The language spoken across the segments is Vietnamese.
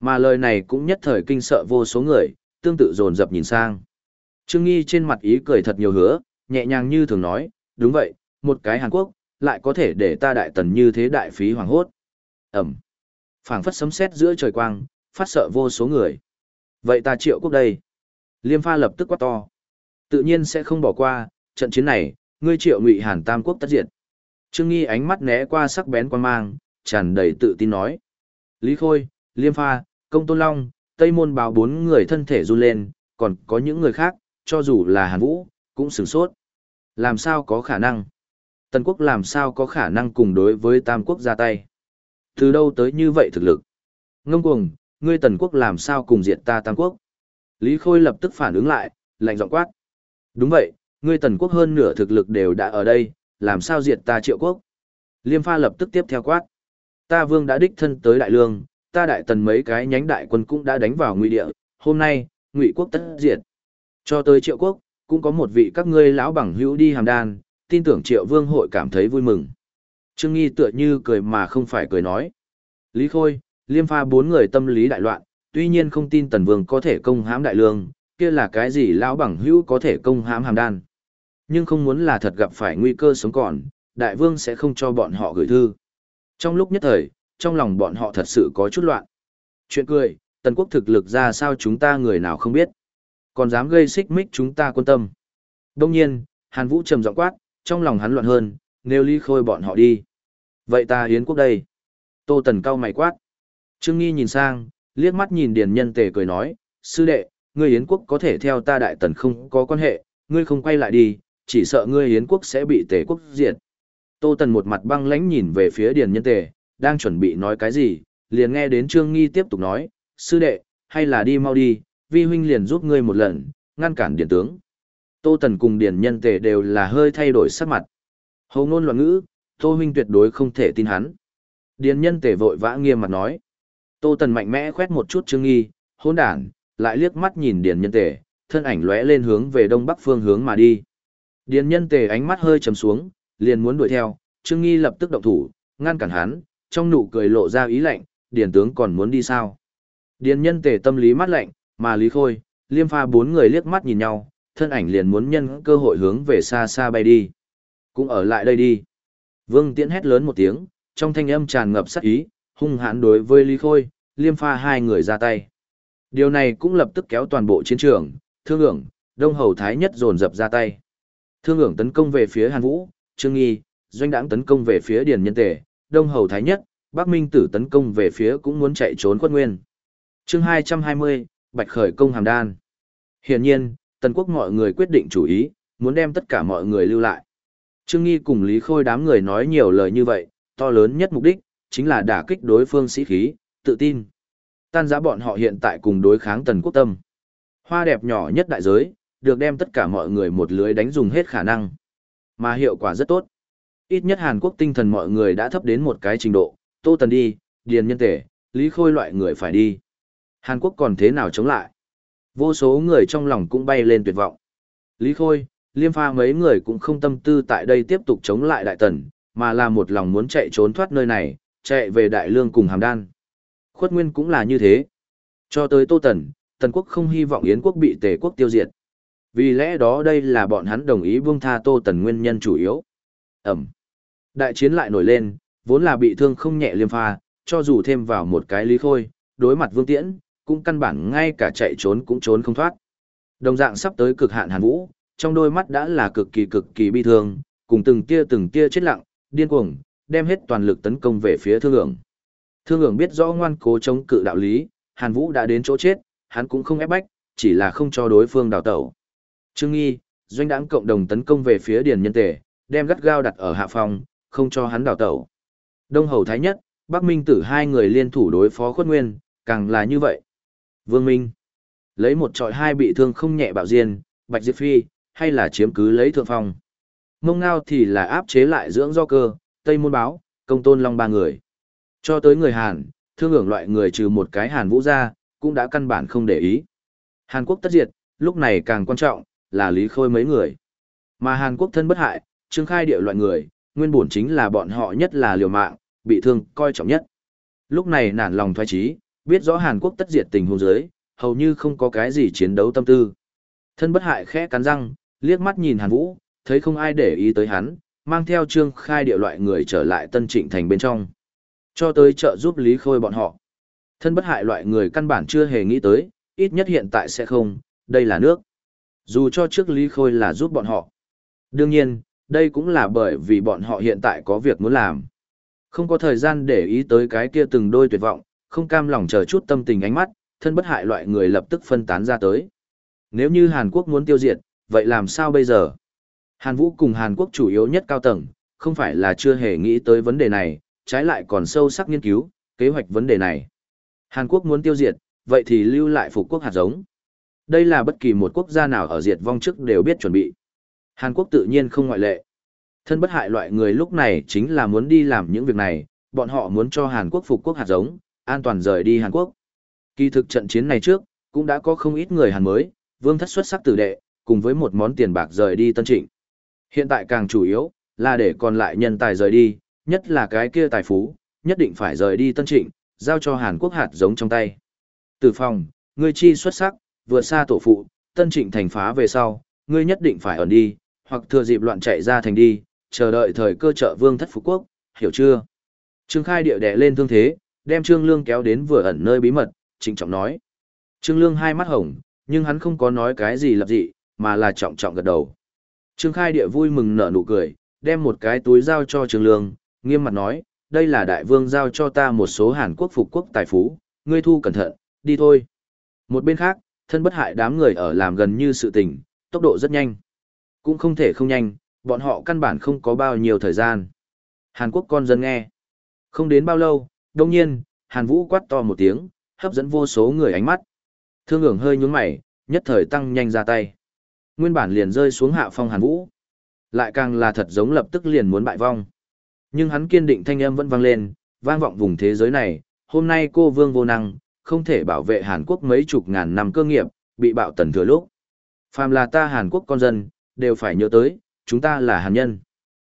Mà lời này cũng nhất thời kinh sợ vô số người, tương tự dồn dập nhìn sang. Trương Nghi trên mặt ý cười thật nhiều hứa, nhẹ nhàng như thường nói, đúng vậy, một cái Hàn Quốc, lại có thể để ta đại tần như thế đại phí hoàng hốt. Ẩm. phảng phất sấm sét giữa trời quang, phát sợ vô số người. Vậy ta triệu quốc đây. Liêm pha lập tức quát to. Tự nhiên sẽ không bỏ qua, trận chiến này, ngươi triệu ngụy hàn tam quốc tất diệt. Trương Nghi ánh mắt né qua sắc bén quan mang, tràn đầy tự tin nói. Lý Khôi, Liêm pha, Công Tôn Long, Tây Môn báo bốn người thân thể run lên, còn có những người khác, cho dù là Hàn Vũ, cũng sửng sốt. Làm sao có khả năng? Tần quốc làm sao có khả năng cùng đối với Tam quốc ra tay? Từ đâu tới như vậy thực lực? Ngông cuồng, ngươi Tần quốc làm sao cùng diện ta Tam quốc? Lý Khôi lập tức phản ứng lại, lạnh giọng quát. Đúng vậy, ngươi Tần quốc hơn nửa thực lực đều đã ở đây, làm sao diệt ta Triệu quốc? Liêm Pha lập tức tiếp theo quát. Ta vương đã đích thân tới Đại Lương, ta đại tần mấy cái nhánh đại quân cũng đã đánh vào ngụy địa, hôm nay, ngụy quốc tất diệt. Cho tới Triệu quốc, cũng có một vị các ngươi lão bằng hữu đi hàm đan, tin tưởng Triệu Vương hội cảm thấy vui mừng. Trương Nghi tựa như cười mà không phải cười nói. Lý Khôi, Liêm Pha bốn người tâm lý đại loạn, tuy nhiên không tin Tần Vương có thể công hãm đại lương, kia là cái gì lão bằng hữu có thể công hãm hàm đan. Nhưng không muốn là thật gặp phải nguy cơ sống còn, đại vương sẽ không cho bọn họ gửi thư. Trong lúc nhất thời, trong lòng bọn họ thật sự có chút loạn. Chuyện cười, Tần quốc thực lực ra sao chúng ta người nào không biết. Còn dám gây xích mích chúng ta quan tâm. Đông nhiên, Hàn Vũ trầm giọng quát, trong lòng hắn loạn hơn, nếu ly khôi bọn họ đi. Vậy ta hiến quốc đây. Tô Tần cao mày quát. Trương Nghi nhìn sang, liếc mắt nhìn Điền Nhân Tề cười nói, sư đệ, ngươi hiến quốc có thể theo ta đại tần không có quan hệ, ngươi không quay lại đi, chỉ sợ ngươi hiến quốc sẽ bị tề quốc diệt. Tô Tần một mặt băng lãnh nhìn về phía Điền Nhân Tề, đang chuẩn bị nói cái gì, liền nghe đến Trương Nghi tiếp tục nói, sư đệ, hay là đi mau đi, vi huynh liền giúp ngươi một lần, ngăn cản điển tướng. Tô Tần cùng điển nhân tề đều là hơi thay đổi sắc mặt. Hầu ngôn loạn ngữ, Tô huynh tuyệt đối không thể tin hắn. điển nhân tề vội vã nghiêm mặt nói. Tô Tần mạnh mẽ khoét một chút Trương Nghi, hỗn đản, lại liếc mắt nhìn điển nhân tề, thân ảnh lóe lên hướng về đông bắc phương hướng mà đi. điển nhân tề ánh mắt hơi trầm xuống, liền muốn đuổi theo, Trương Nghi lập tức động thủ, ngăn cản hắn, trong nụ cười lộ ra ý lạnh, điền tướng còn muốn đi sao? Điền nhân tề tâm lý mắt lạnh, mà Lý Khôi, Liêm Pha bốn người liếc mắt nhìn nhau, thân ảnh liền muốn nhân cơ hội hướng về xa xa bay đi. Cũng ở lại đây đi. Vương Tiễn hét lớn một tiếng, trong thanh âm tràn ngập sát ý, hung hãn đối với Lý Khôi, Liêm Pha hai người ra tay. Điều này cũng lập tức kéo toàn bộ chiến trường, thương ưởng, đông hầu thái nhất dồn dập ra tay. Thương ưởng tấn công về phía Hàn Vũ, Trương Nghi, doanh đảng tấn công về phía Điền Nhân Tề, đông hầu thái nhất, Bắc Minh tử tấn công về phía cũng muốn chạy trốn quân nguyên. chương 220, Bạch Khởi công hàm đan. Hiển nhiên, Tần quốc mọi người quyết định chủ ý, muốn đem tất cả mọi người lưu lại. Trương Nghi cùng Lý Khôi đám người nói nhiều lời như vậy, to lớn nhất mục đích, chính là đả kích đối phương sĩ khí, tự tin. Tan giá bọn họ hiện tại cùng đối kháng Tần quốc tâm. Hoa đẹp nhỏ nhất đại giới, được đem tất cả mọi người một lưới đánh dùng hết khả năng. Mà hiệu quả rất tốt. Ít nhất Hàn Quốc tinh thần mọi người đã thấp đến một cái trình độ, Tô Tần đi, Điền Nhân Tể, Lý Khôi loại người phải đi. Hàn Quốc còn thế nào chống lại? Vô số người trong lòng cũng bay lên tuyệt vọng. Lý Khôi, Liêm Pha mấy người cũng không tâm tư tại đây tiếp tục chống lại Đại Tần, mà là một lòng muốn chạy trốn thoát nơi này, chạy về Đại Lương cùng Hàm Đan. Khuất Nguyên cũng là như thế. Cho tới Tô Tần, Tần Quốc không hy vọng Yến Quốc bị Tề Quốc tiêu diệt. Vì lẽ đó đây là bọn hắn đồng ý buông tha Tô Tần nguyên nhân chủ yếu. Ẩm. Đại chiến lại nổi lên, vốn là bị thương không nhẹ liêm pha, cho dù thêm vào một cái lý khôi, đối mặt vương tiễn, cũng căn bản ngay cả chạy trốn cũng trốn không thoát. Đồng dạng sắp tới cực hạn hàn vũ, trong đôi mắt đã là cực kỳ cực kỳ bi thương, cùng từng tia từng tia chết lặng, điên cuồng, đem hết toàn lực tấn công về phía thương ưởng. Thương ưởng biết rõ ngoan cố chống cự đạo lý, hàn vũ đã đến chỗ chết, hắn cũng không ép bách, chỉ là không cho đối phương đào tẩu. Trương Nghi, doanh đảng cộng đồng tấn công về phía điền nhân tề, đem gắt gao đặt ở hạ phòng, không cho hắn đào tẩu. Đông Hầu Thái Nhất, Bắc Minh Tử hai người liên thủ đối phó khuất nguyên, càng là như vậy. Vương Minh, lấy một trọi hai bị thương không nhẹ bảo diên, Bạch Diệp Phi, hay là chiếm cứ lấy thượng phong. Mông Ngao thì là áp chế lại dưỡng do cơ, Tây Môn Báo, Công Tôn Long ba người. Cho tới người Hàn, thương hưởng loại người trừ một cái Hàn Vũ ra, cũng đã căn bản không để ý. Hàn Quốc tất diệt, lúc này càng quan trọng, là Lý Khôi mấy người. Mà Hàn Quốc thân bất hại, trương khai địa loại người, nguyên bổn chính là bọn họ nhất là liều mạng, bị thương coi trọng nhất. Lúc này nản lòng thoái trí, biết rõ Hàn Quốc tất diệt tình huống dưới, hầu như không có cái gì chiến đấu tâm tư. Thân bất hại khẽ cắn răng, liếc mắt nhìn Hàn Vũ, thấy không ai để ý tới hắn, mang theo trương khai địa loại người trở lại Tân Trịnh thành bên trong. Cho tới trợ giúp Lý Khôi bọn họ. Thân bất hại loại người căn bản chưa hề nghĩ tới, ít nhất hiện tại sẽ không, đây là nước. Dù cho trước Lý Khôi là giúp bọn họ. Đương nhiên, đây cũng là bởi vì bọn họ hiện tại có việc muốn làm. Không có thời gian để ý tới cái kia từng đôi tuyệt vọng, không cam lòng chờ chút tâm tình ánh mắt, thân bất hại loại người lập tức phân tán ra tới. Nếu như Hàn Quốc muốn tiêu diệt, vậy làm sao bây giờ? Hàn Vũ cùng Hàn Quốc chủ yếu nhất cao tầng, không phải là chưa hề nghĩ tới vấn đề này, trái lại còn sâu sắc nghiên cứu, kế hoạch vấn đề này. Hàn Quốc muốn tiêu diệt, vậy thì lưu lại phục quốc hạt giống. Đây là bất kỳ một quốc gia nào ở diệt vong trước đều biết chuẩn bị. Hàn Quốc tự nhiên không ngoại lệ. Thân bất hại loại người lúc này chính là muốn đi làm những việc này, bọn họ muốn cho Hàn Quốc phục quốc hạt giống, an toàn rời đi Hàn Quốc. Kỳ thực trận chiến này trước, cũng đã có không ít người Hàn mới, vương thất xuất sắc tử đệ, cùng với một món tiền bạc rời đi Tân Trịnh. Hiện tại càng chủ yếu, là để còn lại nhân tài rời đi, nhất là cái kia tài phú, nhất định phải rời đi Tân Trịnh, giao cho Hàn Quốc hạt giống trong tay. Tử phòng, ngươi chi xuất sắc, vừa xa tổ phụ, Tân Trịnh thành phá về sau, ngươi nhất định phải ẩn đi, hoặc thừa dịp loạn chạy ra thành đi, chờ đợi thời cơ trợ vương thất phú quốc, hiểu chưa? Trương Khai địa đè lên thương thế, đem Trương Lương kéo đến vừa ẩn nơi bí mật, trịnh trọng nói. Trương Lương hai mắt hồng, nhưng hắn không có nói cái gì lập dị, mà là trọng trọng gật đầu. Trương Khai địa vui mừng nở nụ cười, đem một cái túi giao cho Trương Lương, nghiêm mặt nói, đây là đại vương giao cho ta một số Hàn Quốc phục quốc tài phú, ngươi thu cẩn thận, đi thôi. Một bên khác, thân bất hại đám người ở làm gần như sự tình, tốc độ rất nhanh. Cũng không thể không nhanh, bọn họ căn bản không có bao nhiêu thời gian. Hàn Quốc con dân nghe. Không đến bao lâu, đồng nhiên, Hàn Vũ quát to một tiếng, hấp dẫn vô số người ánh mắt. Thương ưởng hơi nhún mày, nhất thời tăng nhanh ra tay. Nguyên bản liền rơi xuống hạ phong Hàn Vũ. Lại càng là thật giống lập tức liền muốn bại vong. Nhưng hắn kiên định thanh âm vẫn vang lên, vang vọng vùng thế giới này, hôm nay cô vương vô năng, không thể bảo vệ Hàn Quốc mấy chục ngàn năm cơ nghiệp, bị bạo tần thừa lúc. Phàm là ta Hàn Quốc con dân, đều phải nhớ tới, chúng ta là Hàn nhân.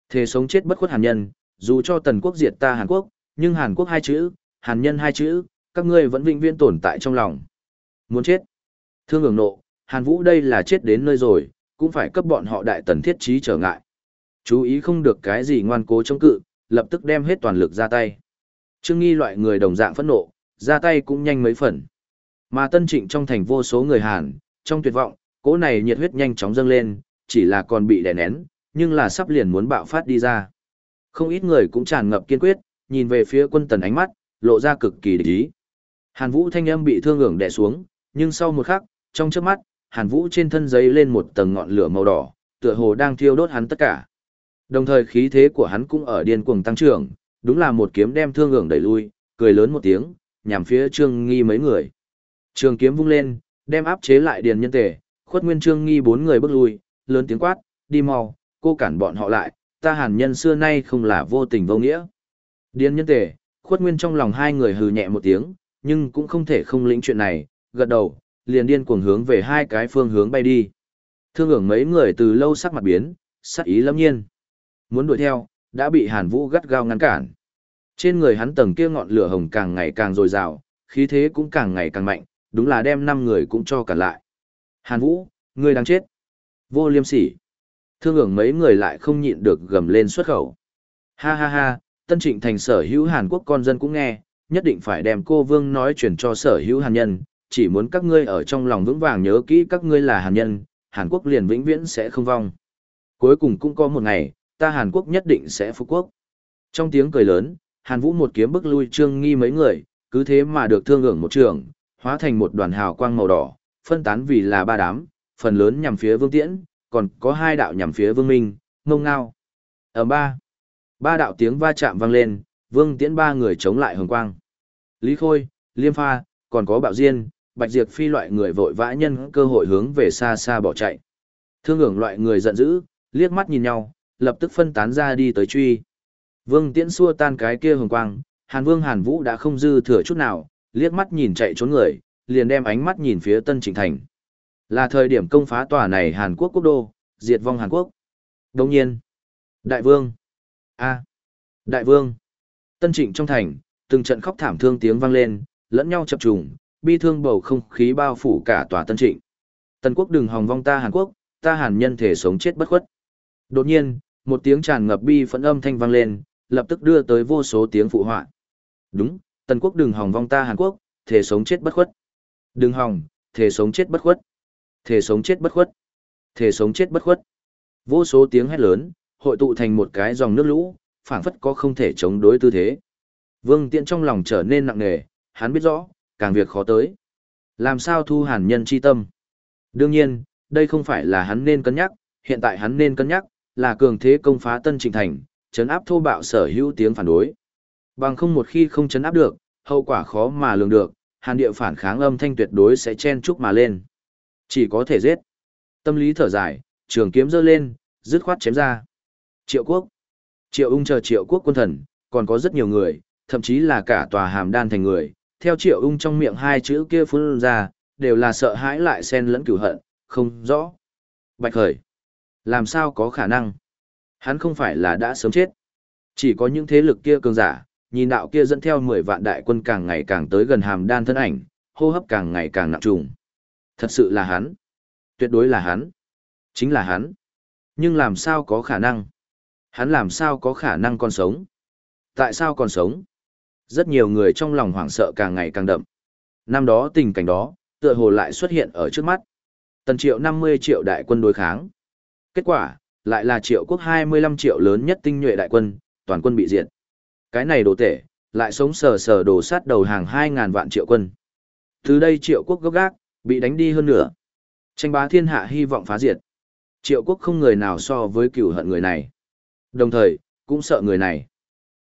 Thề sống chết bất khuất Hàn nhân, dù cho tần quốc diệt ta Hàn Quốc, nhưng Hàn Quốc hai chữ, Hàn nhân hai chữ, các ngươi vẫn vĩnh viễn tồn tại trong lòng. Muốn chết. Thương ưởng nộ, Hàn Vũ đây là chết đến nơi rồi, cũng phải cấp bọn họ đại tần thiết trí trở ngại. Chú ý không được cái gì ngoan cố chống cự, lập tức đem hết toàn lực ra tay. Trương nghi loại người đồng dạng phẫn nộ, ra tay cũng nhanh mấy phần. Mà tân trịnh trong thành vô số người Hàn, trong tuyệt vọng, cỗ này nhiệt huyết nhanh chóng dâng lên, chỉ là còn bị đè nén, nhưng là sắp liền muốn bạo phát đi ra. Không ít người cũng tràn ngập kiên quyết, nhìn về phía quân tần ánh mắt, lộ ra cực kỳ địch ý. Hàn Vũ thanh âm bị thương ngưỡng đè xuống, nhưng sau một khắc, trong chớp mắt, Hàn Vũ trên thân giấy lên một tầng ngọn lửa màu đỏ, tựa hồ đang thiêu đốt hắn tất cả. Đồng thời khí thế của hắn cũng ở điên cuồng tăng trưởng, đúng là một kiếm đem thương ngưỡng đẩy lui, cười lớn một tiếng, nhằm phía Trương Nghi mấy người. Trường kiếm vung lên, đem áp chế lại điền nhân tề, khuất nguyên Trương Nghi bốn người bước lui, lớn tiếng quát, đi mau, cô cản bọn họ lại, ta hàn nhân xưa nay không là vô tình vô nghĩa. Điên nhân tề, khuất nguyên trong lòng hai người hừ nhẹ một tiếng, nhưng cũng không thể không lĩnh chuyện này, gật đầu, liền điên cuồng hướng về hai cái phương hướng bay đi. Thương ưởng mấy người từ lâu sắc mặt biến, sắc ý lâm nhiên. Muốn đuổi theo, đã bị Hàn Vũ gắt gao ngăn cản. Trên người hắn tầng kia ngọn lửa hồng càng ngày càng dồi dào, khí thế cũng càng ngày càng mạnh, đúng là đem năm người cũng cho cản lại. Hàn Vũ, ngươi đang chết. Vô liêm sỉ. Thương ưởng mấy người lại không nhịn được gầm lên xuất khẩu. Ha ha ha, Tân Trịnh thành sở hữu Hàn Quốc con dân cũng nghe, nhất định phải đem cô Vương nói chuyển cho sở hữu Hàn nhân, chỉ muốn các ngươi ở trong lòng vững vàng nhớ kỹ các ngươi là Hàn nhân, Hàn Quốc liền vĩnh viễn sẽ không vong. Cuối cùng cũng có một ngày, ta Hàn Quốc nhất định sẽ phục quốc. Trong tiếng cười lớn, Hàn Vũ một kiếm bức lui Trương Nghi mấy người, cứ thế mà được thương ưởng một trường, hóa thành một đoàn hào quang màu đỏ, phân tán vì là ba đám, phần lớn nhằm phía Vương Tiễn, còn có hai đạo nhằm phía Vương Minh, Ngông Ngao. Ở ba, ba đạo tiếng va chạm vang lên, Vương Tiễn ba người chống lại hồng quang. Lý Khôi, Liêm Pha, còn có Bạo Diên, Bạch Diệp Phi loại người vội vã nhân cơ hội hướng về xa xa bỏ chạy. Thương ưởng loại người giận dữ, liếc mắt nhìn nhau, lập tức phân tán ra đi tới truy. Vương Tiễn xua tan cái kia hồng quang, Hàn Vương Hàn Vũ đã không dư thừa chút nào, liếc mắt nhìn chạy trốn người, liền đem ánh mắt nhìn phía Tân Trịnh Thành. Là thời điểm công phá tòa này Hàn Quốc quốc đô, diệt vong Hàn Quốc. Đồng nhiên, Đại Vương, a Đại Vương, Tân Trịnh trong thành, từng trận khóc thảm thương tiếng vang lên, lẫn nhau chập trùng, bi thương bầu không khí bao phủ cả tòa tân trịnh. Tần quốc đừng hòng vong ta Hàn Quốc, ta Hàn nhân thể sống chết bất khuất. Đột nhiên, một tiếng tràn ngập bi phẫn âm thanh vang lên, lập tức đưa tới vô số tiếng phụ họa. Đúng, Tần quốc đừng hòng vong ta Hàn Quốc, thể sống chết bất khuất. Đừng hòng, thể sống chết bất khuất. Thể sống chết bất khuất. Thể sống chết bất khuất. Vô số tiếng hét lớn, hội tụ thành một cái dòng nước lũ, phảng phất có không thể chống đối tư thế. Vương Tiễn trong lòng trở nên nặng nề, hắn biết rõ, càng việc khó tới. Làm sao thu hàn nhân chi tâm? Đương nhiên, đây không phải là hắn nên cân nhắc, hiện tại hắn nên cân nhắc, là cường thế công phá Tân Trịnh Thành, chấn áp thô bạo sở hữu tiếng phản đối. Bằng không một khi không chấn áp được, hậu quả khó mà lường được, hàn địa phản kháng âm thanh tuyệt đối sẽ chen chúc mà lên. Chỉ có thể giết. Tâm lý thở dài, trường kiếm giơ lên, dứt khoát chém ra. Triệu quốc. Triệu ung chờ triệu quốc quân thần, còn có rất nhiều người, thậm chí là cả tòa hàm đan thành người, theo triệu ung trong miệng hai chữ kia phun ra, đều là sợ hãi lại xen lẫn cửu hận, không rõ. Bạch khởi. Làm sao có khả năng? Hắn không phải là đã sớm chết. Chỉ có những thế lực kia cường giả, nhìn đạo kia dẫn theo 10 vạn đại quân càng ngày càng tới gần hàm đan thân ảnh, hô hấp càng ngày càng nặng trùng. Thật sự là hắn. Tuyệt đối là hắn. Chính là hắn. Nhưng làm sao có khả năng? Hắn làm sao có khả năng còn sống? Tại sao còn sống? Rất nhiều người trong lòng hoảng sợ càng ngày càng đậm. Năm đó tình cảnh đó, tựa hồ lại xuất hiện ở trước mắt. Tần triệu 50 triệu đại quân đối kháng. Kết quả, lại là triệu quốc 25 triệu lớn nhất tinh nhuệ đại quân, toàn quân bị diệt. Cái này đồ tể, lại sống sờ sờ đổ sát đầu hàng 2.000 vạn triệu quân. Từ đây triệu quốc gốc gác, bị đánh đi hơn nữa. Tranh bá thiên hạ hy vọng phá diệt. Triệu quốc không người nào so với cửu hận người này. Đồng thời, cũng sợ người này.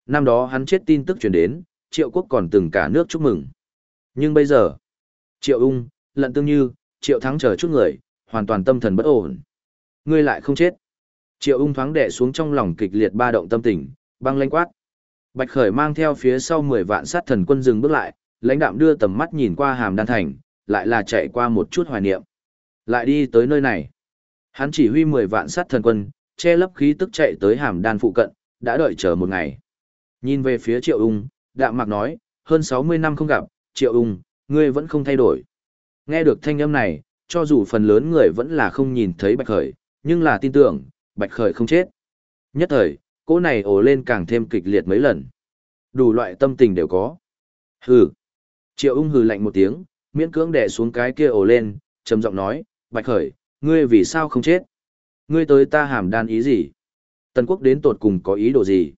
Năm đó hắn chết tin tức truyền đến, triệu quốc còn từng cả nước chúc mừng. Nhưng bây giờ, triệu ung, lận tương như, triệu thắng chờ chút người, hoàn toàn tâm thần bất ổn. Ngươi lại không chết. Triệu ung thoáng đè xuống trong lòng kịch liệt ba động tâm tình, băng lanh quát. Bạch Khởi mang theo phía sau 10 vạn sát thần quân dừng bước lại, lãnh đạm đưa tầm mắt nhìn qua hàm đan thành, lại là chạy qua một chút hoài niệm. Lại đi tới nơi này. Hắn chỉ huy 10 vạn sát thần quân, che lấp khí tức chạy tới hàm đan phụ cận, đã đợi chờ một ngày. Nhìn về phía Triệu Ung, đạm mạc nói, hơn 60 năm không gặp, Triệu Ung, ngươi vẫn không thay đổi. Nghe được thanh âm này, cho dù phần lớn người vẫn là không nhìn thấy Bạch Khởi, nhưng là tin tưởng, Bạch Khởi không chết. Nhất thời, cỗ này ồ lên càng thêm kịch liệt mấy lần. Đủ loại tâm tình đều có. Hừ. Triệu ung hừ lạnh một tiếng, miễn cưỡng đè xuống cái kia ồ lên, trầm giọng nói, Bạch Khởi, ngươi vì sao không chết? Ngươi tới ta hàm đan ý gì? Tần quốc đến tột cùng có ý đồ gì?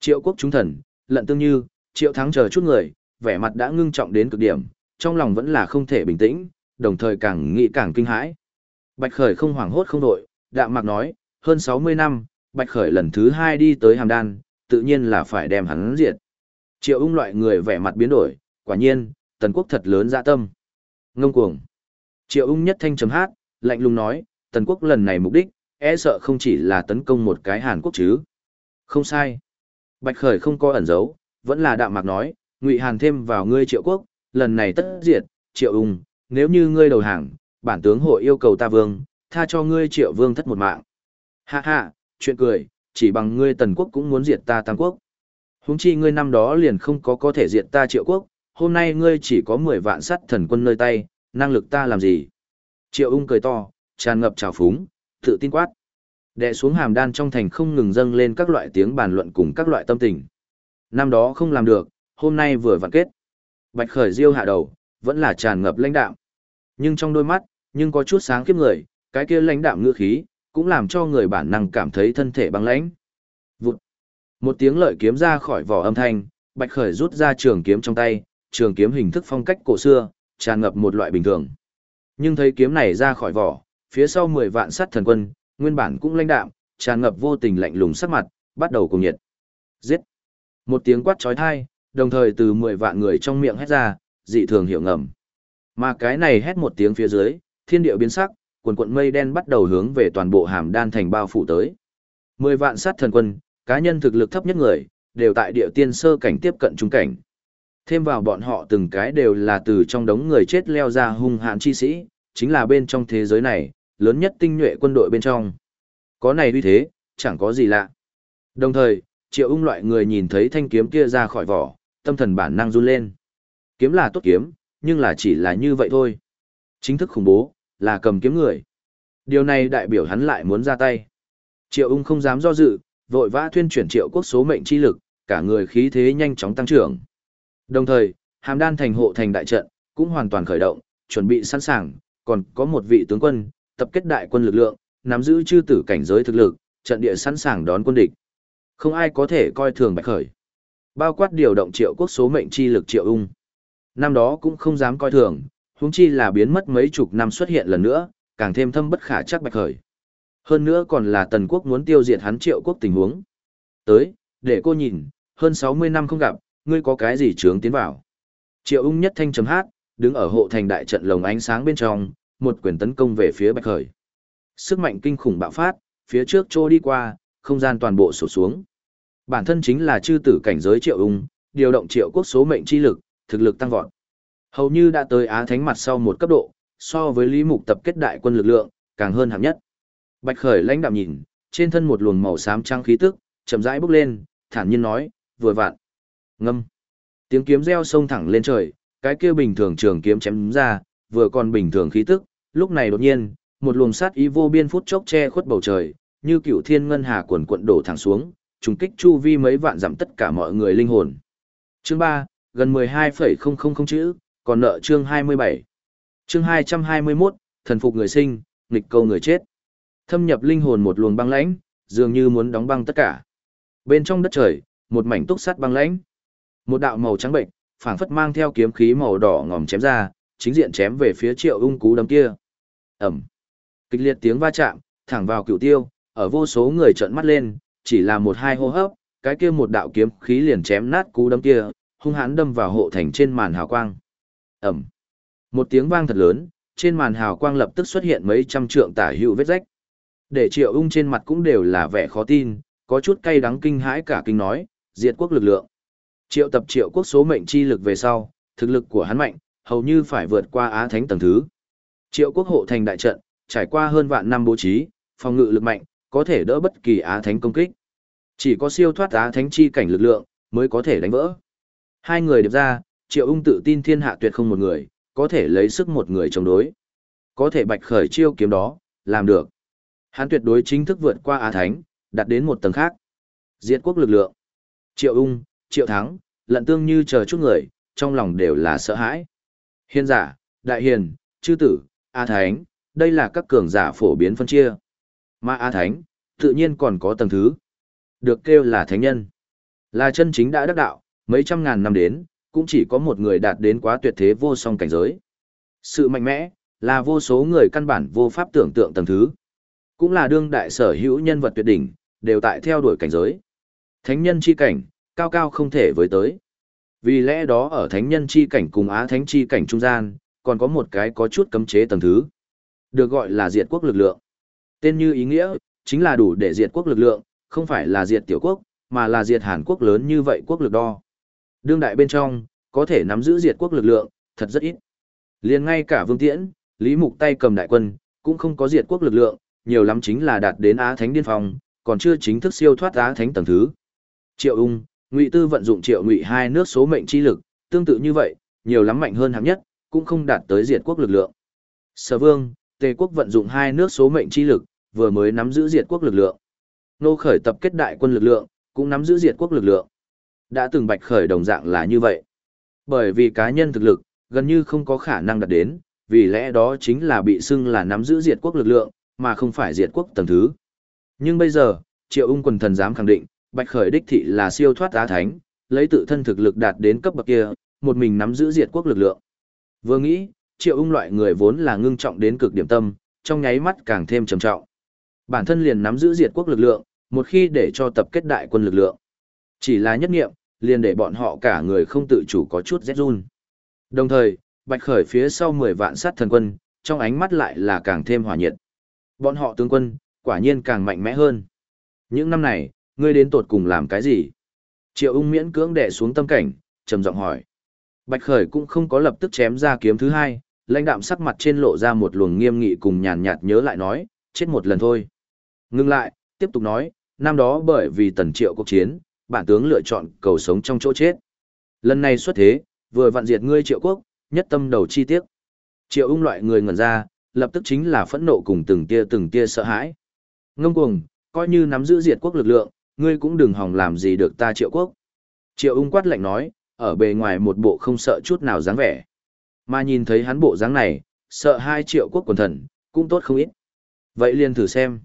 Triệu quốc chúng thần, lận tương như, triệu thắng chờ chút người, vẻ mặt đã ngưng trọng đến cực điểm, trong lòng vẫn là không thể bình tĩnh, đồng thời càng nghĩ càng kinh hãi. Bạch Khởi không hoảng hốt không đội, đạm mạc nói, hơn 60 năm, Bạch Khởi lần thứ hai đi tới hàm đan, tự nhiên là phải đem hắn diệt. Triệu ung loại người vẻ mặt biến đổi, quả nhiên, tần quốc thật lớn dạ tâm. Ngông cuồng. Triệu ung nhất thanh chấm hát, lạnh lùng nói, tần quốc lần này mục đích, e sợ không chỉ là tấn công một cái Hàn Quốc chứ. Không sai. Bạch Khởi không có ẩn giấu, vẫn là đạm mạc nói, ngụy Hàn thêm vào ngươi triệu quốc, lần này tất diệt, triệu ung, nếu như ngươi đầu hàng, bản tướng hội yêu cầu ta vương, tha cho ngươi triệu vương thất một mạng. Hạ hạ, chuyện cười, chỉ bằng ngươi tần quốc cũng muốn diệt ta tam quốc. Húng chi ngươi năm đó liền không có có thể diệt ta triệu quốc, hôm nay ngươi chỉ có 10 vạn sắt thần quân nơi tay, năng lực ta làm gì? Triệu ung cười to, tràn ngập trào phúng, tự tin quát. Đệ xuống hàm đan trong thành không ngừng dâng lên các loại tiếng bàn luận cùng các loại tâm tình. Năm đó không làm được, hôm nay vừa vặn kết. Bạch khởi diêu hạ đầu, vẫn là tràn ngập lãnh đạm. Nhưng trong đôi mắt, nhưng có chút sáng kiếp người, cái kia lãnh đạm ngữ khí, cũng làm cho người bản năng cảm thấy thân thể băng lãnh. Vụt. Một tiếng lợi kiếm ra khỏi vỏ âm thanh, Bạch Khởi rút ra trường kiếm trong tay, trường kiếm hình thức phong cách cổ xưa, tràn ngập một loại bình thường. Nhưng thấy kiếm này ra khỏi vỏ, phía sau 10 vạn sắt thần quân, nguyên bản cũng lãnh đạm, tràn ngập vô tình lạnh lùng sắc mặt, bắt đầu cùng nhiệt. Giết. Một tiếng quát chói tai, đồng thời từ 10 vạn người trong miệng hét ra, dị thường hiểu ngầm. Mà cái này hét một tiếng phía dưới, thiên địa biến sắc, quần quận mây đen bắt đầu hướng về toàn bộ hàm đan thành bao phủ tới. Mười vạn sát thần quân, cá nhân thực lực thấp nhất người, đều tại địa tiên sơ cảnh tiếp cận trung cảnh. Thêm vào bọn họ từng cái đều là từ trong đống người chết leo ra hung hãn chi sĩ, chính là bên trong thế giới này, lớn nhất tinh nhuệ quân đội bên trong. Có này uy thế, chẳng có gì lạ. Đồng thời, triệu ung loại người nhìn thấy thanh kiếm kia ra khỏi vỏ, tâm thần bản năng run lên. Kiếm là tốt kiếm, nhưng là chỉ là như vậy thôi. Chính thức khủng bố, là cầm kiếm người. Điều này đại biểu hắn lại muốn ra tay. Triệu ung không dám do dự, vội vã thuyên chuyển triệu quốc số mệnh chi lực, cả người khí thế nhanh chóng tăng trưởng. Đồng thời, hàm đan thành hộ thành đại trận, cũng hoàn toàn khởi động, chuẩn bị sẵn sàng, còn có một vị tướng quân, tập kết đại quân lực lượng, nắm giữ chư tử cảnh giới thực lực, trận địa sẵn sàng đón quân địch. Không ai có thể coi thường Bạch Khởi. Bao quát điều động triệu quốc số mệnh chi lực triệu ung. Năm đó cũng không dám coi thường, huống chi là biến mất mấy chục năm xuất hiện lần nữa, càng thêm thâm bất khả chắc Bạch Khởi. Hơn nữa còn là tần quốc muốn tiêu diệt hắn triệu quốc tình huống. Tới, để cô nhìn, hơn 60 năm không gặp, ngươi có cái gì trướng tiến vào. Triệu ung nhất thanh chấm hát, đứng ở hộ thành đại trận lồng ánh sáng bên trong, một quyền tấn công về phía Bạch Khởi. Sức mạnh kinh khủng bạo phát, phía trước trô đi qua, không gian toàn bộ sổ xuống. Bản thân chính là chư tử cảnh giới triệu ung, điều động triệu quốc số mệnh chi lực, thực lực tăng vọt. Hầu như đã tới Á Thánh mặt sau một cấp độ, so với Lý Mục tập kết đại quân lực lượng, càng hơn hạng nhất. Bạch Khởi lãnh đạm nhìn, trên thân một luồng màu xám trắng khí tức, chậm rãi bốc lên, thản nhiên nói, vừa vặn. Ngâm. Tiếng kiếm reo sông thẳng lên trời, cái kia bình thường trường kiếm chém ra, vừa còn bình thường khí tức, lúc này đột nhiên, một luồng sát ý vô biên phút chốc che khuất bầu trời, như cựu thiên ngân hà quần quận đổ thẳng xuống, trùng kích chu vi mấy vạn giảm tất cả mọi người linh hồn. Chương 3, gần 12,000 chữ, còn nợ chương 27. Chương 221, thần phục người sinh, nghịch câu người chết. Thâm nhập linh hồn một luồng băng lãnh, dường như muốn đóng băng tất cả. Bên trong đất trời, một mảnh túc sắt băng lãnh. Một đạo màu trắng bệnh, phảng phất mang theo kiếm khí màu đỏ ngòm chém ra, chính diện chém về phía Triệu Ung cú đấm kia. Ầm. Kịch liệt tiếng va chạm, thẳng vào cựu tiêu, ở vô số người trợn mắt lên, chỉ là một hai hô hấp, cái kia một đạo kiếm khí liền chém nát cú đấm kia, hung hãn đâm vào hộ thành trên màn hào quang. Ầm. Một tiếng vang thật lớn, trên màn hào quang lập tức xuất hiện mấy trăm trượng tả hữu vết rách. Để Triệu Ung trên mặt cũng đều là vẻ khó tin, có chút cay đắng kinh hãi cả kinh nói, diệt quốc lực lượng. Triệu tập triệu quốc số mệnh chi lực về sau, thực lực của hắn mạnh, hầu như phải vượt qua Á Thánh tầng thứ. Triệu quốc hộ thành đại trận, trải qua hơn vạn năm bố trí, phòng ngự lực mạnh, có thể đỡ bất kỳ Á Thánh công kích. Chỉ có siêu thoát Á Thánh chi cảnh lực lượng, mới có thể đánh vỡ. Hai người điệp ra, Triệu ung tự tin thiên hạ tuyệt không một người, có thể lấy sức một người chống đối. Có thể bạch khởi chiêu kiếm đó, làm được. Hắn tuyệt đối chính thức vượt qua Á Thánh, đạt đến một tầng khác. Diệt quốc lực lượng. Triệu ung, triệu thắng, lận tương như chờ chút người, trong lòng đều là sợ hãi. Hiền giả, đại hiền, chư tử, A Thánh, đây là các cường giả phổ biến phân chia. Mà A Thánh, tự nhiên còn có tầng thứ. Được kêu là thánh nhân. Là chân chính đã đắc đạo, mấy trăm ngàn năm đến, cũng chỉ có một người đạt đến quá tuyệt thế vô song cảnh giới. Sự mạnh mẽ, là vô số người căn bản vô pháp tưởng tượng tầng thứ. Cũng là đương đại sở hữu nhân vật tuyệt đỉnh, đều tại theo đuổi cảnh giới. Thánh nhân chi cảnh, cao cao không thể với tới. Vì lẽ đó ở thánh nhân chi cảnh cùng á thánh chi cảnh trung gian, còn có một cái có chút cấm chế tầng thứ. Được gọi là diệt quốc lực lượng. Tên như ý nghĩa, chính là đủ để diệt quốc lực lượng, không phải là diệt tiểu quốc, mà là diệt Hàn Quốc lớn như vậy quốc lực đo. Đương đại bên trong, có thể nắm giữ diệt quốc lực lượng, thật rất ít. liền ngay cả Vương Tiễn, Lý Mục tay cầm đại quân, cũng không có diệt quốc lực lượng, nhiều lắm chính là đạt đến Á Thánh Điên Phong, còn chưa chính thức siêu thoát Á Thánh tầng thứ. Triệu ung, Ngụy Tư vận dụng triệu ngụy hai nước số mệnh chi lực, tương tự như vậy, nhiều lắm mạnh hơn hạng nhất, cũng không đạt tới diệt quốc lực lượng. Sở Vương, Tề quốc vận dụng hai nước số mệnh chi lực, vừa mới nắm giữ diệt quốc lực lượng. Nô khởi tập kết đại quân lực lượng, cũng nắm giữ diệt quốc lực lượng. Đã từng bạch khởi đồng dạng là như vậy. Bởi vì cá nhân thực lực, gần như không có khả năng đạt đến, vì lẽ đó chính là bị xưng là nắm giữ diệt quốc lực lượng, mà không phải diệt quốc tầng thứ. Nhưng bây giờ, Triệu Ung quần thần dám khẳng định, Bạch Khởi đích thị là siêu thoát á thánh, lấy tự thân thực lực đạt đến cấp bậc kia, một mình nắm giữ diệt quốc lực lượng. Vừa nghĩ, Triệu Ung loại người vốn là ngưng trọng đến cực điểm tâm, trong nháy mắt càng thêm trầm trọng. Bản thân liền nắm giữ diệt quốc lực lượng, một khi để cho tập kết đại quân lực lượng. Chỉ là nhất nghiệm, liền để bọn họ cả người không tự chủ có chút rét run. Đồng thời, Bạch Khởi phía sau 10 vạn sát thần quân, trong ánh mắt lại là càng thêm hỏa nhiệt. Bọn họ tướng quân, quả nhiên càng mạnh mẽ hơn. Những năm này, ngươi đến tột cùng làm cái gì? Triệu ung miễn cưỡng đè xuống tâm cảnh, trầm giọng hỏi. Bạch Khởi cũng không có lập tức chém ra kiếm thứ hai, lãnh đạm sắc mặt trên lộ ra một luồng nghiêm nghị cùng nhàn nhạt nhớ lại nói, chết một lần thôi. Ngưng lại, tiếp tục nói, năm đó bởi vì tần triệu cuộc chiến, bản tướng lựa chọn cầu sống trong chỗ chết. Lần này xuất thế, vừa vặn diệt ngươi triệu quốc, nhất tâm đầu chi tiết. Triệu ung loại người ngẩn ra, lập tức chính là phẫn nộ cùng từng tia từng tia sợ hãi. Ngông cuồng, coi như nắm giữ diệt quốc lực lượng, ngươi cũng đừng hòng làm gì được ta triệu quốc. Triệu ung quát lạnh nói, ở bề ngoài một bộ không sợ chút nào dáng vẻ. Mà nhìn thấy hắn bộ dáng này, sợ hai triệu quốc quần thần, cũng tốt không ít. Vậy liền thử xem.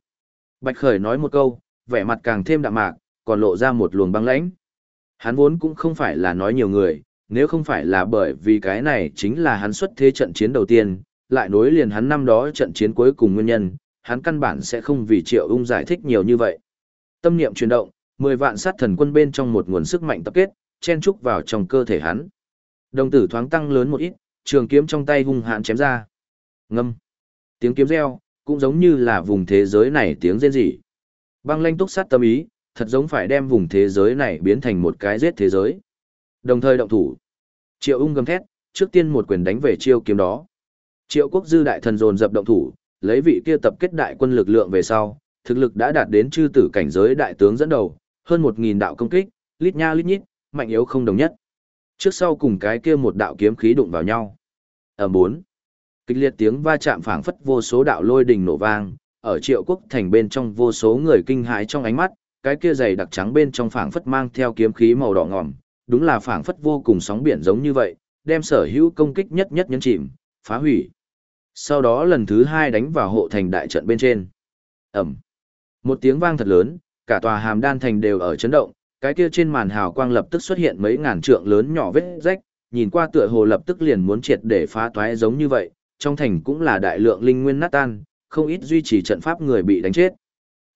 Bạch Khởi nói một câu, vẻ mặt càng thêm đạm mạc, còn lộ ra một luồng băng lãnh. Hắn vốn cũng không phải là nói nhiều người, nếu không phải là bởi vì cái này chính là hắn xuất thế trận chiến đầu tiên, lại nối liền hắn năm đó trận chiến cuối cùng nguyên nhân, hắn căn bản sẽ không vì triệu ung giải thích nhiều như vậy. Tâm niệm chuyển động, 10 vạn sát thần quân bên trong một nguồn sức mạnh tập kết, chen trúc vào trong cơ thể hắn. Đồng tử thoáng tăng lớn một ít, trường kiếm trong tay hung hãn chém ra. Ngâm. Tiếng kiếm reo, cũng giống như là vùng thế giới này tiếng rên rỉ. Băng lanh túc sát tâm ý, thật giống phải đem vùng thế giới này biến thành một cái giết thế giới. Đồng thời động thủ. Triệu ung gầm thét, trước tiên một quyền đánh về chiêu kiếm đó. Triệu quốc dư đại thần dồn dập động thủ, lấy vị kia tập kết đại quân lực lượng về sau, thực lực đã đạt đến chư tử cảnh giới đại tướng dẫn đầu, hơn 1.000 đạo công kích, lít nha lít nhít, mạnh yếu không đồng nhất. Trước sau cùng cái kia một đạo kiếm khí đụng vào nhau. Ở bốn, kịch liệt tiếng va chạm phảng phất vô số đạo lôi đình nổ vang, ở triệu quốc thành bên trong vô số người kinh hãi trong ánh mắt, cái kia dày đặc trắng bên trong phảng phất mang theo kiếm khí màu đỏ ngòm, đúng là phảng phất vô cùng sóng biển giống như vậy, đem sở hữu công kích nhất nhất nhấn chìm, phá hủy. Sau đó lần thứ hai đánh vào hộ thành đại trận bên trên. Ẩm. Một tiếng vang thật lớn, cả tòa hàm đan thành đều ở chấn động, cái kia trên màn hào quang lập tức xuất hiện mấy ngàn trượng lớn nhỏ vết rách, nhìn qua tựa hồ lập tức liền muốn triệt để phá toái giống như vậy, trong thành cũng là đại lượng linh nguyên nát tan, không ít duy trì trận pháp người bị đánh chết.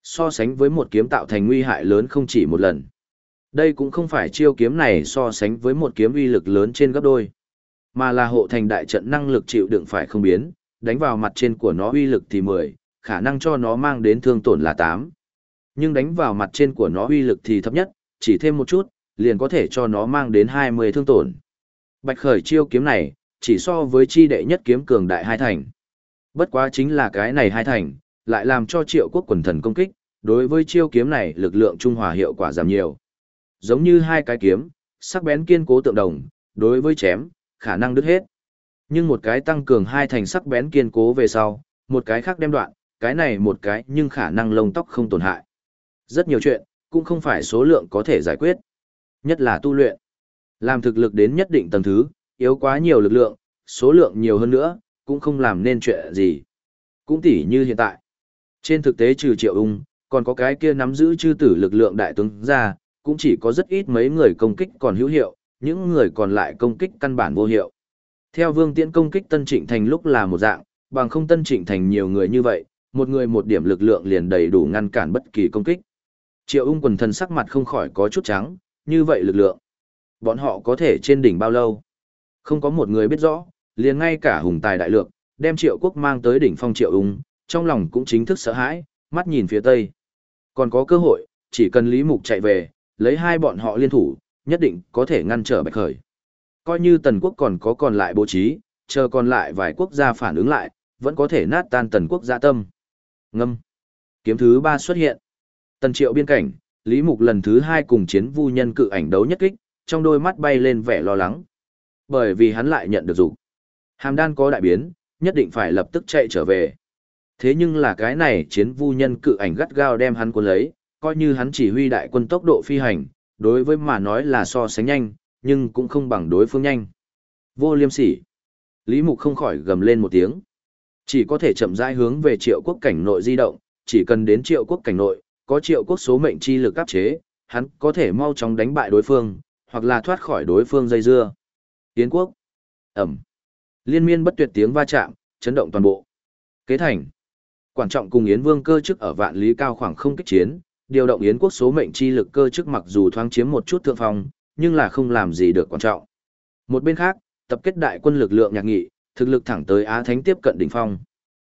So sánh với một kiếm tạo thành nguy hại lớn không chỉ một lần. Đây cũng không phải chiêu kiếm này so sánh với một kiếm uy lực lớn trên gấp đôi, mà là hộ thành đại trận năng lực chịu đựng phải không biến, đánh vào mặt trên của nó uy lực thì 10, khả năng cho nó mang đến thương tổn là 8. Nhưng đánh vào mặt trên của nó uy lực thì thấp nhất, chỉ thêm một chút, liền có thể cho nó mang đến 20 thương tổn. Bạch khởi chiêu kiếm này, chỉ so với chi đệ nhất kiếm cường đại hai thành. Bất quá chính là cái này hai thành, lại làm cho triệu quốc quần thần công kích, đối với chiêu kiếm này lực lượng trung hòa hiệu quả giảm nhiều. Giống như hai cái kiếm, sắc bén kiên cố tượng đồng, đối với chém, khả năng đứt hết. Nhưng một cái tăng cường hai thành sắc bén kiên cố về sau, một cái khác đem đoạn, cái này một cái nhưng khả năng lông tóc không tổn hại. Rất nhiều chuyện, cũng không phải số lượng có thể giải quyết. Nhất là tu luyện. Làm thực lực đến nhất định tầng thứ, yếu quá nhiều lực lượng, số lượng nhiều hơn nữa, cũng không làm nên chuyện gì. Cũng tỉ như hiện tại. Trên thực tế trừ triệu ung, còn có cái kia nắm giữ chư tử lực lượng đại tướng ra, cũng chỉ có rất ít mấy người công kích còn hữu hiệu, những người còn lại công kích căn bản vô hiệu. Theo Vương Tiễn công kích Tân Trịnh Thành lúc là một dạng, bằng không Tân Trịnh Thành nhiều người như vậy, một người một điểm lực lượng liền đầy đủ ngăn cản bất kỳ công kích. Triệu ung quần thần sắc mặt không khỏi có chút trắng, như vậy lực lượng. Bọn họ có thể trên đỉnh bao lâu? Không có một người biết rõ, liền ngay cả hùng tài đại lược, đem triệu quốc mang tới đỉnh phong triệu ung, trong lòng cũng chính thức sợ hãi, mắt nhìn phía tây. Còn có cơ hội, chỉ cần Lý Mục chạy về, lấy hai bọn họ liên thủ, nhất định có thể ngăn trở bạch khởi. Coi như tần quốc còn có còn lại bố trí, chờ còn lại vài quốc gia phản ứng lại, vẫn có thể nát tan tần quốc gia tâm. Ngâm. Kiếm thứ ba xuất hiện. Tần triệu biên cảnh, Lý Mục lần thứ hai cùng chiến vu nhân cự ảnh đấu nhất kích, trong đôi mắt bay lên vẻ lo lắng. Bởi vì hắn lại nhận được dục Hàm đan có đại biến, nhất định phải lập tức chạy trở về. Thế nhưng là cái này chiến vu nhân cự ảnh gắt gao đem hắn cuốn lấy, coi như hắn chỉ huy đại quân tốc độ phi hành, đối với mà nói là so sánh nhanh, nhưng cũng không bằng đối phương nhanh. Vô liêm sỉ. Lý Mục không khỏi gầm lên một tiếng. Chỉ có thể chậm rãi hướng về triệu quốc cảnh nội di động, chỉ cần đến triệu quốc cảnh nội, có triệu quốc số mệnh chi lực áp chế, hắn có thể mau chóng đánh bại đối phương, hoặc là thoát khỏi đối phương dây dưa. Yến quốc. Ẩm. Liên miên bất tuyệt tiếng va chạm, chấn động toàn bộ. Kế thành. Quan trọng cùng Yến Vương cơ chức ở vạn lý cao khoảng không kích chiến, điều động Yến quốc số mệnh chi lực cơ chức mặc dù thoáng chiếm một chút thượng phong, nhưng là không làm gì được quan trọng. Một bên khác, tập kết đại quân lực lượng nhạc nghị, thực lực thẳng tới Á Thánh tiếp cận đỉnh phong.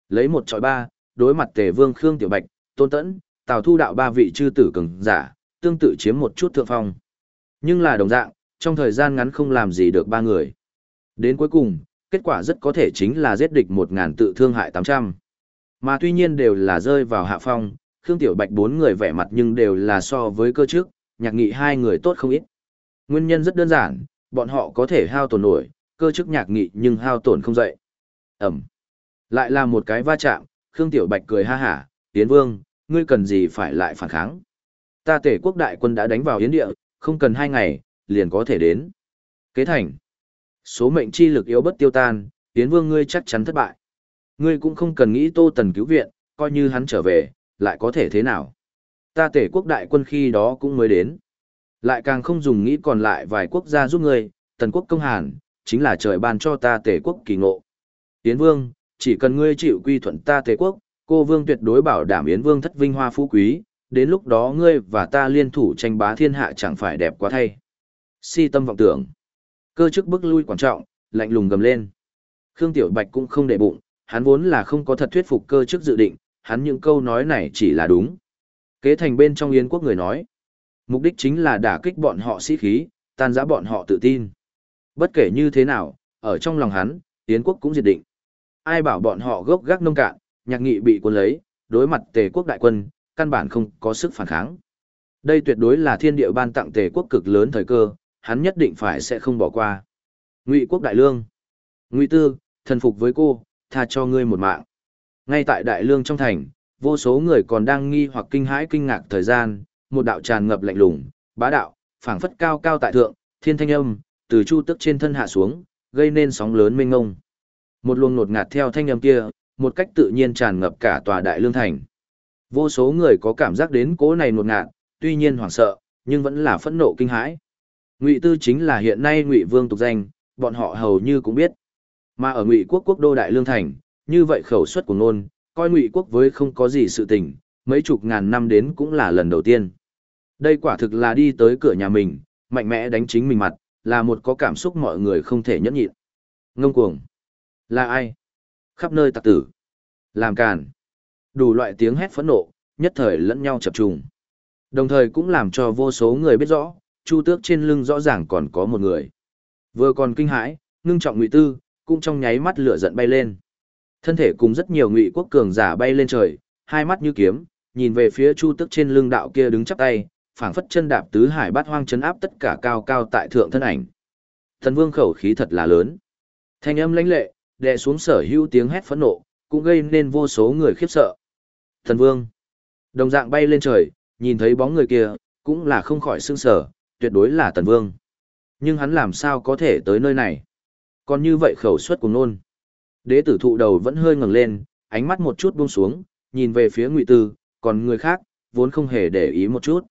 Lấy một trọi ba, đối mặt Tề Vương Khương Tiểu Bạch, Tôn Tẫn, Tào Thu đạo ba vị chư tử cường giả, tương tự chiếm một chút thượng phong. Nhưng là đồng dạng, trong thời gian ngắn không làm gì được ba người. Đến cuối cùng, kết quả rất có thể chính là giết địch một ngàn tự thương hại tám trăm Mà tuy nhiên đều là rơi vào hạ phong, Khương Tiểu Bạch bốn người vẻ mặt nhưng đều là so với cơ trước, nhạc nghị hai người tốt không ít. Nguyên nhân rất đơn giản, bọn họ có thể hao tổn nổi, cơ chức nhạc nghị nhưng hao tổn không dậy. Ẩm. Lại là một cái va chạm, Khương Tiểu Bạch cười ha hả, Yến Vương, ngươi cần gì phải lại phản kháng. Ta tể quốc đại quân đã đánh vào Yến địa, không cần hai ngày, liền có thể đến. Kế thành. Số mệnh chi lực yếu bất tiêu tan, Yến Vương ngươi chắc chắn thất bại. Ngươi cũng không cần nghĩ Tô Tần cứu viện, coi như hắn trở về, lại có thể thế nào. Ta tể quốc đại quân khi đó cũng mới đến. Lại càng không dùng nghĩ còn lại vài quốc gia giúp ngươi, Tần quốc công hàn, chính là trời ban cho ta Tề quốc kỳ ngộ. Yến Vương, chỉ cần ngươi chịu quy thuận ta Tề quốc, cô Vương tuyệt đối bảo đảm Yến Vương thất vinh hoa phú quý, đến lúc đó ngươi và ta liên thủ tranh bá thiên hạ chẳng phải đẹp quá thay. Si tâm vọng tưởng. Cơ chức bức lui quan trọng, lạnh lùng gầm lên. Khương Tiểu Bạch cũng không để bụng, hắn vốn là không có thật thuyết phục cơ chức dự định, hắn những câu nói này chỉ là đúng. Kế thành bên trong Yến quốc người nói. Mục đích chính là đả kích bọn họ sĩ khí, tan giã bọn họ tự tin. Bất kể như thế nào, ở trong lòng hắn, Yến quốc cũng diệt định. Ai bảo bọn họ gốc gác nông cạn, nhạc nghị bị quân lấy, đối mặt tề quốc đại quân, căn bản không có sức phản kháng. Đây tuyệt đối là thiên địa ban tặng tề quốc cực lớn thời cơ, hắn nhất định phải sẽ không bỏ qua. Ngụy quốc đại lương. Ngụy tư, thần phục với cô, tha cho ngươi một mạng. Ngay tại đại lương trong thành, vô số người còn đang nghi hoặc kinh hãi kinh ngạc thời gian, một đạo tràn ngập lạnh lùng, bá đạo, phảng phất cao cao tại thượng, thiên thanh âm, từ chu tức trên thân hạ xuống, gây nên sóng lớn mênh ngông. Một luồng nột ngạt theo thanh âm kia, một cách tự nhiên tràn ngập cả tòa đại lương thành. Vô số người có cảm giác đến cố này nột ngạt, tuy nhiên hoảng sợ, nhưng vẫn là phẫn nộ kinh hãi. Ngụy Tư chính là hiện nay Ngụy Vương tục danh, bọn họ hầu như cũng biết. Mà ở Ngụy Quốc quốc đô đại lương thành, như vậy khẩu suất của ngôn, coi Ngụy Quốc với không có gì sự tình, mấy chục ngàn năm đến cũng là lần đầu tiên. Đây quả thực là đi tới cửa nhà mình, mạnh mẽ đánh chính mình mặt, là một có cảm xúc mọi người không thể nhẫn nhịn. Ngông cuồng. Là ai? Khắp nơi tạc tử. Làm càn. Đủ loại tiếng hét phẫn nộ, nhất thời lẫn nhau chập trùng. Đồng thời cũng làm cho vô số người biết rõ, chu tước trên lưng rõ ràng còn có một người. Vừa còn kinh hãi, ngưng trọng ngụy tư, cũng trong nháy mắt lửa giận bay lên. Thân thể cùng rất nhiều ngụy quốc cường giả bay lên trời, hai mắt như kiếm, nhìn về phía chu tước trên lưng đạo kia đứng chắp tay, phảng phất chân đạp tứ hải bát hoang chấn áp tất cả cao cao tại thượng thân ảnh. Thần vương khẩu khí thật là lớn. Thanh âm lãnh lệ, đè xuống sở hữu tiếng hét phẫn nộ, cũng gây nên vô số người khiếp sợ. Thần vương, đồng dạng bay lên trời, nhìn thấy bóng người kia, cũng là không khỏi sương sở, tuyệt đối là tần vương. Nhưng hắn làm sao có thể tới nơi này? Còn như vậy khẩu suất cùng nôn. Đế tử thụ đầu vẫn hơi ngẩng lên, ánh mắt một chút buông xuống, nhìn về phía ngụy tư, còn người khác, vốn không hề để ý một chút.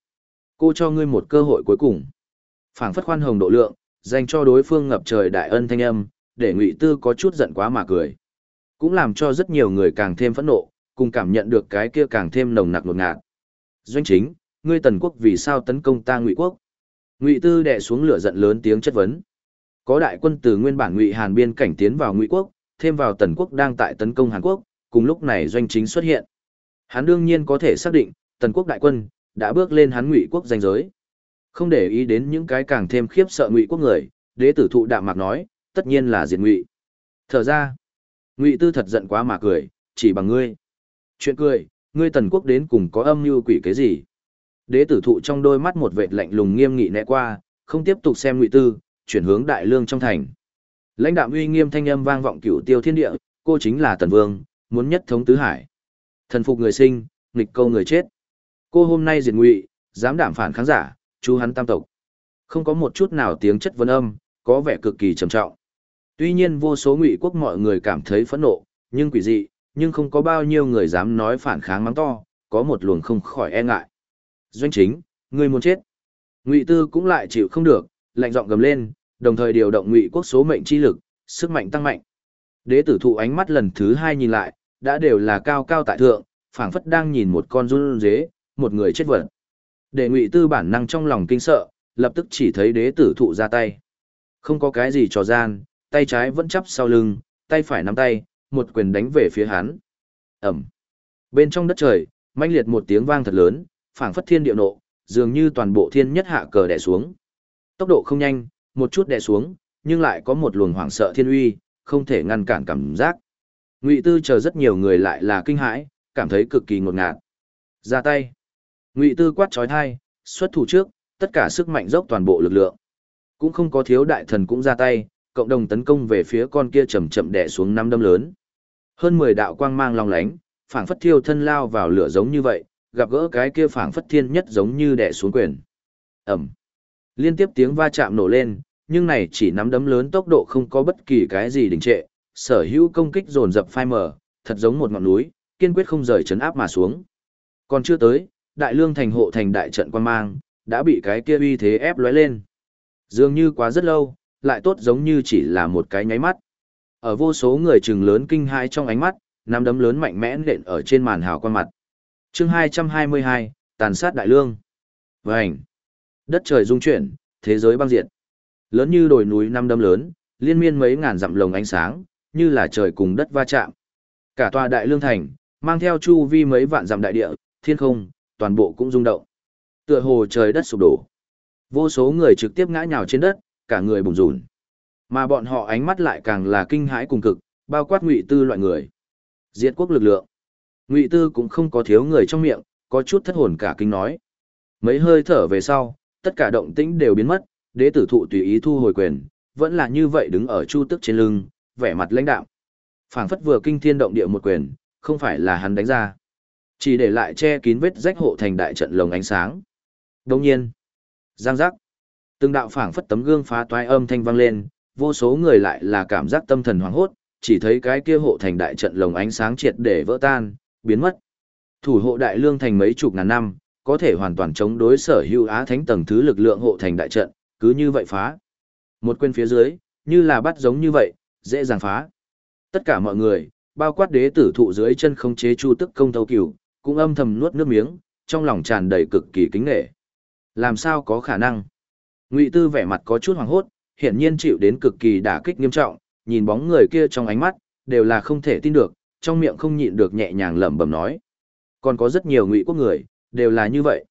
Cô cho ngươi một cơ hội cuối cùng. phảng phất khoan hồng độ lượng, dành cho đối phương ngập trời đại ân thanh âm, để ngụy tư có chút giận quá mà cười. Cũng làm cho rất nhiều người càng thêm phẫn nộ, cùng cảm nhận được cái kia càng thêm nồng nặc ngột ngạt. Doanh chính, ngươi tần quốc vì sao tấn công ta ngụy quốc? Ngụy Tư đệ xuống lửa giận lớn tiếng chất vấn. Có đại quân từ nguyên bản Ngụy Hàn biên cảnh tiến vào Ngụy quốc, thêm vào Tần quốc đang tại tấn công Hàn Quốc, cùng lúc này doanh chính xuất hiện. Hắn đương nhiên có thể xác định, Tần quốc đại quân đã bước lên hắn Ngụy quốc danh giới. Không để ý đến những cái càng thêm khiếp sợ Ngụy quốc người, đế tử thụ đạm mạc nói, tất nhiên là diệt Ngụy. Thở ra, Ngụy Tư thật giận quá mà cười, chỉ bằng ngươi. Chuyện cười, ngươi Tần quốc đến cùng có âm mưu quỷ cái gì? Đế tử thụ trong đôi mắt một vệt lạnh lùng nghiêm nghị né qua, không tiếp tục xem ngụy tư, chuyển hướng đại lương trong thành. Lãnh đạo uy nghiêm thanh âm vang vọng cửu tiêu thiên địa, cô chính là tần vương, muốn nhất thống tứ hải. Thần phục người sinh, nghịch câu người chết. Cô hôm nay diệt ngụy, dám đảm phản kháng giả, chú hắn tam tộc. Không có một chút nào tiếng chất vấn âm, có vẻ cực kỳ trầm trọng. Tuy nhiên vô số ngụy quốc mọi người cảm thấy phẫn nộ, nhưng quỷ dị, nhưng không có bao nhiêu người dám nói phản kháng mắng to, có một luồng không khỏi e ngại. Doanh chính, người muốn chết. Ngụy Tư cũng lại chịu không được, lạnh giọng gầm lên, đồng thời điều động Ngụy quốc số mệnh chi lực, sức mạnh tăng mạnh. Đế tử thụ ánh mắt lần thứ hai nhìn lại, đã đều là cao cao tại thượng, phảng phất đang nhìn một con run dế, một người chết vật. Để Ngụy Tư bản năng trong lòng kinh sợ, lập tức chỉ thấy đế tử thụ ra tay. Không có cái gì trò gian, tay trái vẫn chắp sau lưng, tay phải nắm tay, một quyền đánh về phía hắn. Ẩm. Bên trong đất trời, manh liệt một tiếng vang thật lớn, phảng phất thiên địa nộ, dường như toàn bộ thiên nhất hạ cờ đè xuống. Tốc độ không nhanh, một chút đè xuống, nhưng lại có một luồng hoảng sợ thiên uy, không thể ngăn cản cảm giác. Ngụy Tư chờ rất nhiều người lại là kinh hãi, cảm thấy cực kỳ ngột ngạt. Ra tay. Ngụy Tư quát chói tai, xuất thủ trước, tất cả sức mạnh dốc toàn bộ lực lượng. Cũng không có thiếu đại thần cũng ra tay, cộng đồng tấn công về phía con kia chậm chậm đè xuống năm đâm lớn. Hơn 10 đạo quang mang long lánh, phảng phất thiêu thân lao vào lửa giống như vậy, gặp gỡ cái kia phảng phất thiên nhất giống như đè xuống quyền. Ẩm. Liên tiếp tiếng va chạm nổ lên, nhưng này chỉ nắm đấm lớn tốc độ không có bất kỳ cái gì đình trệ, sở hữu công kích dồn dập phai mở, thật giống một ngọn núi, kiên quyết không rời chấn áp mà xuống. Còn chưa tới, đại lương thành hộ thành đại trận quan mang, đã bị cái kia uy thế ép lóe lên. Dường như quá rất lâu, lại tốt giống như chỉ là một cái nháy mắt. Ở vô số người trừng lớn kinh hãi trong ánh mắt, nắm đấm lớn mạnh mẽ nện ở trên màn hào quan mặt. Chương 222, tàn sát đại lương. Vành. Đất trời rung chuyển, thế giới băng diệt. Lớn như đồi núi năm đấm lớn, liên miên mấy ngàn dặm lồng ánh sáng, như là trời cùng đất va chạm. Cả tòa đại lương thành, mang theo chu vi mấy vạn dặm đại địa, thiên không, toàn bộ cũng rung động. Tựa hồ trời đất sụp đổ. Vô số người trực tiếp ngã nhào trên đất, cả người bùng rùn. Mà bọn họ ánh mắt lại càng là kinh hãi cùng cực, bao quát ngụy tư loại người. Diệt quốc lực lượng. Ngụy tư cũng không có thiếu người trong miệng, có chút thất hồn cả kinh nói. Mấy hơi thở về sau, tất cả động tĩnh đều biến mất, đế tử thụ tùy ý thu hồi quyền, vẫn là như vậy đứng ở chu tức trên lưng, vẻ mặt lãnh đạo. phảng phất vừa kinh thiên động địa một quyền, không phải là hắn đánh ra. Chỉ để lại che kín vết rách hộ thành đại trận lồng ánh sáng. Đồng nhiên, giang giác, từng đạo phảng phất tấm gương phá toái âm thanh vang lên, vô số người lại là cảm giác tâm thần hoảng hốt, chỉ thấy cái kia hộ thành đại trận lồng ánh sáng triệt để vỡ tan, biến mất. Thủ hộ đại lương thành mấy chục ngàn năm, có thể hoàn toàn chống đối sở hữu á thánh tầng thứ lực lượng hộ thành đại trận, cứ như vậy phá. Một quên phía dưới, như là bắt giống như vậy, dễ dàng phá. Tất cả mọi người, bao quát đế tử thụ dưới chân không chế chu tức công thâu cửu, cũng âm thầm nuốt nước miếng, trong lòng tràn đầy cực kỳ kính nghệ. Làm sao có khả năng? Ngụy Tư vẻ mặt có chút hoàng hốt, hiển nhiên chịu đến cực kỳ đả kích nghiêm trọng, nhìn bóng người kia trong ánh mắt, đều là không thể tin được, trong miệng không nhịn được nhẹ nhàng lẩm bẩm nói. Còn có rất nhiều ngụy quốc người, đều là như vậy.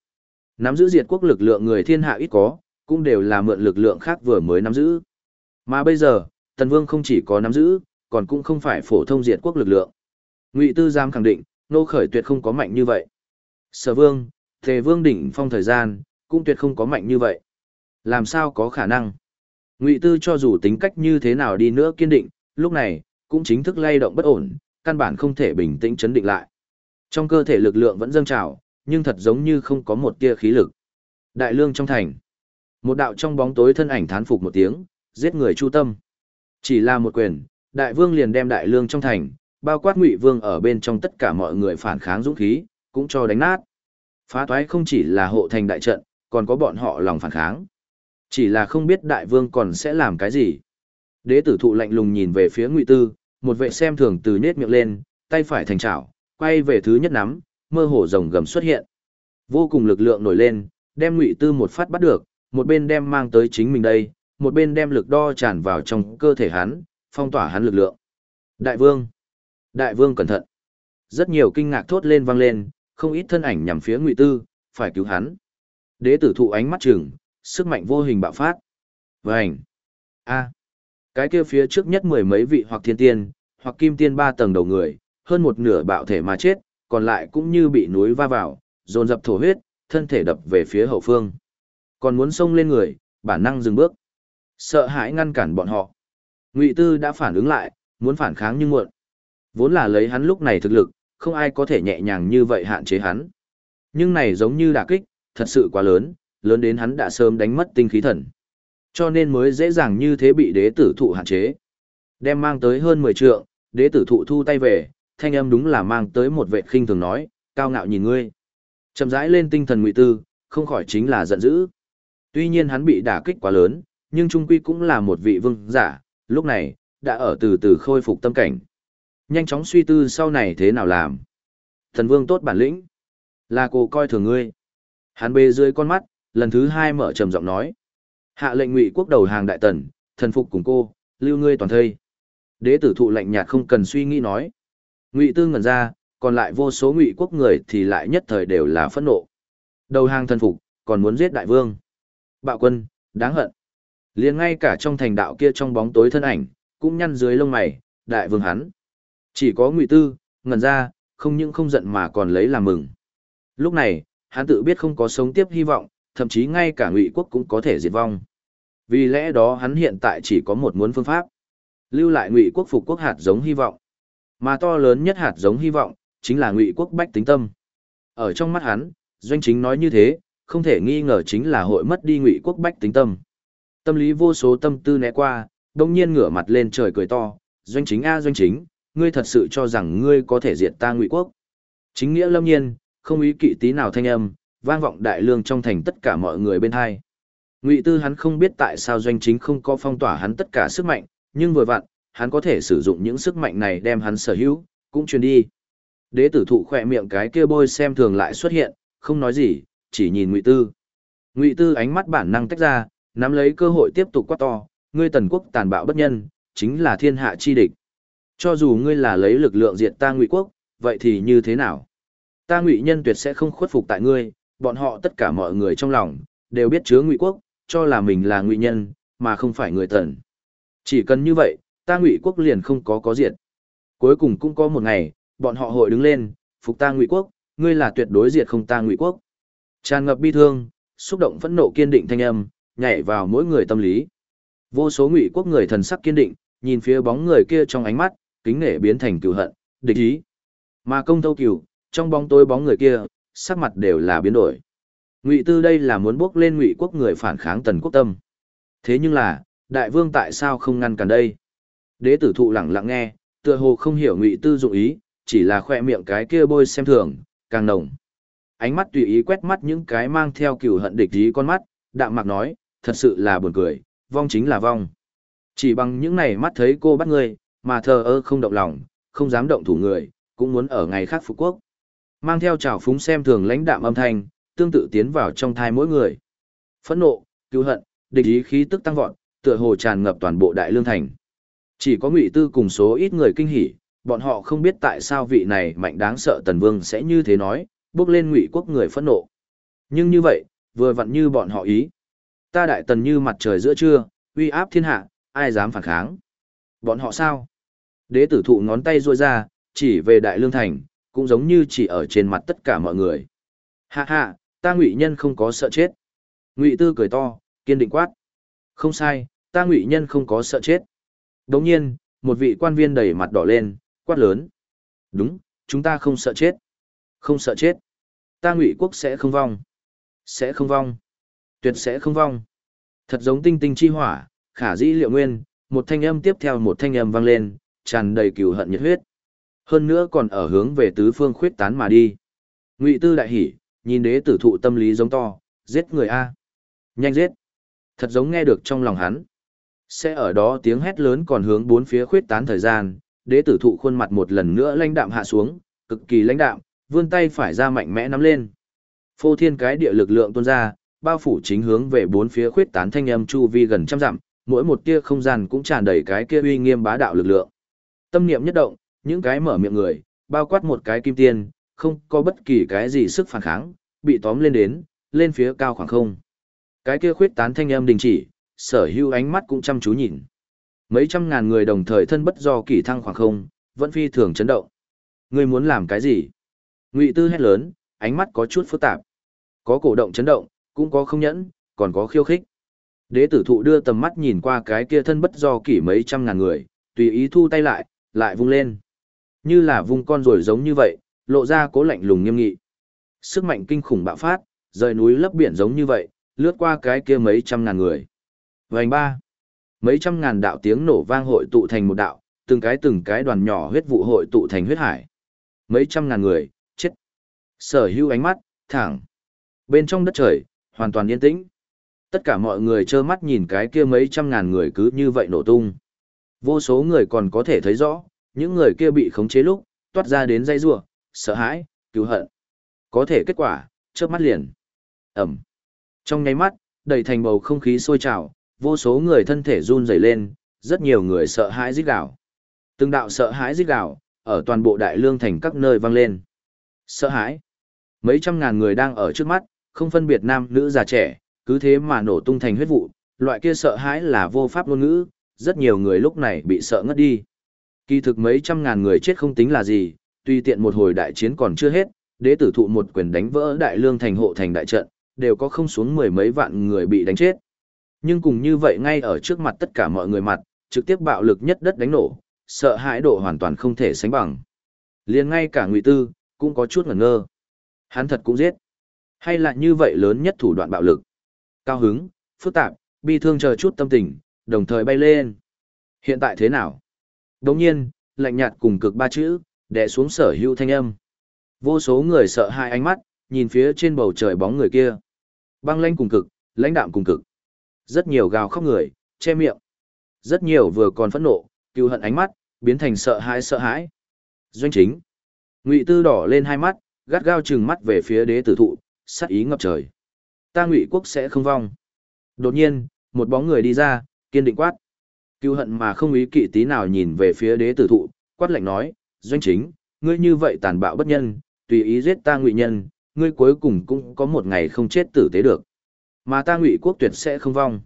Nắm giữ diệt quốc lực lượng người thiên hạ ít có, cũng đều là mượn lực lượng khác vừa mới nắm giữ. Mà bây giờ, Tần Vương không chỉ có nắm giữ, còn cũng không phải phổ thông diệt quốc lực lượng. Ngụy Tư Giam khẳng định, nô khởi tuyệt không có mạnh như vậy. Sở Vương, Thề Vương đỉnh phong thời gian, cũng tuyệt không có mạnh như vậy. Làm sao có khả năng? Ngụy Tư cho dù tính cách như thế nào đi nữa kiên định, lúc này, cũng chính thức lay động bất ổn, căn bản không thể bình tĩnh chấn định lại. Trong cơ thể lực lượng vẫn dâng trào, nhưng thật giống như không có một tia khí lực. Đại lương trong thành. Một đạo trong bóng tối thân ảnh thán phục một tiếng, giết người chu tâm. Chỉ là một quyền, đại vương liền đem đại lương trong thành, bao quát ngụy vương ở bên trong tất cả mọi người phản kháng dũng khí, cũng cho đánh nát. Phá thoái không chỉ là hộ thành đại trận, còn có bọn họ lòng phản kháng. Chỉ là không biết đại vương còn sẽ làm cái gì. Đế tử thụ lạnh lùng nhìn về phía ngụy tư, một vệ xem thường từ nết miệng lên, tay phải thành chảo, quay về thứ nhất nắm, mơ hồ rồng gầm xuất hiện. Vô cùng lực lượng nổi lên, đem ngụy tư một phát bắt được, một bên đem mang tới chính mình đây, một bên đem lực đo tràn vào trong cơ thể hắn, phong tỏa hắn lực lượng. Đại vương! Đại vương cẩn thận! Rất nhiều kinh ngạc thốt lên vang lên, không ít thân ảnh nhằm phía ngụy tư, phải cứu hắn. Đế tử thụ ánh mắt chừng, sức mạnh vô hình bạo phát. Vành! A! Cái kia phía trước nhất mười mấy vị hoặc thiên tiên, hoặc kim tiên ba tầng đầu người, hơn một nửa bạo thể mà chết, còn lại cũng như bị núi va vào, dồn dập thổ huyết, thân thể đập về phía hậu phương. Còn muốn xông lên người, bản năng dừng bước. Sợ hãi ngăn cản bọn họ. Ngụy Tư đã phản ứng lại, muốn phản kháng nhưng muộn. Vốn là lấy hắn lúc này thực lực, không ai có thể nhẹ nhàng như vậy hạn chế hắn. Nhưng này giống như đả kích, thật sự quá lớn, lớn đến hắn đã sớm đánh mất tinh khí thần. Cho nên mới dễ dàng như thế bị đế tử thụ hạn chế. Đem mang tới hơn 10 trượng, đế tử thụ thu tay về, thanh âm đúng là mang tới một vệ khinh thường nói, cao ngạo nhìn ngươi. Chậm rãi lên tinh thần ngụy tư, không khỏi chính là giận dữ. Tuy nhiên hắn bị đả kích quá lớn, nhưng trung quy cũng là một vị vương giả, lúc này, đã ở từ từ khôi phục tâm cảnh. Nhanh chóng suy tư sau này thế nào làm. Thần vương tốt bản lĩnh. Là cô coi thường ngươi. Hắn bê dưới con mắt, lần thứ hai mở trầm giọng nói. Hạ lệnh ngụy quốc đầu hàng đại tần, thần phục cùng cô, lưu ngươi toàn thây. Đế tử thụ lệnh nhạt không cần suy nghĩ nói. Ngụy tư ngẩn ra, còn lại vô số ngụy quốc người thì lại nhất thời đều là phẫn nộ. Đầu hàng thần phục, còn muốn giết đại vương. Bạo quân, đáng hận. liền ngay cả trong thành đạo kia trong bóng tối thân ảnh, cũng nhăn dưới lông mày, đại vương hắn. Chỉ có ngụy tư, ngẩn ra, không những không giận mà còn lấy làm mừng. Lúc này, hắn tự biết không có sống tiếp hy vọng, thậm chí ngay cả ngụy quốc cũng có thể diệt vong. Vì lẽ đó hắn hiện tại chỉ có một muốn phương pháp. Lưu lại ngụy quốc phục quốc hạt giống hy vọng. Mà to lớn nhất hạt giống hy vọng, chính là ngụy quốc bách tính tâm. Ở trong mắt hắn, doanh chính nói như thế, không thể nghi ngờ chính là hội mất đi ngụy quốc bách tính tâm. Tâm lý vô số tâm tư né qua, đông nhiên ngửa mặt lên trời cười to, doanh chính a doanh chính, ngươi thật sự cho rằng ngươi có thể diệt ta ngụy quốc. Chính nghĩa lâm nhiên, không ý kỵ tí nào thanh âm, vang vọng đại lương trong thành tất cả mọi người bên hai. Ngụy Tư hắn không biết tại sao doanh chính không có phong tỏa hắn tất cả sức mạnh, nhưng vừa vặn, hắn có thể sử dụng những sức mạnh này đem hắn sở hữu, cũng truyền đi. Đế tử thụ khỏe miệng cái kia bôi xem thường lại xuất hiện, không nói gì, chỉ nhìn Ngụy Tư. Ngụy Tư ánh mắt bản năng tách ra, nắm lấy cơ hội tiếp tục quát to, ngươi tần quốc tàn bạo bất nhân, chính là thiên hạ chi địch. Cho dù ngươi là lấy lực lượng diệt ta Ngụy quốc, vậy thì như thế nào? Ta Ngụy nhân tuyệt sẽ không khuất phục tại ngươi, bọn họ tất cả mọi người trong lòng đều biết chứa Ngụy quốc, cho là mình là Ngụy nhân, mà không phải người tần. Chỉ cần như vậy, ta Ngụy quốc liền không có có diệt. Cuối cùng cũng có một ngày, bọn họ hội đứng lên, phục ta Ngụy quốc, ngươi là tuyệt đối diệt không ta Ngụy quốc. Tràn ngập bi thương, xúc động phẫn nộ kiên định thanh âm, nhảy vào mỗi người tâm lý. Vô số Ngụy quốc người thần sắc kiên định, nhìn phía bóng người kia trong ánh mắt, kính nể biến thành cựu hận, địch ý. Mà công thâu cửu trong bóng tối bóng người kia, sắc mặt đều là biến đổi. Ngụy Tư đây là muốn bước lên Ngụy quốc người phản kháng Tần Quốc Tâm. Thế nhưng là, đại vương tại sao không ngăn cản đây? Đế tử thụ lặng lặng nghe, tựa hồ không hiểu Ngụy Tư dụng ý, chỉ là khoe miệng cái kia bôi xem thường, càng nồng. Ánh mắt tùy ý quét mắt những cái mang theo cửu hận địch ý con mắt, đạm mạc nói, thật sự là buồn cười, vong chính là vong. Chỉ bằng những này mắt thấy cô bắt người, mà thờ ơ không động lòng, không dám động thủ người, cũng muốn ở ngày khác phục quốc. Mang theo trào phúng xem thường lãnh đạm âm thanh, tương tự tiến vào trong thai mỗi người. Phẫn nộ, cứu hận, địch ý khí tức tăng vọt, tựa hồ tràn ngập toàn bộ đại lương thành. Chỉ có ngụy tư cùng số ít người kinh hỉ, bọn họ không biết tại sao vị này mạnh đáng sợ tần vương sẽ như thế nói, bước lên ngụy quốc người phẫn nộ. Nhưng như vậy, vừa vặn như bọn họ ý. Ta đại tần như mặt trời giữa trưa, uy áp thiên hạ, ai dám phản kháng. Bọn họ sao? Đế tử thụ ngón tay ruôi ra, chỉ về đại lương thành, cũng giống như chỉ ở trên mặt tất cả mọi người. Hạ hạ, ta ngụy nhân không có sợ chết. Ngụy tư cười to, kiên định quát. Không sai, ta ngụy nhân không có sợ chết. Đồng nhiên, một vị quan viên đầy mặt đỏ lên, quát lớn. Đúng, chúng ta không sợ chết. Không sợ chết. Ta ngụy quốc sẽ không vong. Sẽ không vong. Tuyệt sẽ không vong. Thật giống tinh tinh chi hỏa, khả dĩ liệu nguyên, một thanh âm tiếp theo một thanh âm vang lên, tràn đầy cừu hận nhiệt huyết. Hơn nữa còn ở hướng về tứ phương khuyết tán mà đi. Ngụy Tư đại hỉ, nhìn đế tử thụ tâm lý giống to, giết người a. Nhanh giết. Thật giống nghe được trong lòng hắn. Sẽ ở đó tiếng hét lớn còn hướng bốn phía khuyết tán thời gian, đế tử thụ khuôn mặt một lần nữa lãnh đạm hạ xuống, cực kỳ lãnh đạm, vươn tay phải ra mạnh mẽ nắm lên. Phô thiên cái địa lực lượng tuôn ra, bao phủ chính hướng về bốn phía khuyết tán thanh âm chu vi gần trăm dặm, mỗi một tia không gian cũng tràn đầy cái kia uy nghiêm bá đạo lực lượng. Tâm niệm nhất động, những cái mở miệng người, bao quát một cái kim tiên, không có bất kỳ cái gì sức phản kháng, bị tóm lên đến, lên phía cao khoảng không. Cái kia khuyết tán thanh âm đình chỉ, sở hữu ánh mắt cũng chăm chú nhìn. Mấy trăm ngàn người đồng thời thân bất do kỳ thăng khoảng không, vẫn phi thường chấn động. Ngươi muốn làm cái gì? Ngụy Tư hét lớn, ánh mắt có chút phức tạp. Có cổ động chấn động, cũng có không nhẫn, còn có khiêu khích. Đế tử thụ đưa tầm mắt nhìn qua cái kia thân bất do kỷ mấy trăm ngàn người, tùy ý thu tay lại, lại vung lên. Như là vung con rồi giống như vậy, lộ ra cố lạnh lùng nghiêm nghị. Sức mạnh kinh khủng bạo phát, rời núi lấp biển giống như vậy, lướt qua cái kia mấy trăm ngàn người. Vành ba, mấy trăm ngàn đạo tiếng nổ vang hội tụ thành một đạo, từng cái từng cái đoàn nhỏ huyết vụ hội tụ thành huyết hải. Mấy trăm ngàn người, chết. Sở hữu ánh mắt, thẳng. Bên trong đất trời, hoàn toàn yên tĩnh. Tất cả mọi người trơ mắt nhìn cái kia mấy trăm ngàn người cứ như vậy nổ tung. Vô số người còn có thể thấy rõ, những người kia bị khống chế lúc, toát ra đến dây rủa, sợ hãi, cứu hận. Có thể kết quả, trước mắt liền. Ẩm. Trong nháy mắt, đầy thành bầu không khí sôi trào, vô số người thân thể run rẩy lên, rất nhiều người sợ hãi rít gào. Từng đạo sợ hãi rít gào, ở toàn bộ đại lương thành các nơi vang lên. Sợ hãi. Mấy trăm ngàn người đang ở trước mắt, không phân biệt nam nữ già trẻ, cứ thế mà nổ tung thành huyết vụ, loại kia sợ hãi là vô pháp ngôn ngữ, rất nhiều người lúc này bị sợ ngất đi. Kỳ thực mấy trăm ngàn người chết không tính là gì, tuy tiện một hồi đại chiến còn chưa hết, đế tử thụ một quyền đánh vỡ đại lương thành hộ thành đại trận, đều có không xuống mười mấy vạn người bị đánh chết. Nhưng cùng như vậy ngay ở trước mặt tất cả mọi người mặt, trực tiếp bạo lực nhất đất đánh nổ, sợ hãi độ hoàn toàn không thể sánh bằng. liền ngay cả Ngụy Tư cũng có chút ngẩn ngơ. Hắn thật cũng giết. Hay là như vậy lớn nhất thủ đoạn bạo lực. Cao hứng, phức tạp, bi thương chờ chút tâm tình, đồng thời bay lên. Hiện tại thế nào? Đồng nhiên, lạnh nhạt cùng cực ba chữ, đè xuống sở hữu thanh âm. Vô số người sợ hai ánh mắt, nhìn phía trên bầu trời bóng người kia. Băng lãnh cùng cực, lãnh đạm cùng cực. Rất nhiều gào khóc người, che miệng. Rất nhiều vừa còn phẫn nộ, cứu hận ánh mắt, biến thành sợ hãi sợ hãi. Doanh chính. Ngụy Tư đỏ lên hai mắt, gắt gao trừng mắt về phía đế tử thụ, sát ý ngập trời. Ta Ngụy quốc sẽ không vong. Đột nhiên, một bóng người đi ra, kiên định quát. cưu hận mà không ý kỵ tí nào nhìn về phía đế tử thụ, quát lạnh nói, doanh chính, ngươi như vậy tàn bạo bất nhân, tùy ý giết ta ngụy nhân, ngươi cuối cùng cũng có một ngày không chết tử tế được. Mà ta ngụy quốc tuyệt sẽ không vong.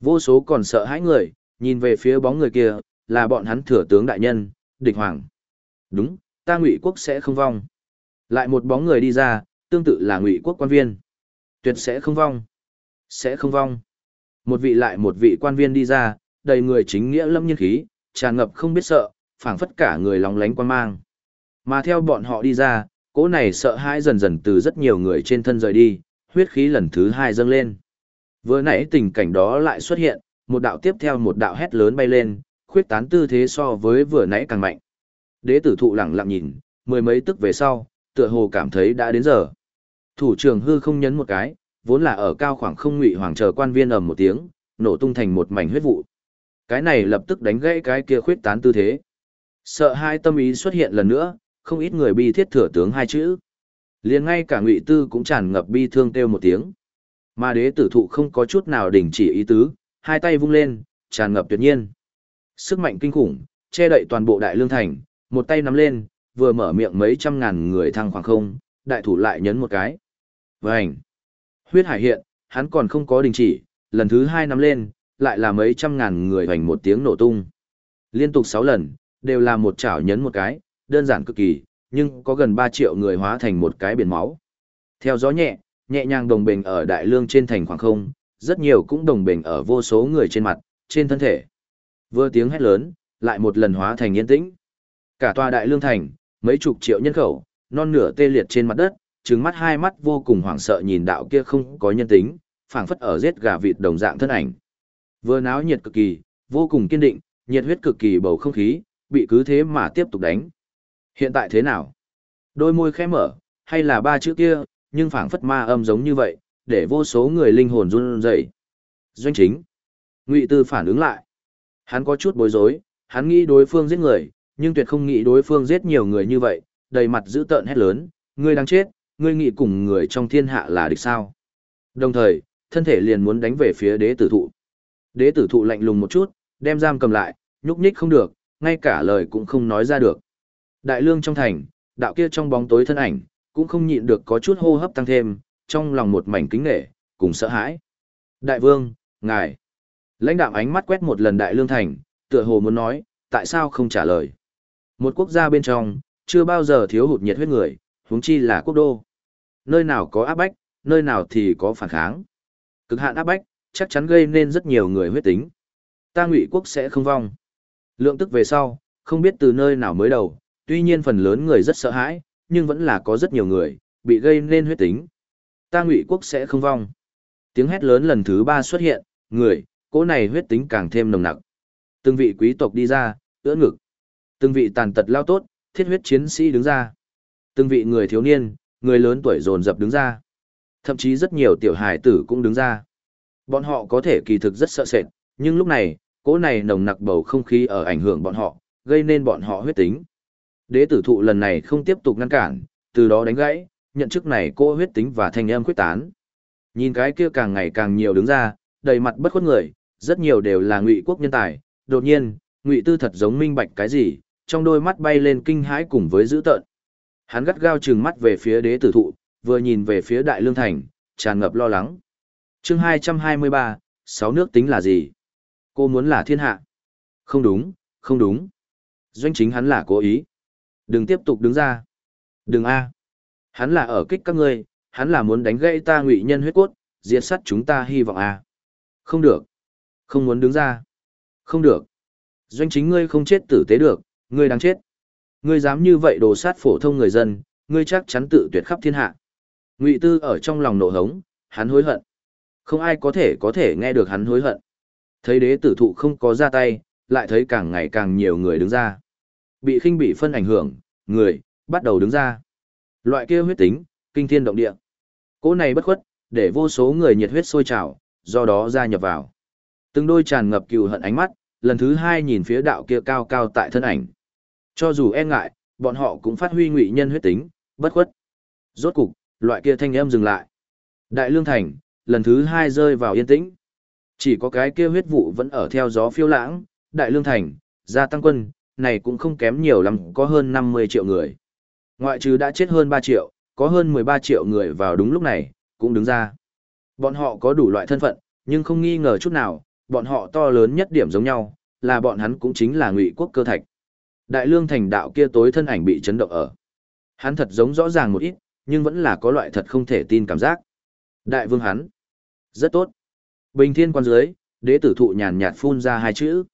Vô số còn sợ hãi người, nhìn về phía bóng người kia, là bọn hắn thừa tướng đại nhân, địch hoàng. Đúng, ta ngụy quốc sẽ không vong. Lại một bóng người đi ra, tương tự là ngụy quốc quan viên. Tuyệt sẽ không vong. Sẽ không vong. Một vị lại một vị quan viên đi ra, đầy người chính nghĩa lâm nhân khí, tràn ngập không biết sợ, phảng phất cả người lóng lánh quan mang. Mà theo bọn họ đi ra, cỗ này sợ hãi dần dần từ rất nhiều người trên thân rời đi, huyết khí lần thứ hai dâng lên. Vừa nãy tình cảnh đó lại xuất hiện, một đạo tiếp theo một đạo hét lớn bay lên, khuyết tán tư thế so với vừa nãy càng mạnh. Đế tử thụ lặng lặng nhìn, mười mấy tức về sau, tựa hồ cảm thấy đã đến giờ. Thủ trưởng hư không nhấn một cái, vốn là ở cao khoảng không ngụy hoàng chờ quan viên ầm một tiếng, nổ tung thành một mảnh huyết vụ. Cái này lập tức đánh gãy cái kia khuyết tán tư thế. Sợ hai tâm ý xuất hiện lần nữa, không ít người bi thiết thừa tướng hai chữ. liền ngay cả ngụy tư cũng tràn ngập bi thương kêu một tiếng. Mà đế tử thụ không có chút nào đình chỉ ý tứ, hai tay vung lên, tràn ngập tuyệt nhiên. Sức mạnh kinh khủng, che đậy toàn bộ đại lương thành, một tay nắm lên, vừa mở miệng mấy trăm ngàn người thăng khoảng không, đại thủ lại nhấn một cái. Vành! Huyết hải hiện, hắn còn không có đình chỉ, lần thứ hai nắm lên, lại là mấy trăm ngàn người hoành một tiếng nổ tung. Liên tục sáu lần, đều là một chảo nhấn một cái, đơn giản cực kỳ, nhưng có gần 3 triệu người hóa thành một cái biển máu. Theo gió nhẹ, nhẹ nhàng đồng bình ở đại lương trên thành khoảng không, rất nhiều cũng đồng bình ở vô số người trên mặt, trên thân thể. Vừa tiếng hét lớn, lại một lần hóa thành yên tĩnh. Cả tòa đại lương thành, mấy chục triệu nhân khẩu, non nửa tê liệt trên mặt đất, trừng mắt hai mắt vô cùng hoảng sợ nhìn đạo kia không có nhân tính, phảng phất ở giết gà vịt đồng dạng thân ảnh. Vừa náo nhiệt cực kỳ, vô cùng kiên định, nhiệt huyết cực kỳ bầu không khí, bị cứ thế mà tiếp tục đánh. Hiện tại thế nào? Đôi môi khẽ mở, hay là ba chữ kia, nhưng phảng phất ma âm giống như vậy, để vô số người linh hồn run rẩy. Doanh chính. Ngụy Tư phản ứng lại. Hắn có chút bối rối, hắn nghĩ đối phương giết người, nhưng tuyệt không nghĩ đối phương giết nhiều người như vậy, đầy mặt dữ tợn hét lớn, ngươi đang chết, ngươi nghĩ cùng người trong thiên hạ là địch sao. Đồng thời, thân thể liền muốn đánh về phía đế tử thụ. Đế tử thụ lạnh lùng một chút, đem giam cầm lại, nhúc nhích không được, ngay cả lời cũng không nói ra được. Đại lương trong thành, đạo kia trong bóng tối thân ảnh, cũng không nhịn được có chút hô hấp tăng thêm, trong lòng một mảnh kính nể, cùng sợ hãi. Đại vương, ngài. Lãnh đạo ánh mắt quét một lần đại lương thành, tựa hồ muốn nói, tại sao không trả lời. Một quốc gia bên trong, chưa bao giờ thiếu hụt nhiệt huyết người, huống chi là quốc đô. Nơi nào có áp bách, nơi nào thì có phản kháng. Cực hạn áp bách, chắc chắn gây nên rất nhiều người huyết tính. Ta ngụy quốc sẽ không vong. Lượng tức về sau, không biết từ nơi nào mới đầu, tuy nhiên phần lớn người rất sợ hãi, nhưng vẫn là có rất nhiều người, bị gây nên huyết tính. Ta ngụy quốc sẽ không vong. Tiếng hét lớn lần thứ ba xuất hiện, người, cỗ này huyết tính càng thêm nồng nặc. Từng vị quý tộc đi ra, ưỡn ngực. Từng vị tàn tật lao tốt, thiết huyết chiến sĩ đứng ra. Từng vị người thiếu niên, người lớn tuổi dồn dập đứng ra. Thậm chí rất nhiều tiểu hài tử cũng đứng ra. Bọn họ có thể kỳ thực rất sợ sệt, nhưng lúc này, cỗ này nồng nặc bầu không khí ở ảnh hưởng bọn họ, gây nên bọn họ huyết tính. Đế tử thụ lần này không tiếp tục ngăn cản, từ đó đánh gãy, nhận chức này cô huyết tính và thanh âm khuyết tán. Nhìn cái kia càng ngày càng nhiều đứng ra, đầy mặt bất khuất người, rất nhiều đều là ngụy quốc nhân tài, đột nhiên, ngụy tư thật giống minh bạch cái gì, trong đôi mắt bay lên kinh hãi cùng với dữ tợn. Hắn gắt gao trừng mắt về phía đế tử thụ, vừa nhìn về phía đại lương thành, tràn ngập lo lắng. chương 223, sáu nước tính là gì? Cô muốn là thiên hạ. Không đúng, không đúng. Doanh chính hắn là cố ý. Đừng tiếp tục đứng ra. Đừng a. Hắn là ở kích các ngươi, hắn là muốn đánh gãy ta ngụy nhân huyết cốt, diệt sát chúng ta hy vọng a. Không được. Không muốn đứng ra. Không được. Doanh chính ngươi không chết tử tế được, ngươi đáng chết. Ngươi dám như vậy đồ sát phổ thông người dân, ngươi chắc chắn tự tuyệt khắp thiên hạ. Ngụy Tư ở trong lòng nộ hống, hắn hối hận. Không ai có thể có thể nghe được hắn hối hận. Thấy đế tử thụ không có ra tay, lại thấy càng ngày càng nhiều người đứng ra. Bị khinh bị phân ảnh hưởng, người, bắt đầu đứng ra. Loại kia huyết tính, kinh thiên động địa. Cỗ này bất khuất, để vô số người nhiệt huyết sôi trào, do đó gia nhập vào. Từng đôi tràn ngập cừu hận ánh mắt, lần thứ hai nhìn phía đạo kia cao cao tại thân ảnh. Cho dù e ngại, bọn họ cũng phát huy ngụy nhân huyết tính, bất khuất. Rốt cục, loại kia thanh âm dừng lại. Đại lương thành, lần thứ hai rơi vào yên tĩnh. Chỉ có cái kia huyết vụ vẫn ở theo gió phiêu lãng, đại lương thành, gia tăng quân, này cũng không kém nhiều lắm, có hơn 50 triệu người. Ngoại trừ đã chết hơn 3 triệu, có hơn 13 triệu người vào đúng lúc này, cũng đứng ra. Bọn họ có đủ loại thân phận, nhưng không nghi ngờ chút nào, bọn họ to lớn nhất điểm giống nhau, là bọn hắn cũng chính là ngụy quốc cơ thạch. Đại lương thành đạo kia tối thân ảnh bị chấn động ở. Hắn thật giống rõ ràng một ít, nhưng vẫn là có loại thật không thể tin cảm giác. Đại vương hắn. Rất tốt. Bình thiên quan dưới, đế tử thụ nhàn nhạt phun ra hai chữ.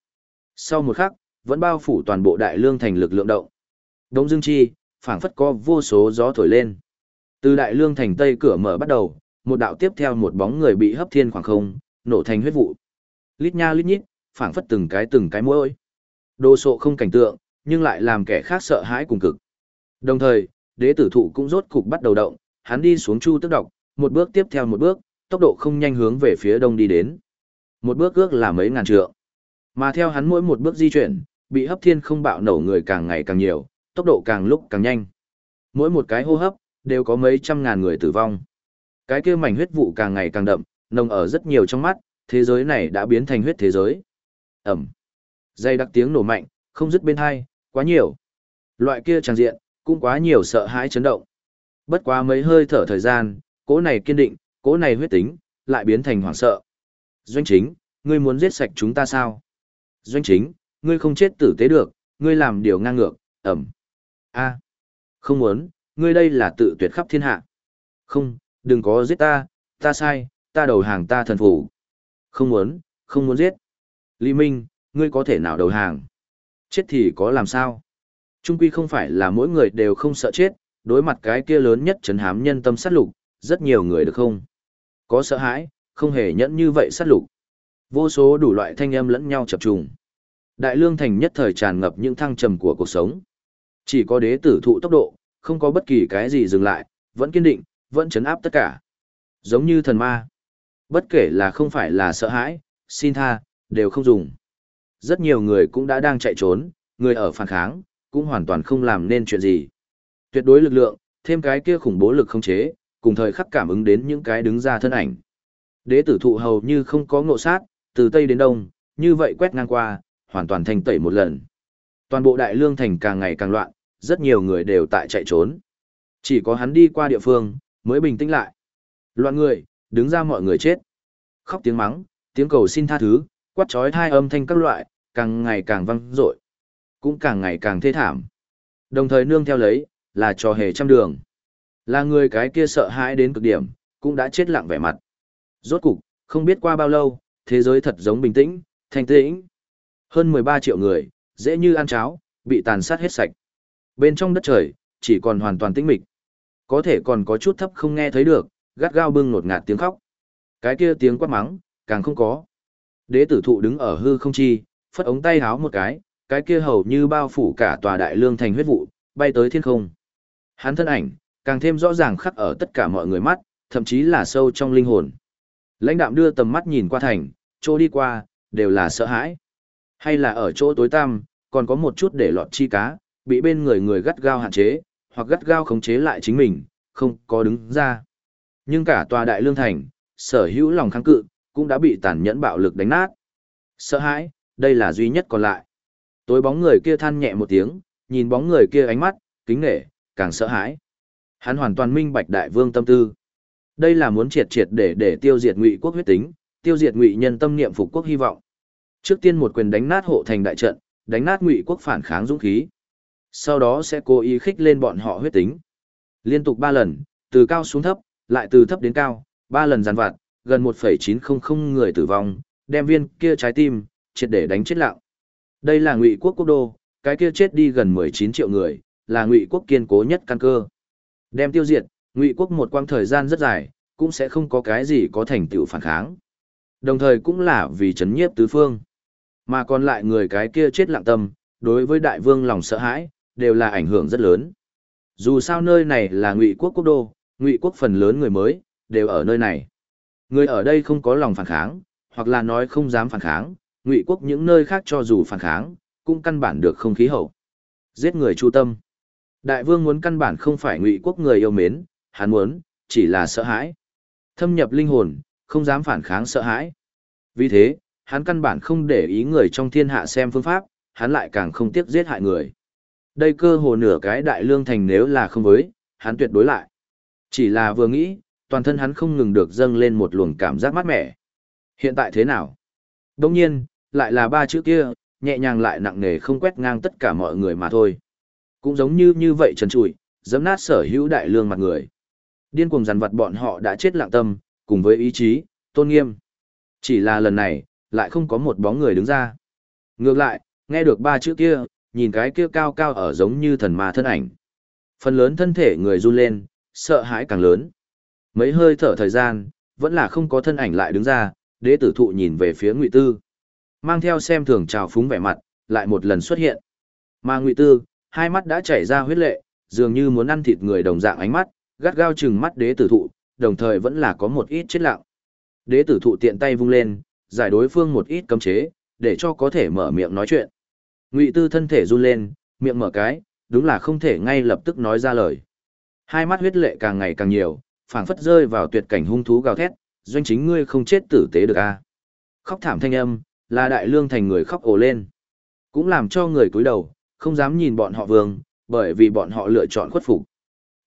Sau một khắc, vẫn bao phủ toàn bộ đại lương thành lực lượng động. Đông Dương Chi, phảng phất có vô số gió thổi lên. Từ đại lương thành tây cửa mở bắt đầu, một đạo tiếp theo một bóng người bị hấp thiên khoảng không, nổ thành huyết vụ. Lít nha lít nhít, phảng phất từng cái từng cái mũi. Đồ sộ không cảnh tượng, nhưng lại làm kẻ khác sợ hãi cùng cực. Đồng thời, đế tử thụ cũng rốt cục bắt đầu động, hắn đi xuống chu tức độc, một bước tiếp theo một bước, tốc độ không nhanh hướng về phía đông đi đến. Một bước ước là mấy ngàn trượng. Mà theo hắn mỗi một bước di chuyển, bị hấp thiên không bạo nổ người càng ngày càng nhiều, tốc độ càng lúc càng nhanh. Mỗi một cái hô hấp, đều có mấy trăm ngàn người tử vong. Cái kia mảnh huyết vụ càng ngày càng đậm, nồng ở rất nhiều trong mắt, thế giới này đã biến thành huyết thế giới. Ẩm. Dây đặc tiếng nổ mạnh, không dứt bên hai, quá nhiều. Loại kia tràng diện, cũng quá nhiều sợ hãi chấn động. Bất quá mấy hơi thở thời gian, cố này kiên định, cố này huyết tính, lại biến thành hoảng sợ. Doanh chính, ngươi muốn giết sạch chúng ta sao? Doanh chính, ngươi không chết tử tế được, ngươi làm điều ngang ngược, ẩm. a không muốn, ngươi đây là tự tuyệt khắp thiên hạ. Không, đừng có giết ta, ta sai, ta đầu hàng ta thần phủ. Không muốn, không muốn giết. Lý Minh, ngươi có thể nào đầu hàng? Chết thì có làm sao? Trung quy không phải là mỗi người đều không sợ chết, đối mặt cái kia lớn nhất chấn hám nhân tâm sát lục, rất nhiều người được không? Có sợ hãi, không hề nhẫn như vậy sát lục. Vô số đủ loại thanh âm lẫn nhau chập trùng. Đại lương thành nhất thời tràn ngập những thăng trầm của cuộc sống. Chỉ có đế tử thụ tốc độ, không có bất kỳ cái gì dừng lại, vẫn kiên định, vẫn chấn áp tất cả. Giống như thần ma. Bất kể là không phải là sợ hãi, xin tha, đều không dùng. Rất nhiều người cũng đã đang chạy trốn, người ở phản kháng, cũng hoàn toàn không làm nên chuyện gì. Tuyệt đối lực lượng, thêm cái kia khủng bố lực không chế, cùng thời khắc cảm ứng đến những cái đứng ra thân ảnh. Đế tử thụ hầu như không có ngộ sát, từ Tây đến Đông, như vậy quét ngang qua, hoàn toàn thành tẩy một lần. Toàn bộ đại lương thành càng ngày càng loạn, rất nhiều người đều tại chạy trốn. Chỉ có hắn đi qua địa phương, mới bình tĩnh lại. Loạn người, đứng ra mọi người chết. Khóc tiếng mắng, tiếng cầu xin tha thứ, quát trói thai âm thanh các loại, càng ngày càng vang dội, cũng càng ngày càng thê thảm. Đồng thời nương theo lấy, là trò hề trăm đường. Là người cái kia sợ hãi đến cực điểm, cũng đã chết lặng vẻ mặt. Rốt cục, không biết qua bao lâu, thế giới thật giống bình tĩnh, thanh tĩnh. Hơn 13 triệu người, dễ như ăn cháo, bị tàn sát hết sạch. Bên trong đất trời, chỉ còn hoàn toàn tĩnh mịch. Có thể còn có chút thấp không nghe thấy được, gắt gao bưng nột ngạt tiếng khóc. Cái kia tiếng quát mắng, càng không có. Đế tử thụ đứng ở hư không chi, phất ống tay háo một cái, cái kia hầu như bao phủ cả tòa đại lương thành huyết vụ, bay tới thiên không. Hắn thân ảnh, càng thêm rõ ràng khắc ở tất cả mọi người mắt, thậm chí là sâu trong linh hồn. Lãnh đạm đưa tầm mắt nhìn qua thành, chỗ đi qua, đều là sợ hãi. Hay là ở chỗ tối tăm, còn có một chút để lọt chi cá, bị bên người người gắt gao hạn chế, hoặc gắt gao khống chế lại chính mình, không có đứng ra. Nhưng cả tòa đại lương thành, sở hữu lòng kháng cự, cũng đã bị tàn nhẫn bạo lực đánh nát. Sợ hãi, đây là duy nhất còn lại. Tối bóng người kia than nhẹ một tiếng, nhìn bóng người kia ánh mắt, kính nể, càng sợ hãi. Hắn hoàn toàn minh bạch đại vương tâm tư. Đây là muốn triệt triệt để để tiêu diệt ngụy quốc huyết tính, tiêu diệt ngụy nhân tâm niệm phục quốc hy vọng. Trước tiên một quyền đánh nát hộ thành đại trận, đánh nát ngụy quốc phản kháng dũng khí. Sau đó sẽ cố ý khích lên bọn họ huyết tính. Liên tục ba lần, từ cao xuống thấp, lại từ thấp đến cao, ba lần giàn vặt, gần 1,900 người tử vong, đem viên kia trái tim, triệt để đánh chết lặng. Đây là ngụy quốc quốc đô, cái kia chết đi gần 19 triệu người, là ngụy quốc kiên cố nhất căn cơ. Đem tiêu diệt, ngụy quốc một quãng thời gian rất dài, cũng sẽ không có cái gì có thành tựu phản kháng. Đồng thời cũng là vì chấn nhiếp tứ phương. Mà còn lại người cái kia chết lặng tâm, đối với đại vương lòng sợ hãi, đều là ảnh hưởng rất lớn. Dù sao nơi này là ngụy quốc quốc đô, ngụy quốc phần lớn người mới, đều ở nơi này. Người ở đây không có lòng phản kháng, hoặc là nói không dám phản kháng, ngụy quốc những nơi khác cho dù phản kháng, cũng căn bản được không khí hậu. Giết người chu tâm. Đại vương muốn căn bản không phải ngụy quốc người yêu mến, hắn muốn, chỉ là sợ hãi. Thâm nhập linh hồn, không dám phản kháng sợ hãi. Vì thế, hắn căn bản không để ý người trong thiên hạ xem phương pháp, hắn lại càng không tiếc giết hại người. Đây cơ hồ nửa cái đại lương thành nếu là không với, hắn tuyệt đối lại. Chỉ là vừa nghĩ, toàn thân hắn không ngừng được dâng lên một luồng cảm giác mát mẻ. Hiện tại thế nào? Đông nhiên, lại là ba chữ kia, nhẹ nhàng lại nặng nề không quét ngang tất cả mọi người mà thôi. Cũng giống như như vậy trần trụi, dẫm nát sở hữu đại lương mặt người. Điên cuồng dằn vặt bọn họ đã chết lặng tâm, cùng với ý chí, tôn nghiêm. Chỉ là lần này, lại không có một bóng người đứng ra. Ngược lại, nghe được ba chữ kia, nhìn cái kia cao cao ở giống như thần ma thân ảnh. Phần lớn thân thể người run lên, sợ hãi càng lớn. Mấy hơi thở thời gian, vẫn là không có thân ảnh lại đứng ra, đế tử thụ nhìn về phía ngụy tư. Mang theo xem thường trào phúng vẻ mặt, lại một lần xuất hiện. Mà ngụy tư, hai mắt đã chảy ra huyết lệ, dường như muốn ăn thịt người đồng dạng ánh mắt, gắt gao chừng mắt đế tử thụ, đồng thời vẫn là có một ít chết lặng. Đế tử thụ tiện tay vung lên, giải đối phương một ít cấm chế, để cho có thể mở miệng nói chuyện. Ngụy Tư thân thể run lên, miệng mở cái, đúng là không thể ngay lập tức nói ra lời. Hai mắt huyết lệ càng ngày càng nhiều, phảng phất rơi vào tuyệt cảnh hung thú gào thét, doanh chính ngươi không chết tử tế được a. À? Khóc thảm thanh âm, là đại lương thành người khóc ồ lên. Cũng làm cho người cúi đầu, không dám nhìn bọn họ vương, bởi vì bọn họ lựa chọn khuất phục.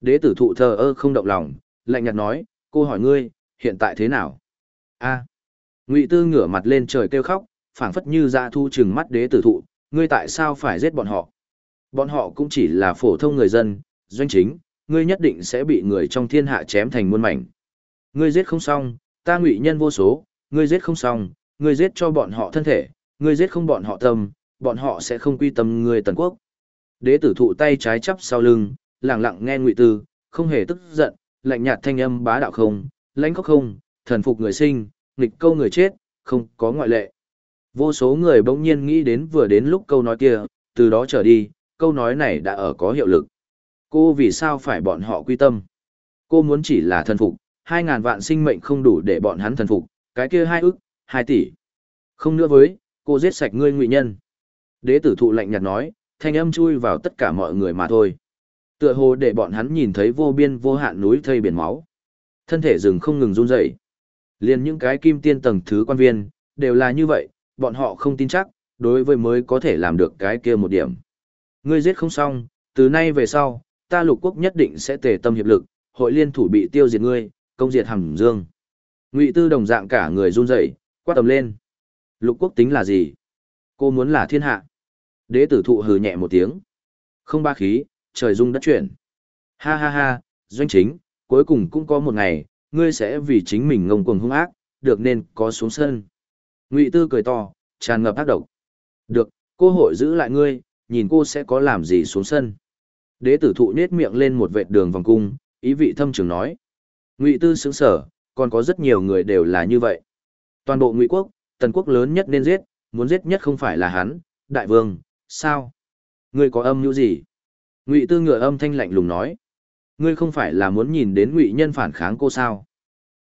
Đế tử thụ thờ ơ không động lòng, lạnh nhạt nói, cô hỏi ngươi, hiện tại thế nào? a Ngụy Tư ngửa mặt lên trời kêu khóc, phảng phất như ra thu trừng mắt đế tử thụ, ngươi tại sao phải giết bọn họ? Bọn họ cũng chỉ là phổ thông người dân, doanh chính, ngươi nhất định sẽ bị người trong thiên hạ chém thành muôn mảnh. Ngươi giết không xong, ta ngụy nhân vô số, ngươi giết không xong, ngươi giết cho bọn họ thân thể, ngươi giết không bọn họ tâm, bọn họ sẽ không quy tâm ngươi tần quốc. Đế tử thụ tay trái chắp sau lưng, lặng lặng nghe ngụy tư, không hề tức giận, lạnh nhạt thanh âm bá đạo không, lãnh khóc không, thần phục người sinh, nghịch câu người chết, không có ngoại lệ. Vô số người bỗng nhiên nghĩ đến vừa đến lúc câu nói kia, từ đó trở đi, câu nói này đã ở có hiệu lực. Cô vì sao phải bọn họ quy tâm? Cô muốn chỉ là thần phục, hai ngàn vạn sinh mệnh không đủ để bọn hắn thần phục, cái kia hai ức, hai tỷ. Không nữa với, cô giết sạch ngươi ngụy nhân. Đế tử thụ lạnh nhạt nói, thanh âm chui vào tất cả mọi người mà thôi. Tựa hồ để bọn hắn nhìn thấy vô biên vô hạn núi thây biển máu. Thân thể rừng không ngừng run rẩy. liền những cái kim tiên tầng thứ quan viên, đều là như vậy, bọn họ không tin chắc, đối với mới có thể làm được cái kia một điểm. Ngươi giết không xong, từ nay về sau, ta lục quốc nhất định sẽ tề tâm hiệp lực, hội liên thủ bị tiêu diệt ngươi, công diệt hằng dương. Ngụy Tư đồng dạng cả người run rẩy, quát tầm lên. Lục quốc tính là gì? Cô muốn là thiên hạ. Đế tử thụ hừ nhẹ một tiếng. Không ba khí, trời rung đất chuyển. Ha ha ha, doanh chính, cuối cùng cũng có một ngày, ngươi sẽ vì chính mình ngông cuồng hung ác, được nên có xuống sân. Ngụy Tư cười to, tràn ngập ác độc. Được, cô hội giữ lại ngươi, nhìn cô sẽ có làm gì xuống sân. Đế tử thụ nết miệng lên một vệt đường vòng cung, ý vị thâm trường nói. Ngụy Tư sững sở, còn có rất nhiều người đều là như vậy. Toàn bộ Ngụy quốc, tần quốc lớn nhất nên giết, muốn giết nhất không phải là hắn, đại vương, sao? Ngươi có âm mưu gì? Ngụy Tư ngựa âm thanh lạnh lùng nói. Ngươi không phải là muốn nhìn đến ngụy nhân phản kháng cô sao?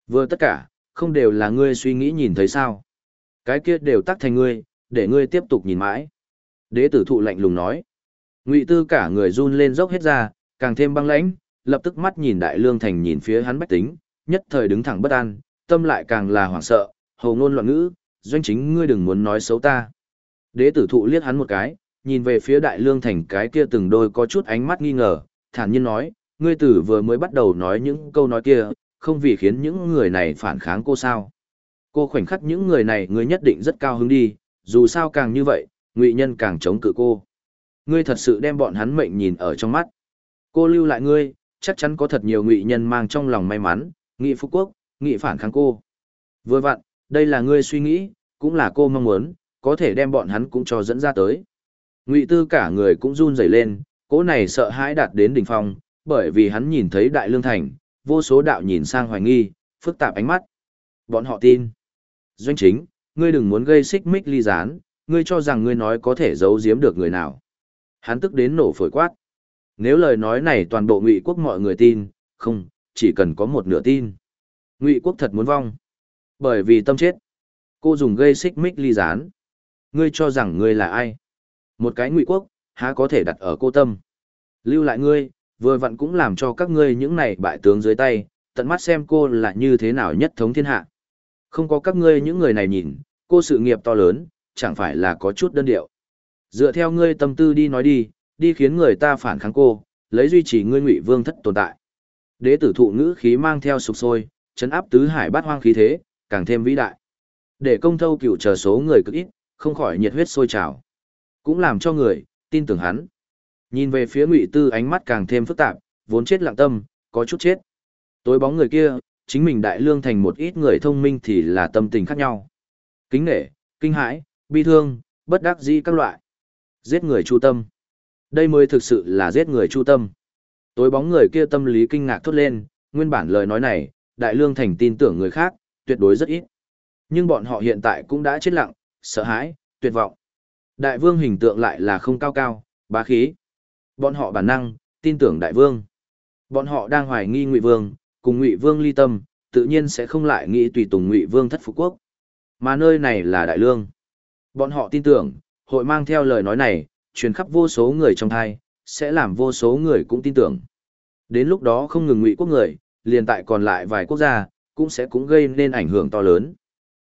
Vừa tất cả, không đều là ngươi suy nghĩ nhìn thấy sao? Cái kia đều tắc thành ngươi, để ngươi tiếp tục nhìn mãi. Đế tử thụ lạnh lùng nói. Ngụy Tư cả người run lên dốc hết ra, càng thêm băng lãnh, lập tức mắt nhìn Đại Lương Thành nhìn phía hắn bách tính, nhất thời đứng thẳng bất an, tâm lại càng là hoảng sợ, hầu ngôn loạn ngữ, doanh chính ngươi đừng muốn nói xấu ta. Đế tử thụ liếc hắn một cái, nhìn về phía Đại Lương Thành cái kia từng đôi có chút ánh mắt nghi ngờ, thản nhiên nói, ngươi tử vừa mới bắt đầu nói những câu nói kia, không vì khiến những người này phản kháng cô sao. Cô khoảnh khắc những người này ngươi nhất định rất cao hứng đi, dù sao càng như vậy, ngụy nhân càng chống cự cô. Ngươi thật sự đem bọn hắn mệnh nhìn ở trong mắt. Cô lưu lại ngươi, chắc chắn có thật nhiều ngụy nhân mang trong lòng may mắn, nghị phú quốc, nghị phản kháng cô. Vừa vặn, đây là ngươi suy nghĩ, cũng là cô mong muốn, có thể đem bọn hắn cũng cho dẫn ra tới. Ngụy Tư cả người cũng run rẩy lên, cỗ này sợ hãi đạt đến đỉnh phong, bởi vì hắn nhìn thấy Đại Lương Thành, vô số đạo nhìn sang hoài nghi, phức tạp ánh mắt. Bọn họ tin. Doanh chính, ngươi đừng muốn gây xích mích ly gián, ngươi cho rằng ngươi nói có thể giấu giếm được người nào. Hắn tức đến nổ phổi quát. Nếu lời nói này toàn bộ ngụy quốc mọi người tin, không, chỉ cần có một nửa tin. Ngụy quốc thật muốn vong. Bởi vì tâm chết. Cô dùng gây xích mích ly gián. Ngươi cho rằng ngươi là ai? Một cái ngụy quốc, há có thể đặt ở cô tâm. Lưu lại ngươi, vừa vặn cũng làm cho các ngươi những này bại tướng dưới tay, tận mắt xem cô là như thế nào nhất thống thiên hạ. Không có các ngươi những người này nhìn, cô sự nghiệp to lớn, chẳng phải là có chút đơn điệu. Dựa theo ngươi tâm tư đi nói đi, đi khiến người ta phản kháng cô, lấy duy trì ngươi ngụy vương thất tồn tại. Đế tử thụ ngữ khí mang theo sục sôi, chấn áp tứ hải bát hoang khí thế, càng thêm vĩ đại. Để công thâu cựu chờ số người cực ít, không khỏi nhiệt huyết sôi trào. Cũng làm cho người, tin tưởng hắn. Nhìn về phía ngụy tư ánh mắt càng thêm phức tạp, vốn chết lặng tâm, có chút chết. Tối bóng người kia, chính mình đại lương thành một ít người thông minh thì là tâm tình khác nhau. Kính nể, kinh hãi, bi thương, bất đắc dĩ các loại. Giết người chu tâm. Đây mới thực sự là giết người chu tâm. Tối bóng người kia tâm lý kinh ngạc thốt lên, nguyên bản lời nói này, đại lương thành tin tưởng người khác, tuyệt đối rất ít. Nhưng bọn họ hiện tại cũng đã chết lặng, sợ hãi, tuyệt vọng. Đại vương hình tượng lại là không cao cao, bá khí. Bọn họ bản năng, tin tưởng đại vương. Bọn họ đang hoài nghi ngụy vương, cùng ngụy vương ly tâm, tự nhiên sẽ không lại nghĩ tùy tùng ngụy vương thất phục quốc. Mà nơi này là đại lương. Bọn họ tin tưởng, hội mang theo lời nói này, truyền khắp vô số người trong thai, sẽ làm vô số người cũng tin tưởng. Đến lúc đó không ngừng ngụy quốc người, liền tại còn lại vài quốc gia, cũng sẽ cũng gây nên ảnh hưởng to lớn.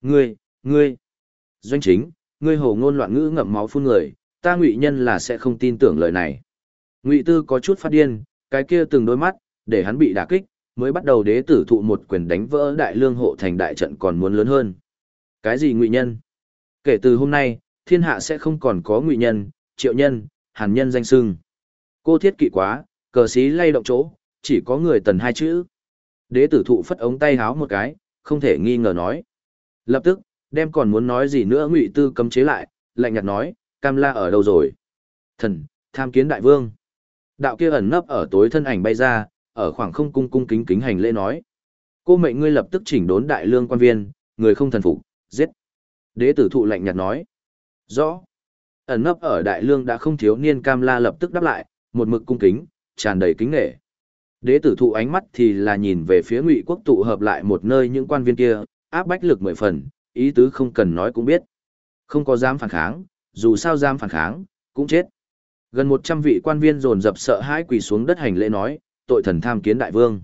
Ngươi, ngươi, doanh chính, ngươi hồ ngôn loạn ngữ ngậm máu phun người, ta ngụy nhân là sẽ không tin tưởng lời này. Ngụy Tư có chút phát điên, cái kia từng đôi mắt, để hắn bị đả kích, mới bắt đầu đế tử thụ một quyền đánh vỡ đại lương hộ thành đại trận còn muốn lớn hơn. Cái gì ngụy nhân? Kể từ hôm nay, thiên hạ sẽ không còn có ngụy nhân, triệu nhân, hàn nhân danh sưng. Cô thiết kỵ quá, cờ xí lay động chỗ, chỉ có người tần hai chữ. Đế tử thụ phất ống tay háo một cái, không thể nghi ngờ nói. Lập tức, đem còn muốn nói gì nữa ngụy tư cấm chế lại, lạnh nhạt nói, cam la ở đâu rồi? Thần, tham kiến đại vương. Đạo kia ẩn nấp ở tối thân ảnh bay ra, ở khoảng không cung cung kính kính hành lễ nói. Cô mệnh ngươi lập tức chỉnh đốn đại lương quan viên, người không thần phục, giết. Đế tử thụ lạnh nhạt nói. Rõ. Ẩn nấp ở đại lương đã không thiếu niên cam la lập tức đáp lại, một mực cung kính, tràn đầy kính nghệ. Đế tử thụ ánh mắt thì là nhìn về phía ngụy quốc tụ hợp lại một nơi những quan viên kia, áp bách lực mười phần, ý tứ không cần nói cũng biết. Không có dám phản kháng, dù sao dám phản kháng, cũng chết. Gần 100 vị quan viên dồn dập sợ hãi quỳ xuống đất hành lễ nói, tội thần tham kiến đại vương.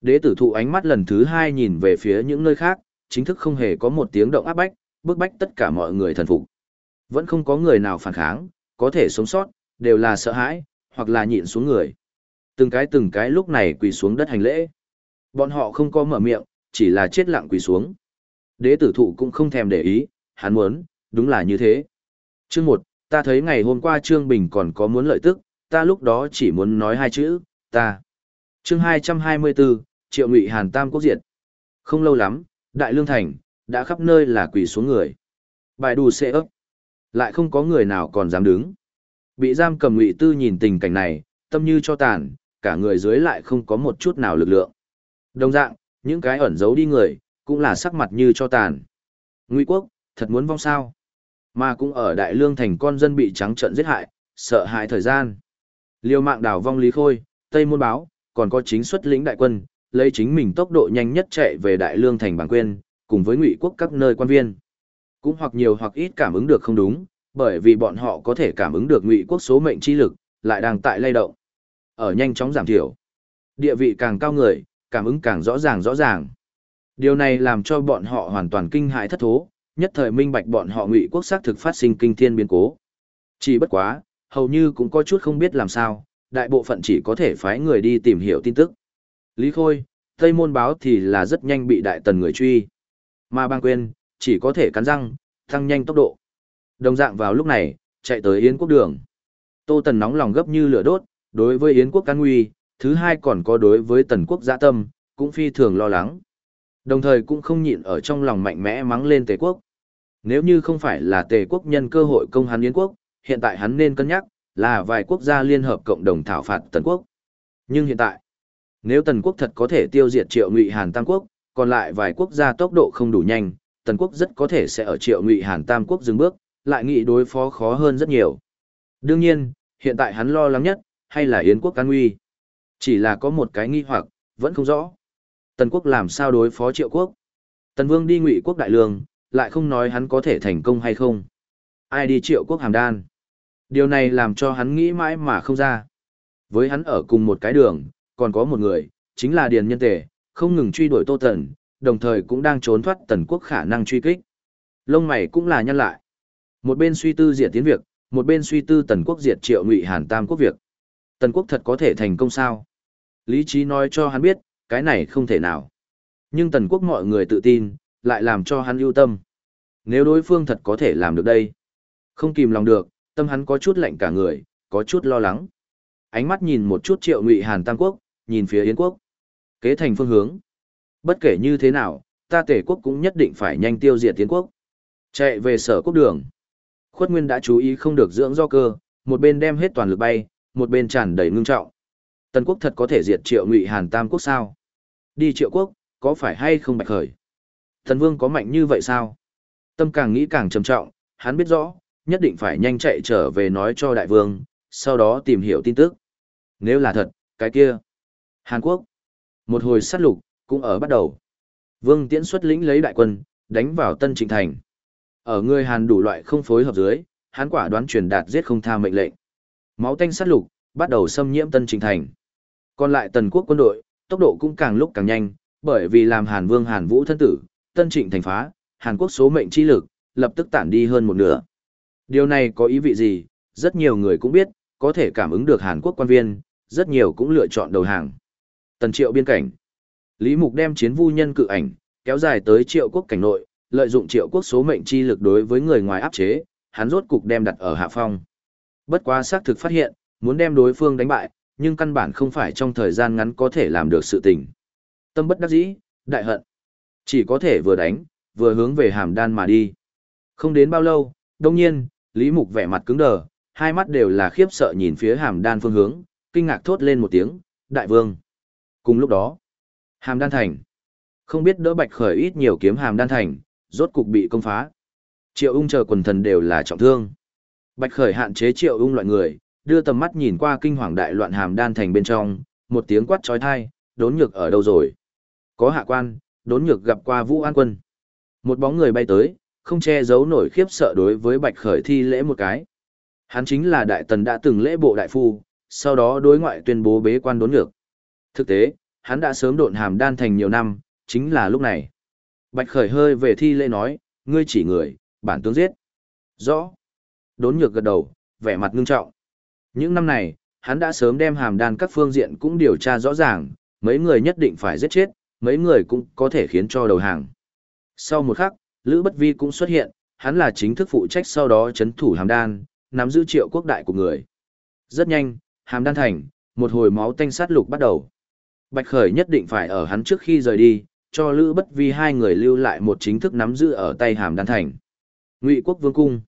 Đế tử thụ ánh mắt lần thứ hai nhìn về phía những nơi khác, chính thức không hề có một tiếng động áp bách, bức bách tất cả mọi người thần phục. Vẫn không có người nào phản kháng, có thể sống sót, đều là sợ hãi, hoặc là nhịn xuống người. Từng cái từng cái lúc này quỳ xuống đất hành lễ. Bọn họ không có mở miệng, chỉ là chết lặng quỳ xuống. Đế tử thụ cũng không thèm để ý, hắn muốn, đúng là như thế. Chương 1, ta thấy ngày hôm qua Trương Bình còn có muốn lợi tức, ta lúc đó chỉ muốn nói hai chữ, ta. Chương 224, Triệu Ngụy Hàn Tam Quốc Diệt. Không lâu lắm, Đại Lương Thành, đã khắp nơi là quỳ xuống người. Bài đù xê ấp. Lại không có người nào còn dám đứng. Bị giam cầm Ngụy Tư nhìn tình cảnh này, tâm như cho tàn, cả người dưới lại không có một chút nào lực lượng. Đồng dạng, những cái ẩn giấu đi người, cũng là sắc mặt như cho tàn. Ngụy quốc, thật muốn vong sao. Mà cũng ở Đại Lương thành con dân bị trắng trận giết hại, sợ hãi thời gian. Liêu mạng đảo vong Lý Khôi, Tây Môn Báo, còn có chính xuất lĩnh đại quân, lấy chính mình tốc độ nhanh nhất chạy về Đại Lương thành bản quyền cùng với Ngụy quốc các nơi quan viên. Cũng hoặc nhiều hoặc ít cảm ứng được không đúng, bởi vì bọn họ có thể cảm ứng được Ngụy quốc số mệnh chi lực, lại đang tại lay động. Ở nhanh chóng giảm thiểu. Địa vị càng cao người, cảm ứng càng rõ ràng rõ ràng. Điều này làm cho bọn họ hoàn toàn kinh hãi thất thố, nhất thời minh bạch bọn họ ngụy quốc xác thực phát sinh kinh thiên biến cố. Chỉ bất quá, hầu như cũng có chút không biết làm sao, đại bộ phận chỉ có thể phái người đi tìm hiểu tin tức. Lý Khôi, Tây Môn Báo thì là rất nhanh bị đại tần người truy. Mà bang quên, chỉ có thể cắn răng, tăng nhanh tốc độ. Đồng dạng vào lúc này, chạy tới Yến quốc đường. Tô Tần nóng lòng gấp như lửa đốt, đối với Yến quốc cán nguy, thứ hai còn có đối với tần quốc giã tâm, cũng phi thường lo lắng. Đồng thời cũng không nhịn ở trong lòng mạnh mẽ mắng lên Tề quốc. Nếu như không phải là Tề quốc nhân cơ hội công hắn Yến quốc, hiện tại hắn nên cân nhắc, là vài quốc gia liên hợp cộng đồng thảo phạt Tần quốc. Nhưng hiện tại, nếu Tần quốc thật có thể tiêu diệt triệu ngụy Hàn Tam quốc, còn lại vài quốc gia tốc độ không đủ nhanh, Tần quốc rất có thể sẽ ở triệu ngụy Hàn Tam quốc dừng bước, lại nghĩ đối phó khó hơn rất nhiều. Đương nhiên, hiện tại hắn lo lắng nhất, hay là Yến quốc can nguy. Chỉ là có một cái nghi hoặc, vẫn không rõ. Tần quốc làm sao đối phó triệu quốc? Tần vương đi ngụy quốc đại lương, lại không nói hắn có thể thành công hay không. Ai đi triệu quốc hàm đan? Điều này làm cho hắn nghĩ mãi mà không ra. Với hắn ở cùng một cái đường, còn có một người, chính là Điền Nhân Tề, không ngừng truy đuổi Tô Tần, đồng thời cũng đang trốn thoát tần quốc khả năng truy kích. Lông mày cũng là nhân lại. Một bên suy tư diệt tiến việc, một bên suy tư tần quốc diệt triệu ngụy hàn tam quốc việc. Tần quốc thật có thể thành công sao? Lý trí nói cho hắn biết, cái này không thể nào. Nhưng tần quốc mọi người tự tin, lại làm cho hắn ưu tâm. Nếu đối phương thật có thể làm được đây, không kìm lòng được, tâm hắn có chút lạnh cả người, có chút lo lắng. Ánh mắt nhìn một chút triệu ngụy hàn tam quốc, nhìn phía Yến quốc. Kế thành phương hướng. Bất kể như thế nào, ta tể quốc cũng nhất định phải nhanh tiêu diệt Tiến quốc. Chạy về sở quốc đường. Khuất Nguyên đã chú ý không được dưỡng do cơ, một bên đem hết toàn lực bay, một bên tràn đầy ngưng trọng. Tần quốc thật có thể diệt triệu ngụy hàn tam quốc sao? Đi triệu quốc, có phải hay không bạch khởi? Thần vương có mạnh như vậy sao? Tâm càng nghĩ càng trầm trọng, hắn biết rõ, nhất định phải nhanh chạy trở về nói cho đại vương, sau đó tìm hiểu tin tức. Nếu là thật, cái kia. Hàn Quốc. Một hồi sát lục, cũng ở bắt đầu. Vương Tiễn xuất lĩnh lấy đại quân, đánh vào Tân Trịnh Thành. Ở người Hàn đủ loại không phối hợp dưới, hắn quả đoán truyền đạt giết không tha mệnh lệnh. Máu tanh sát lục, bắt đầu xâm nhiễm Tân Trịnh Thành. Còn lại Tần quốc quân đội, tốc độ cũng càng lúc càng nhanh, bởi vì làm Hàn Vương Hàn Vũ thân tử, Tân Trịnh thành phá, Hàn Quốc số mệnh chi lực, lập tức tản đi hơn một nửa. Điều này có ý vị gì, rất nhiều người cũng biết, có thể cảm ứng được Hàn Quốc quan viên, rất nhiều cũng lựa chọn đầu hàng. Tần triệu biên cảnh. Lý Mục đem chiến vu nhân cự ảnh, kéo dài tới triệu quốc cảnh nội, lợi dụng triệu quốc số mệnh chi lực đối với người ngoài áp chế, hắn rốt cục đem đặt ở hạ phong. Bất quá xác thực phát hiện, muốn đem đối phương đánh bại, nhưng căn bản không phải trong thời gian ngắn có thể làm được sự tình. Tâm bất đắc dĩ, đại hận. Chỉ có thể vừa đánh, vừa hướng về hàm đan mà đi. Không đến bao lâu, đông nhiên, Lý Mục vẻ mặt cứng đờ, hai mắt đều là khiếp sợ nhìn phía hàm đan phương hướng, kinh ngạc thốt lên một tiếng, đại vương. Cùng lúc đó, hàm đan thành. Không biết đỡ bạch khởi ít nhiều kiếm hàm đan thành, rốt cục bị công phá. Triệu ung chờ quần thần đều là trọng thương. Bạch khởi hạn chế triệu ung loại người, đưa tầm mắt nhìn qua kinh hoàng đại loạn hàm đan thành bên trong, một tiếng quát trói thai, đốn nhược ở đâu rồi. Có hạ quan, đốn nhược gặp qua Vũ An Quân. Một bóng người bay tới, không che giấu nổi khiếp sợ đối với Bạch Khởi thi lễ một cái. Hắn chính là đại tần đã từng lễ bộ đại phu, sau đó đối ngoại tuyên bố bế quan đốn nhược. Thực tế, hắn đã sớm độn hàm đan thành nhiều năm, chính là lúc này. Bạch Khởi hơi về thi lễ nói, ngươi chỉ người, bản tướng giết. Rõ. Đốn nhược gật đầu, vẻ mặt ngưng trọng. Những năm này, hắn đã sớm đem hàm đan các phương diện cũng điều tra rõ ràng, mấy người nhất định phải giết chết, mấy người cũng có thể khiến cho đầu hàng. Sau một khắc, Lữ Bất Vi cũng xuất hiện, hắn là chính thức phụ trách sau đó chấn thủ hàm đan, nắm giữ triệu quốc đại của người. Rất nhanh, hàm đan thành, một hồi máu tanh sát lục bắt đầu. Bạch Khởi nhất định phải ở hắn trước khi rời đi, cho Lữ Bất Vi hai người lưu lại một chính thức nắm giữ ở tay hàm đan thành. Ngụy quốc vương cung.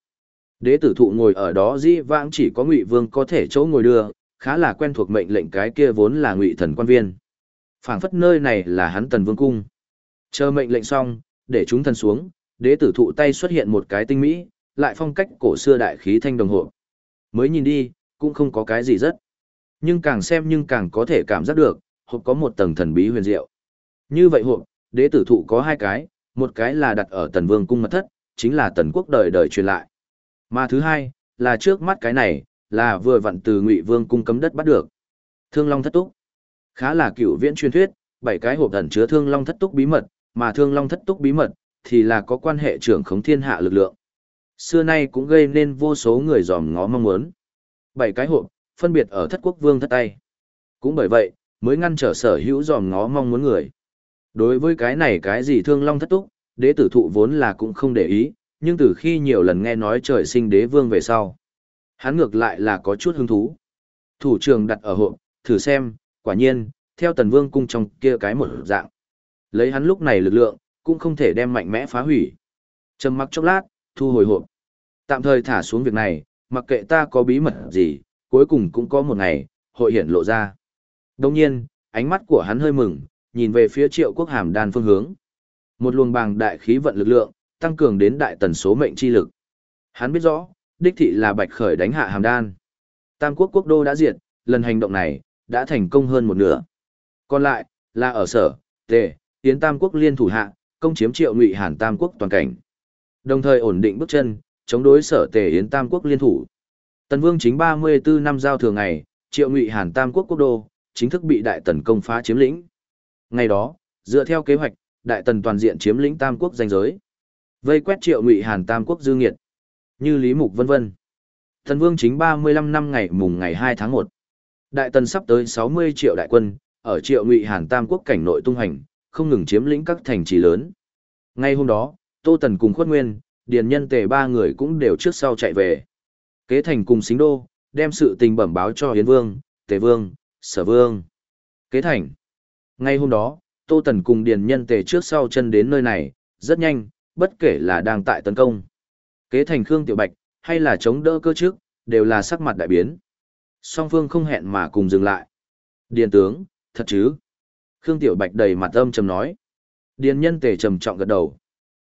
Đế tử thụ ngồi ở đó dĩ vãng chỉ có Ngụy vương có thể chỗ ngồi đưa, khá là quen thuộc mệnh lệnh cái kia vốn là Ngụy thần quan viên phảng phất nơi này là hắn tần vương cung. Chờ mệnh lệnh xong, để chúng thần xuống, đế tử thụ tay xuất hiện một cái tinh mỹ, lại phong cách cổ xưa đại khí thanh đồng hộ. Mới nhìn đi, cũng không có cái gì rất. Nhưng càng xem nhưng càng có thể cảm giác được, hộp có một tầng thần bí huyền diệu. Như vậy hộp, đế tử thụ có hai cái, một cái là đặt ở tần vương cung mật thất, chính là tần quốc đời đời truyền lại. Mà thứ hai, là trước mắt cái này, là vừa vặn từ ngụy vương cung cấm đất bắt được. Thương Long thất túc. Khá là cựu viễn truyền thuyết, bảy cái hộp thần chứa thương long thất túc bí mật, mà thương long thất túc bí mật thì là có quan hệ trưởng khống thiên hạ lực lượng. Xưa nay cũng gây nên vô số người dòm ngó mong muốn. Bảy cái hộp, phân biệt ở thất quốc vương thất tay. Cũng bởi vậy, mới ngăn trở sở hữu dòm ngó mong muốn người. Đối với cái này cái gì thương long thất túc, đế tử thụ vốn là cũng không để ý, nhưng từ khi nhiều lần nghe nói trời sinh đế vương về sau. Hắn ngược lại là có chút hứng thú. Thủ trường đặt ở hộp, thử xem, quả nhiên, theo tần vương cung trong kia cái một dạng. Lấy hắn lúc này lực lượng, cũng không thể đem mạnh mẽ phá hủy. Trầm mặc chốc lát, thu hồi hộp. Tạm thời thả xuống việc này, mặc kệ ta có bí mật gì, cuối cùng cũng có một ngày, hội hiển lộ ra. Đồng nhiên, ánh mắt của hắn hơi mừng, nhìn về phía triệu quốc hàm đan phương hướng. Một luồng bàng đại khí vận lực lượng, tăng cường đến đại tần số mệnh chi lực. Hắn biết rõ, đích thị là bạch khởi đánh hạ hàm đan. Tam quốc quốc đô đã diệt, lần hành động này, đã thành công hơn một nửa. Còn lại, là ở sở, tề, tiến tam quốc liên thủ hạ, công chiếm triệu ngụy hàn tam quốc toàn cảnh. Đồng thời ổn định bước chân, chống đối sở tề yến tam quốc liên thủ. Tần Vương chính 34 năm giao thừa ngày, Triệu Ngụy Hàn Tam quốc quốc đô chính thức bị Đại Tần công phá chiếm lĩnh. Ngày đó, dựa theo kế hoạch, Đại Tần toàn diện chiếm lĩnh Tam quốc danh giới. Vây quét Triệu Ngụy Hàn Tam quốc dư nghiệt, như Lý Mục vân vân. Thần Vương chính 35 năm ngày mùng ngày 2 tháng 1. Đại Tần sắp tới 60 triệu đại quân, ở Triệu Ngụy Hàn Tam quốc cảnh nội tung hành, không ngừng chiếm lĩnh các thành trì lớn. Ngay hôm đó, Tô Tần cùng Khuất Nguyên, Điền Nhân Tề ba người cũng đều trước sau chạy về. Kế thành cùng xính đô, đem sự tình bẩm báo cho Hiến Vương, Tề Vương, Sở Vương. Kế thành. Ngay hôm đó, Tô Tần cùng Điền Nhân Tề trước sau chân đến nơi này, rất nhanh, bất kể là đang tại tấn công. Kế thành Khương Tiểu Bạch, hay là chống đỡ cơ trước, đều là sắc mặt đại biến. Song phương không hẹn mà cùng dừng lại. Điền tướng, thật chứ? Khương Tiểu Bạch đầy mặt âm trầm nói. Điền Nhân Tề trầm trọng gật đầu.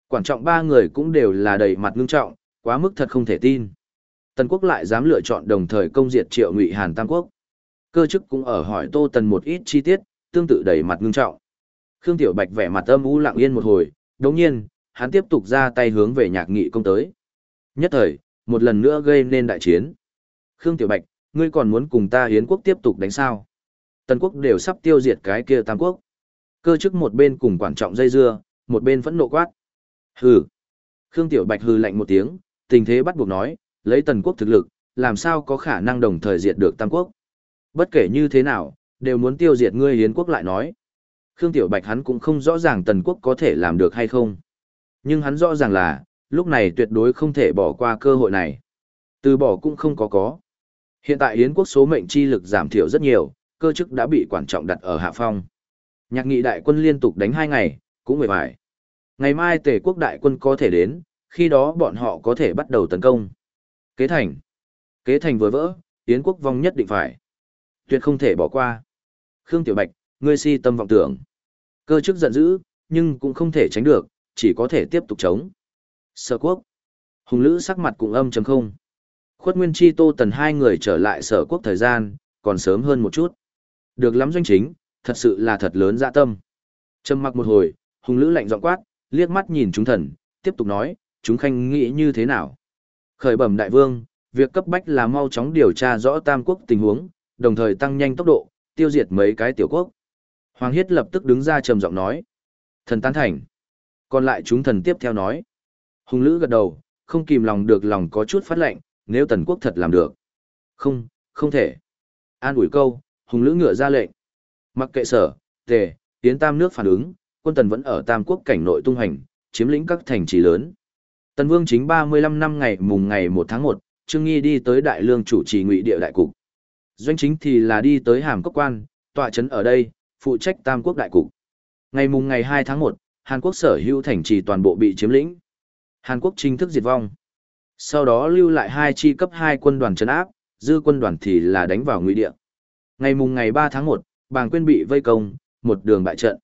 Quản trọng ba người cũng đều là đầy mặt ngưng trọng, quá mức thật không thể tin. Tần quốc lại dám lựa chọn đồng thời công diệt triệu ngụy Hàn Tam Quốc. Cơ chức cũng ở hỏi Tô Tần một ít chi tiết, tương tự đầy mặt ngưng trọng. Khương Tiểu Bạch vẻ mặt âm u lặng yên một hồi, đồng nhiên, hắn tiếp tục ra tay hướng về nhạc nghị công tới. Nhất thời, một lần nữa gây nên đại chiến. Khương Tiểu Bạch, ngươi còn muốn cùng ta hiến quốc tiếp tục đánh sao? Tần quốc đều sắp tiêu diệt cái kia Tam Quốc. Cơ chức một bên cùng quản trọng dây dưa, một bên phẫn nộ quát. Hừ. Khương Tiểu Bạch hừ lạnh một tiếng, tình thế bắt buộc nói, lấy tần quốc thực lực, làm sao có khả năng đồng thời diệt được tam quốc. Bất kể như thế nào, đều muốn tiêu diệt ngươi hiến quốc lại nói. Khương Tiểu Bạch hắn cũng không rõ ràng tần quốc có thể làm được hay không. Nhưng hắn rõ ràng là, lúc này tuyệt đối không thể bỏ qua cơ hội này. Từ bỏ cũng không có có. Hiện tại hiến quốc số mệnh chi lực giảm thiểu rất nhiều, cơ chức đã bị quản trọng đặt ở hạ phong. Nhạc nghị đại quân liên tục đánh hai ngày, cũng mệt mỏi. Ngày mai tề quốc đại quân có thể đến, khi đó bọn họ có thể bắt đầu tấn công. Kế thành. Kế thành vừa vỡ, Yến quốc vong nhất định phải. Tuyệt không thể bỏ qua. Khương Tiểu Bạch, ngươi si tâm vọng tưởng. Cơ chức giận dữ, nhưng cũng không thể tránh được, chỉ có thể tiếp tục chống. Sở quốc. Hùng lữ sắc mặt cũng âm chấm không. Khuất Nguyên Chi Tô Tần hai người trở lại sở quốc thời gian, còn sớm hơn một chút. Được lắm doanh chính, thật sự là thật lớn dạ tâm. Trầm mặc một hồi, Hùng lữ lạnh giọng quát, liếc mắt nhìn chúng thần, tiếp tục nói, chúng khanh nghĩ như thế nào. Khởi bẩm đại vương, việc cấp bách là mau chóng điều tra rõ tam quốc tình huống, đồng thời tăng nhanh tốc độ, tiêu diệt mấy cái tiểu quốc. Hoàng Hiết lập tức đứng ra trầm giọng nói. Thần tán thành. Còn lại chúng thần tiếp theo nói. Hùng Lữ gật đầu, không kìm lòng được lòng có chút phát lệnh, nếu tần quốc thật làm được. Không, không thể. An ủi câu, Hùng Lữ ngựa ra lệnh. Mặc kệ sở, tề, tiến tam nước phản ứng, quân tần vẫn ở tam quốc cảnh nội tung hành, chiếm lĩnh các thành trì lớn. Tần Vương chính 35 năm ngày mùng ngày 1 tháng 1, Trương Nghi đi tới Đại Lương chủ trì ngụy địa đại cục. Doanh chính thì là đi tới Hàm Cốc Quan, tọa trấn ở đây, phụ trách Tam Quốc đại cục. Ngày mùng ngày 2 tháng 1, Hàn Quốc sở hữu thành trì toàn bộ bị chiếm lĩnh. Hàn Quốc chính thức diệt vong. Sau đó lưu lại hai chi cấp 2 quân đoàn trấn áp, dư quân đoàn thì là đánh vào ngụy địa. Ngày mùng ngày 3 tháng 1, Bàng Quyên bị vây công, một đường bại trận.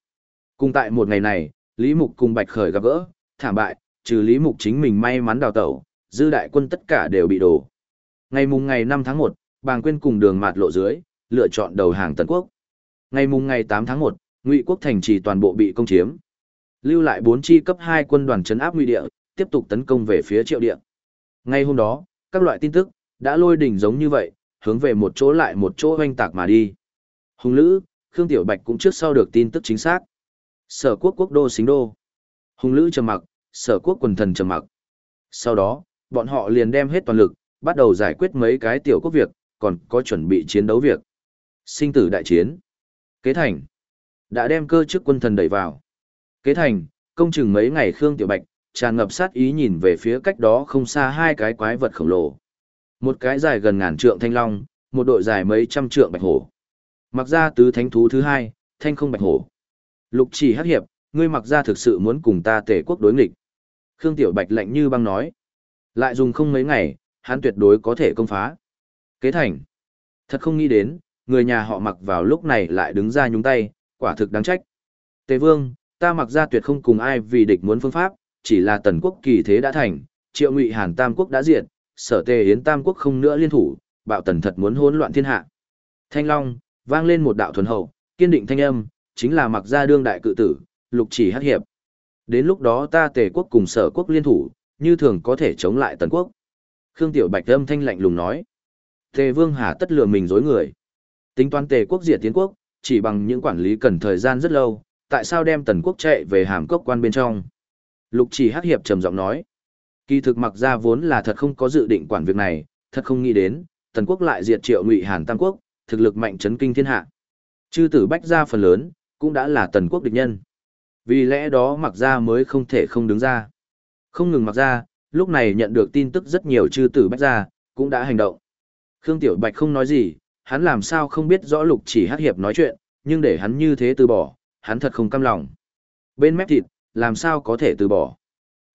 Cùng tại một ngày này, Lý Mục cùng Bạch Khởi gặp gỡ, thảm bại, trừ Lý Mục chính mình may mắn đào tẩu, dư đại quân tất cả đều bị đổ. Ngày mùng ngày 5 tháng 1, Bàng Quyên cùng đường mạt lộ dưới, lựa chọn đầu hàng Tần Quốc. Ngày mùng ngày 8 tháng 1, Ngụy Quốc thành trì toàn bộ bị công chiếm. Lưu lại 4 chi cấp 2 quân đoàn trấn áp Ngụy địa, tiếp tục tấn công về phía Triệu địa. Ngay hôm đó, các loại tin tức đã lôi đỉnh giống như vậy, hướng về một chỗ lại một chỗ hoanh tạc mà đi. Hùng Lữ, Khương Tiểu Bạch cũng trước sau được tin tức chính xác. Sở quốc quốc đô xính đô. Hùng Lữ trầm mặc, sở quốc quần thần trầm mặc. Sau đó, bọn họ liền đem hết toàn lực, bắt đầu giải quyết mấy cái tiểu quốc việc, còn có chuẩn bị chiến đấu việc. Sinh tử đại chiến. Kế thành. Đã đem cơ chức quân thần đẩy vào. Kế thành, công chừng mấy ngày Khương Tiểu Bạch, tràn ngập sát ý nhìn về phía cách đó không xa hai cái quái vật khổng lồ. Một cái dài gần ngàn trượng thanh long, một đội dài mấy trăm trượng bạch hổ. Mặc ra tứ thánh thú thứ hai, thanh không bạch hổ. Lục chỉ hắc hiệp, ngươi mặc ra thực sự muốn cùng ta tề quốc đối nghịch. Khương Tiểu Bạch lạnh như băng nói. Lại dùng không mấy ngày, hắn tuyệt đối có thể công phá. Kế thành. Thật không nghĩ đến, người nhà họ mặc vào lúc này lại đứng ra nhúng tay, quả thực đáng trách. Tề vương, ta mặc ra tuyệt không cùng ai vì địch muốn phương pháp, chỉ là tần quốc kỳ thế đã thành, triệu ngụy hàn tam quốc đã diệt, sở tề hiến tam quốc không nữa liên thủ, bạo tần thật muốn hỗn loạn thiên hạ. Thanh long, vang lên một đạo thuần hậu, kiên định thanh âm, chính là mặc gia đương đại cự tử, lục chỉ hắc hiệp. Đến lúc đó ta tề quốc cùng sở quốc liên thủ, như thường có thể chống lại tần quốc. Khương Tiểu Bạch âm thanh lạnh lùng nói. Tề Vương Hà tất lừa mình dối người. Tính toán tề quốc diệt tiến quốc, chỉ bằng những quản lý cần thời gian rất lâu, tại sao đem tần quốc chạy về hàm cốc quan bên trong. Lục chỉ hắc hiệp trầm giọng nói. Kỳ thực mặc ra vốn là thật không có dự định quản việc này, thật không nghĩ đến, tần quốc lại diệt triệu ngụy hàn tam quốc, thực lực mạnh chấn kinh thiên hạ. Chư tử bách Gia phần lớn, cũng đã là tần quốc địch nhân. Vì lẽ đó mặc ra mới không thể không đứng ra. Không ngừng mặc ra, lúc này nhận được tin tức rất nhiều chư tử bách Gia cũng đã hành động. Khương Tiểu Bạch không nói gì, hắn làm sao không biết rõ lục chỉ hát hiệp nói chuyện, nhưng để hắn như thế từ bỏ, hắn thật không cam lòng. Bên mép thịt, làm sao có thể từ bỏ.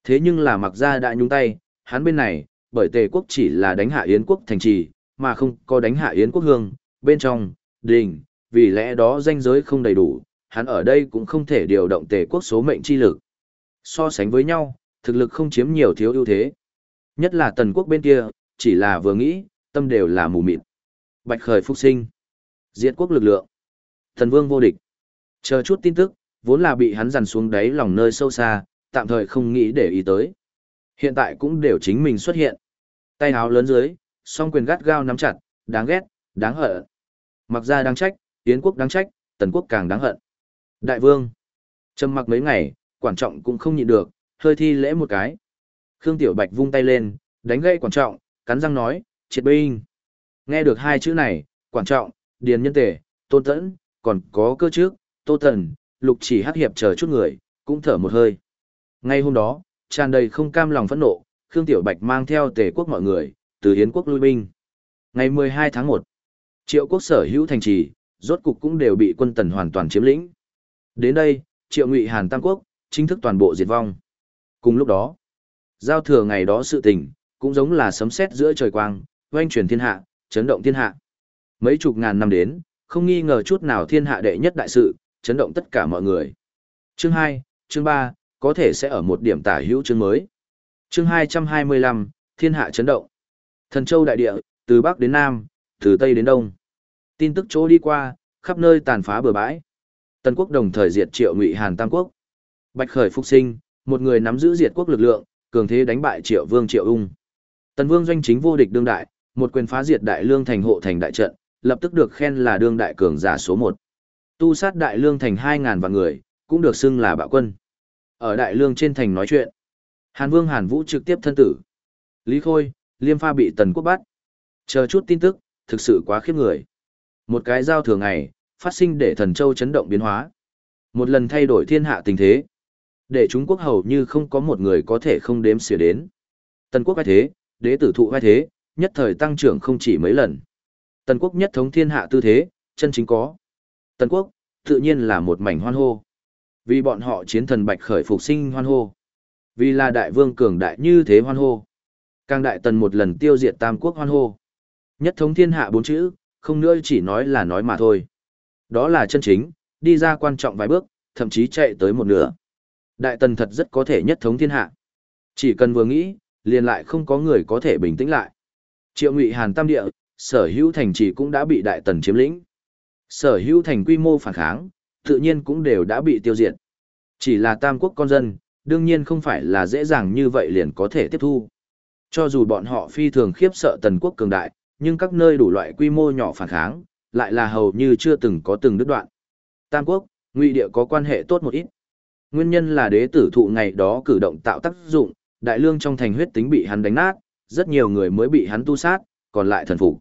Thế nhưng là mặc ra đã nhúng tay, hắn bên này, bởi tề quốc chỉ là đánh hạ Yến quốc thành trì, mà không có đánh hạ Yến quốc hương, bên trong, đình, vì lẽ đó danh giới không đầy đủ, hắn ở đây cũng không thể điều động tề quốc số mệnh chi lực. So sánh với nhau, thực lực không chiếm nhiều thiếu ưu thế. Nhất là tần quốc bên kia, chỉ là vừa nghĩ, tâm đều là mù mịt. Bạch khởi phục sinh. Diệt quốc lực lượng. Thần vương vô địch. Chờ chút tin tức, vốn là bị hắn dằn xuống đáy lòng nơi sâu xa, tạm thời không nghĩ để ý tới. Hiện tại cũng đều chính mình xuất hiện. Tay áo lớn dưới, song quyền gắt gao nắm chặt, đáng ghét, đáng hận. Mặc ra đáng trách, Yến quốc đáng trách, Tần quốc càng đáng hận. Đại vương. Trầm mặc mấy ngày, quản trọng cũng không nhịn được, hơi thi lễ một cái. Khương Tiểu Bạch vung tay lên, đánh gãy quản trọng, cắn răng nói, triệt binh. Nghe được hai chữ này, quản trọng, điền nhân tể, tôn tẫn, còn có cơ trước, tô tần, lục chỉ hắc hiệp chờ chút người, cũng thở một hơi. Ngay hôm đó, tràn đầy không cam lòng phẫn nộ, Khương Tiểu Bạch mang theo tề quốc mọi người, từ Hiến quốc lui binh. Ngày 12 tháng 1, triệu quốc sở hữu thành trì, rốt cục cũng đều bị quân tần hoàn toàn chiếm lĩnh. Đến đây, triệu ngụy Hàn Tam Quốc, chính thức toàn bộ diệt vong. Cùng lúc đó, giao thừa ngày đó sự tình, cũng giống là sấm sét giữa trời quang, oanh truyền thiên hạ, chấn động thiên hạ. Mấy chục ngàn năm đến, không nghi ngờ chút nào thiên hạ đệ nhất đại sự, chấn động tất cả mọi người. Chương 2, chương 3, có thể sẽ ở một điểm tả hữu chương mới. Chương 225, thiên hạ chấn động. Thần châu đại địa, từ Bắc đến Nam, từ Tây đến Đông. Tin tức chỗ đi qua, khắp nơi tàn phá bừa bãi. Tần quốc đồng thời diệt triệu ngụy Hàn Tam Quốc. Bạch khởi phục sinh, một người nắm giữ diệt quốc lực lượng, cường thế đánh bại triệu vương triệu ung. Tần vương doanh chính vô địch đương đại, một quyền phá diệt đại lương thành hộ thành đại trận, lập tức được khen là đương đại cường giả số một. Tu sát đại lương thành 2.000 vạn người, cũng được xưng là bạo quân. Ở đại lương trên thành nói chuyện, Hàn Vương Hàn Vũ trực tiếp thân tử. Lý Khôi, Liêm Pha bị Tần Quốc bắt. Chờ chút tin tức, thực sự quá khiếp người. Một cái giao thường ngày, phát sinh để thần châu chấn động biến hóa. Một lần thay đổi thiên hạ tình thế. Để trung quốc hầu như không có một người có thể không đếm xỉa đến. Tần quốc vai thế, đế tử thụ vai thế, nhất thời tăng trưởng không chỉ mấy lần. Tần quốc nhất thống thiên hạ tư thế, chân chính có. Tần quốc, tự nhiên là một mảnh hoan hô. Vì bọn họ chiến thần bạch khởi phục sinh hoan hô. Vì là đại vương cường đại như thế hoan hô. Càng đại tần một lần tiêu diệt tam quốc hoan hô. Nhất thống thiên hạ bốn chữ, không nữa chỉ nói là nói mà thôi. Đó là chân chính, đi ra quan trọng vài bước, thậm chí chạy tới một nửa. Đại tần thật rất có thể nhất thống thiên hạ. Chỉ cần vừa nghĩ, liền lại không có người có thể bình tĩnh lại. Triệu Ngụy Hàn Tam địa, sở hữu thành trì cũng đã bị đại tần chiếm lĩnh. Sở hữu thành quy mô phản kháng, tự nhiên cũng đều đã bị tiêu diệt. Chỉ là tam quốc con dân, đương nhiên không phải là dễ dàng như vậy liền có thể tiếp thu. Cho dù bọn họ phi thường khiếp sợ tần quốc cường đại, nhưng các nơi đủ loại quy mô nhỏ phản kháng, lại là hầu như chưa từng có từng đứt đoạn. Tam quốc, ngụy địa có quan hệ tốt một ít. Nguyên nhân là đế tử thụ ngày đó cử động tạo tác dụng, đại lương trong thành huyết tính bị hắn đánh nát, rất nhiều người mới bị hắn tu sát, còn lại thần phục.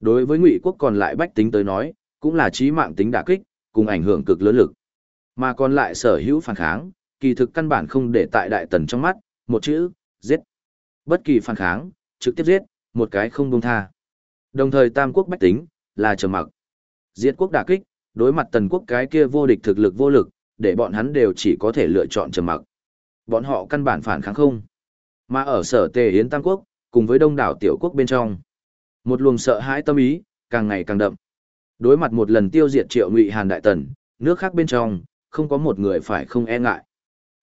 Đối với ngụy quốc còn lại bách tính tới nói, cũng là trí mạng tính đả kích, cùng ảnh hưởng cực lớn lực. Mà còn lại sở hữu phản kháng, kỳ thực căn bản không để tại đại tần trong mắt, một chữ, giết. Bất kỳ phản kháng, trực tiếp giết, một cái không buông tha. Đồng thời tam quốc bách tính, là trầm mặc. Diệt quốc đả kích, đối mặt tần quốc cái kia vô địch thực lực vô lực, để bọn hắn đều chỉ có thể lựa chọn trầm mặc. Bọn họ căn bản phản kháng không. Mà ở sở tề hiến Tam Quốc, cùng với đông đảo tiểu quốc bên trong, một luồng sợ hãi tâm ý, càng ngày càng đậm. Đối mặt một lần tiêu diệt triệu ngụy Hàn Đại Tần, nước khác bên trong, không có một người phải không e ngại.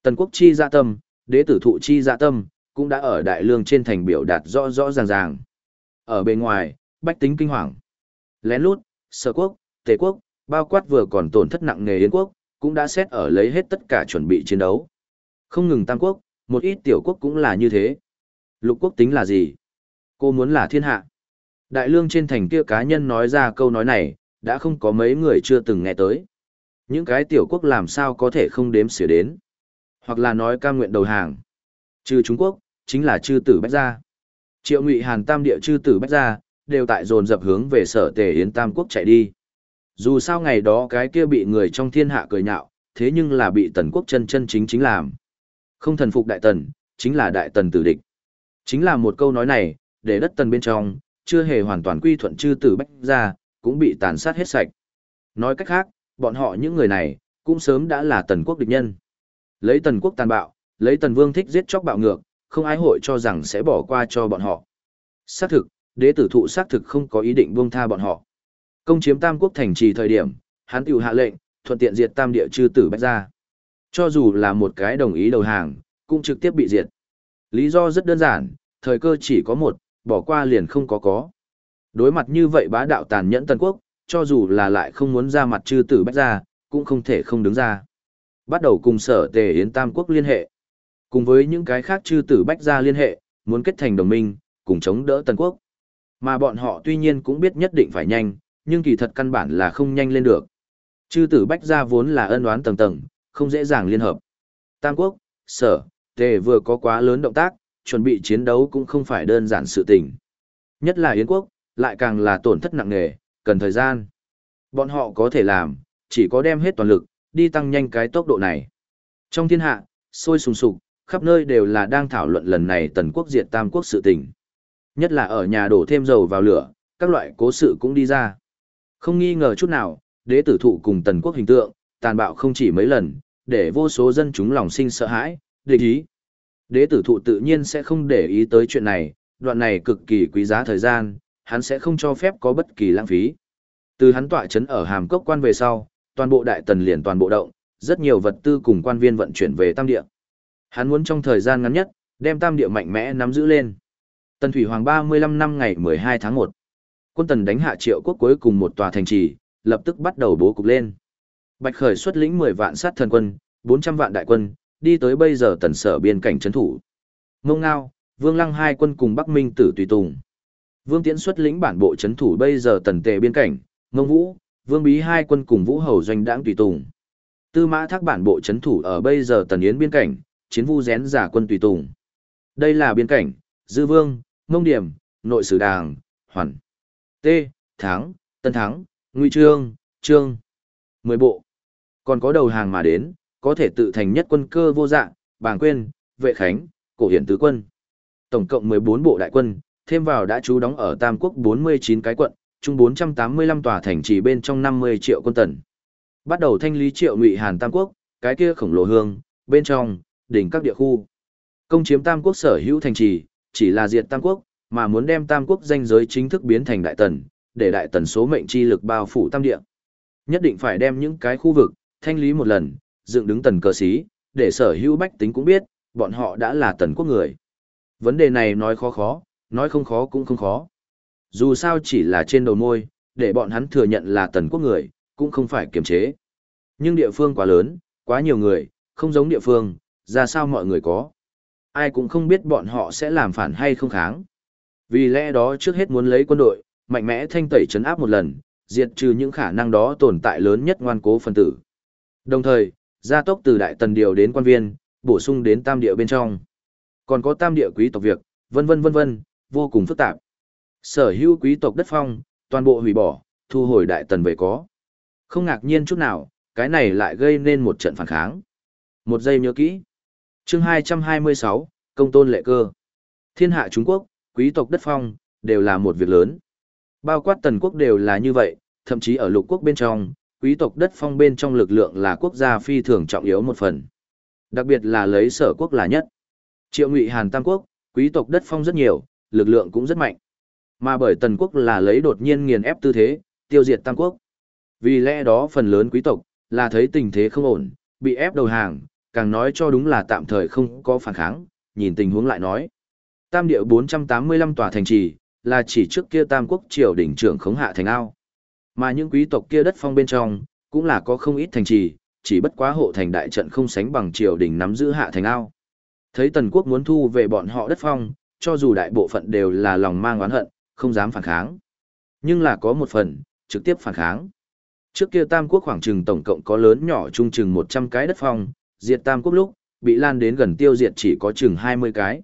Tần quốc chi dạ tâm, đế tử thụ chi dạ tâm, cũng đã ở đại lương trên thành biểu đạt rõ rõ ràng ràng. Ở bên ngoài, bách tính kinh hoàng. Lén lút, sở quốc, tề quốc, bao quát vừa còn tổn thất nặng nề yến quốc, cũng đã xét ở lấy hết tất cả chuẩn bị chiến đấu. Không ngừng tam quốc, một ít tiểu quốc cũng là như thế. Lục quốc tính là gì? Cô muốn là thiên hạ. Đại lương trên thành kia cá nhân nói ra câu nói này, đã không có mấy người chưa từng nghe tới. Những cái tiểu quốc làm sao có thể không đếm xỉa đến. Hoặc là nói cam nguyện đầu hàng. Trừ Trung Quốc, chính là chư tử Bách Gia. Triệu ngụy Hàn Tam địa chư tử Bách Gia, đều tại dồn dập hướng về sở tề Yến Tam Quốc chạy đi. Dù sao ngày đó cái kia bị người trong thiên hạ cười nhạo, thế nhưng là bị tần quốc chân chân chính chính làm. Không thần phục đại tần, chính là đại tần tử địch. Chính là một câu nói này, để đất tần bên trong, chưa hề hoàn toàn quy thuận chư tử bách ra, cũng bị tàn sát hết sạch. Nói cách khác, bọn họ những người này, cũng sớm đã là tần quốc địch nhân. Lấy tần quốc tàn bạo, lấy tần vương thích giết chóc bạo ngược, không ai hội cho rằng sẽ bỏ qua cho bọn họ. Xác thực, đế tử thụ xác thực không có ý định buông tha bọn họ. Công chiếm tam quốc thành trì thời điểm, hắn tiểu hạ lệnh, thuận tiện diệt tam địa chư tử bách ra. Cho dù là một cái đồng ý đầu hàng, cũng trực tiếp bị diệt. Lý do rất đơn giản, thời cơ chỉ có một, bỏ qua liền không có có. Đối mặt như vậy bá đạo tàn nhẫn Tân Quốc, cho dù là lại không muốn ra mặt chư tử bách ra, cũng không thể không đứng ra. Bắt đầu cùng sở tề Yến Tam Quốc liên hệ. Cùng với những cái khác chư tử bách ra liên hệ, muốn kết thành đồng minh, cùng chống đỡ Tân Quốc. Mà bọn họ tuy nhiên cũng biết nhất định phải nhanh, nhưng kỳ thật căn bản là không nhanh lên được. Chư tử bách ra vốn là ân oán tầng tầng, không dễ dàng liên hợp. Tam quốc, sở, tề vừa có quá lớn động tác, chuẩn bị chiến đấu cũng không phải đơn giản sự tình. Nhất là Yến quốc, lại càng là tổn thất nặng nề, cần thời gian. Bọn họ có thể làm, chỉ có đem hết toàn lực, đi tăng nhanh cái tốc độ này. Trong thiên hạ, sôi sùng sục, khắp nơi đều là đang thảo luận lần này tần quốc diệt tam quốc sự tình. Nhất là ở nhà đổ thêm dầu vào lửa, các loại cố sự cũng đi ra. Không nghi ngờ chút nào, đế tử thụ cùng tần quốc hình tượng, tàn bạo không chỉ mấy lần, để vô số dân chúng lòng sinh sợ hãi, địch ý. Đế tử thụ tự nhiên sẽ không để ý tới chuyện này, đoạn này cực kỳ quý giá thời gian, hắn sẽ không cho phép có bất kỳ lãng phí. Từ hắn tọa chấn ở hàm cốc quan về sau, toàn bộ đại tần liền toàn bộ động, rất nhiều vật tư cùng quan viên vận chuyển về tam địa. Hắn muốn trong thời gian ngắn nhất, đem tam địa mạnh mẽ nắm giữ lên. Tần Thủy Hoàng 35 năm ngày 12 tháng 1. Quân tần đánh hạ triệu quốc cuối cùng một tòa thành trì, lập tức bắt đầu bố cục lên. Bạch Khởi xuất lĩnh 10 vạn sát thần quân, 400 vạn đại quân, đi tới bây giờ tần sở biên cảnh trấn thủ. Mông Ngao, Vương Lăng hai quân cùng Bắc Minh tử tùy tùng. Vương Tiễn xuất lĩnh bản bộ trấn thủ bây giờ tần tề biên cảnh, Mông Vũ, Vương Bí hai quân cùng Vũ Hầu doanh đãng tùy tùng. Tư Mã Thác bản bộ trấn thủ ở bây giờ tần yến biên cảnh, chiến vu rén giả quân tùy tùng. Đây là biên cảnh, Dư Vương, Mông Điểm, Nội Sử Đàng, Hoàn. T, Thắng, Tân Thắng, Nguy Trương, Trương. Mười bộ. Còn có đầu hàng mà đến, có thể tự thành nhất quân cơ vô dạng, bàng quên, vệ khánh, cổ hiển tứ quân. Tổng cộng 14 bộ đại quân, thêm vào đã trú đóng ở Tam Quốc 49 cái quận, chung 485 tòa thành trì bên trong 50 triệu quân tần. Bắt đầu thanh lý triệu ngụy Hàn Tam Quốc, cái kia khổng lồ hương, bên trong, đỉnh các địa khu. Công chiếm Tam Quốc sở hữu thành trì, chỉ là diệt Tam Quốc, mà muốn đem Tam Quốc danh giới chính thức biến thành đại tần, để đại tần số mệnh chi lực bao phủ Tam Địa. Nhất định phải đem những cái khu vực, thanh lý một lần, dựng đứng tần cờ xí, để sở hữu bách tính cũng biết, bọn họ đã là tần quốc người. Vấn đề này nói khó khó, nói không khó cũng không khó. Dù sao chỉ là trên đầu môi, để bọn hắn thừa nhận là tần quốc người, cũng không phải kiềm chế. Nhưng địa phương quá lớn, quá nhiều người, không giống địa phương, ra sao mọi người có. Ai cũng không biết bọn họ sẽ làm phản hay không kháng. Vì lẽ đó trước hết muốn lấy quân đội, mạnh mẽ thanh tẩy chấn áp một lần, diệt trừ những khả năng đó tồn tại lớn nhất ngoan cố phân tử. Đồng thời, gia tốc từ đại tần điều đến quan viên, bổ sung đến tam địa bên trong. Còn có tam địa quý tộc việc, vân vân vân vân, vô cùng phức tạp. Sở hữu quý tộc đất phong, toàn bộ hủy bỏ, thu hồi đại tần về có. Không ngạc nhiên chút nào, cái này lại gây nên một trận phản kháng. Một giây nhớ kỹ. Chương 226, Công tôn lệ cơ. Thiên hạ Trung Quốc, quý tộc đất phong, đều là một việc lớn. Bao quát tần quốc đều là như vậy, thậm chí ở lục quốc bên trong, quý tộc đất phong bên trong lực lượng là quốc gia phi thường trọng yếu một phần. Đặc biệt là lấy sở quốc là nhất. Triệu Ngụy Hàn Tam quốc, quý tộc đất phong rất nhiều, lực lượng cũng rất mạnh. Mà bởi Tần quốc là lấy đột nhiên nghiền ép tư thế, tiêu diệt Tam quốc. Vì lẽ đó phần lớn quý tộc là thấy tình thế không ổn, bị ép đầu hàng, càng nói cho đúng là tạm thời không có phản kháng, nhìn tình huống lại nói. Tam địa 485 tòa thành trì, là chỉ trước kia Tam quốc triều đỉnh trưởng khống hạ thành ao. Mà những quý tộc kia đất phong bên trong, cũng là có không ít thành trì, chỉ bất quá hộ thành đại trận không sánh bằng triều đình nắm giữ hạ thành ao. Thấy Tần quốc muốn thu về bọn họ đất phong, cho dù đại bộ phận đều là lòng mang oán hận, không dám phản kháng. Nhưng là có một phần, trực tiếp phản kháng. Trước kia Tam quốc khoảng chừng tổng cộng có lớn nhỏ trung chừng 100 cái đất phong, diệt Tam quốc lúc, bị lan đến gần tiêu diệt chỉ có chừng 20 cái.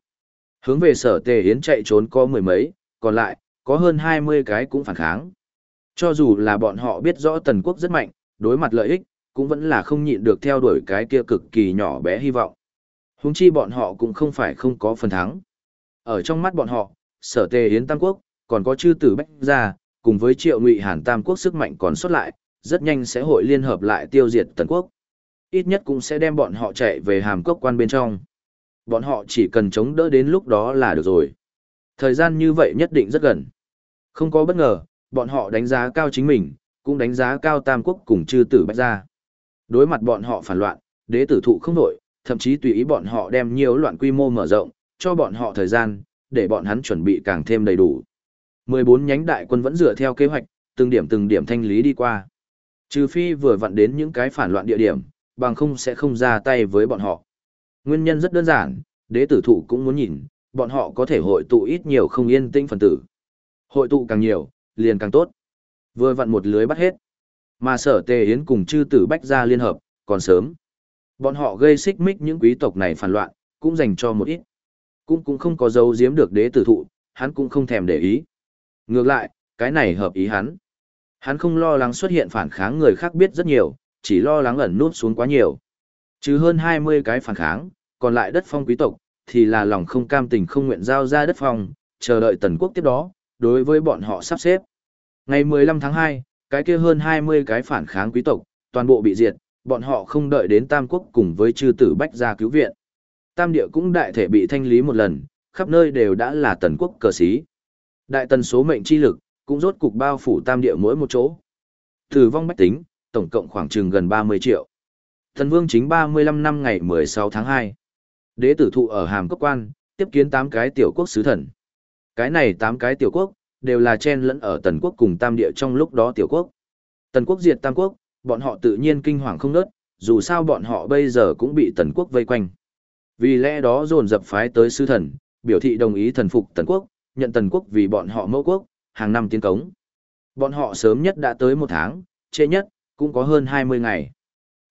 Hướng về sở tề hiến chạy trốn có mười mấy, còn lại, có hơn 20 cái cũng phản kháng. Cho dù là bọn họ biết rõ tần quốc rất mạnh, đối mặt lợi ích, cũng vẫn là không nhịn được theo đuổi cái kia cực kỳ nhỏ bé hy vọng. Húng chi bọn họ cũng không phải không có phần thắng. Ở trong mắt bọn họ, sở tề hiến tam quốc, còn có chư tử bách gia, cùng với triệu ngụy hàn tam quốc sức mạnh còn xuất lại, rất nhanh sẽ hội liên hợp lại tiêu diệt tần quốc. Ít nhất cũng sẽ đem bọn họ chạy về hàm cốc quan bên trong. Bọn họ chỉ cần chống đỡ đến lúc đó là được rồi. Thời gian như vậy nhất định rất gần. Không có bất ngờ, bọn họ đánh giá cao chính mình, cũng đánh giá cao Tam Quốc cùng chư tử Bách Gia. Đối mặt bọn họ phản loạn, đế tử thụ không nổi, thậm chí tùy ý bọn họ đem nhiều loạn quy mô mở rộng, cho bọn họ thời gian, để bọn hắn chuẩn bị càng thêm đầy đủ. 14 nhánh đại quân vẫn dựa theo kế hoạch, từng điểm từng điểm thanh lý đi qua. Trừ phi vừa vặn đến những cái phản loạn địa điểm, bằng không sẽ không ra tay với bọn họ. Nguyên nhân rất đơn giản, đế tử thụ cũng muốn nhìn, bọn họ có thể hội tụ ít nhiều không yên tĩnh phần tử. Hội tụ càng nhiều, liền càng tốt. Vừa vặn một lưới bắt hết. Mà sở tề yến cùng chư tử bách gia liên hợp, còn sớm. Bọn họ gây xích mích những quý tộc này phản loạn, cũng dành cho một ít. Cũng cũng không có dấu giếm được đế tử thụ, hắn cũng không thèm để ý. Ngược lại, cái này hợp ý hắn. Hắn không lo lắng xuất hiện phản kháng người khác biết rất nhiều, chỉ lo lắng ẩn nút xuống quá nhiều. Chứ hơn 20 cái phản kháng, còn lại đất phong quý tộc, thì là lòng không cam tình không nguyện giao ra đất phong, chờ đợi tần quốc tiếp đó, đối với bọn họ sắp xếp. Ngày 15 tháng 2, cái kia hơn 20 cái phản kháng quý tộc, toàn bộ bị diệt, bọn họ không đợi đến Tam Quốc cùng với chư tử Bách ra cứu viện. Tam địa cũng đại thể bị thanh lý một lần, khắp nơi đều đã là tần quốc cờ sĩ. Đại tần số mệnh chi lực, cũng rốt cục bao phủ tam địa mỗi một chỗ. Tử vong bách tính, tổng cộng khoảng chừng gần 30 triệu. Thần vương chính 35 năm ngày 16 tháng 2. Đế tử thụ ở hàm cấp quan, tiếp kiến 8 cái tiểu quốc sứ thần. Cái này tám cái tiểu quốc, đều là chen lẫn ở tần quốc cùng tam địa trong lúc đó tiểu quốc. Tần quốc diệt tam quốc, bọn họ tự nhiên kinh hoàng không nớt, dù sao bọn họ bây giờ cũng bị tần quốc vây quanh. Vì lẽ đó dồn dập phái tới sư thần, biểu thị đồng ý thần phục tần quốc, nhận tần quốc vì bọn họ mẫu quốc, hàng năm tiến cống. Bọn họ sớm nhất đã tới một tháng, trễ nhất, cũng có hơn 20 ngày.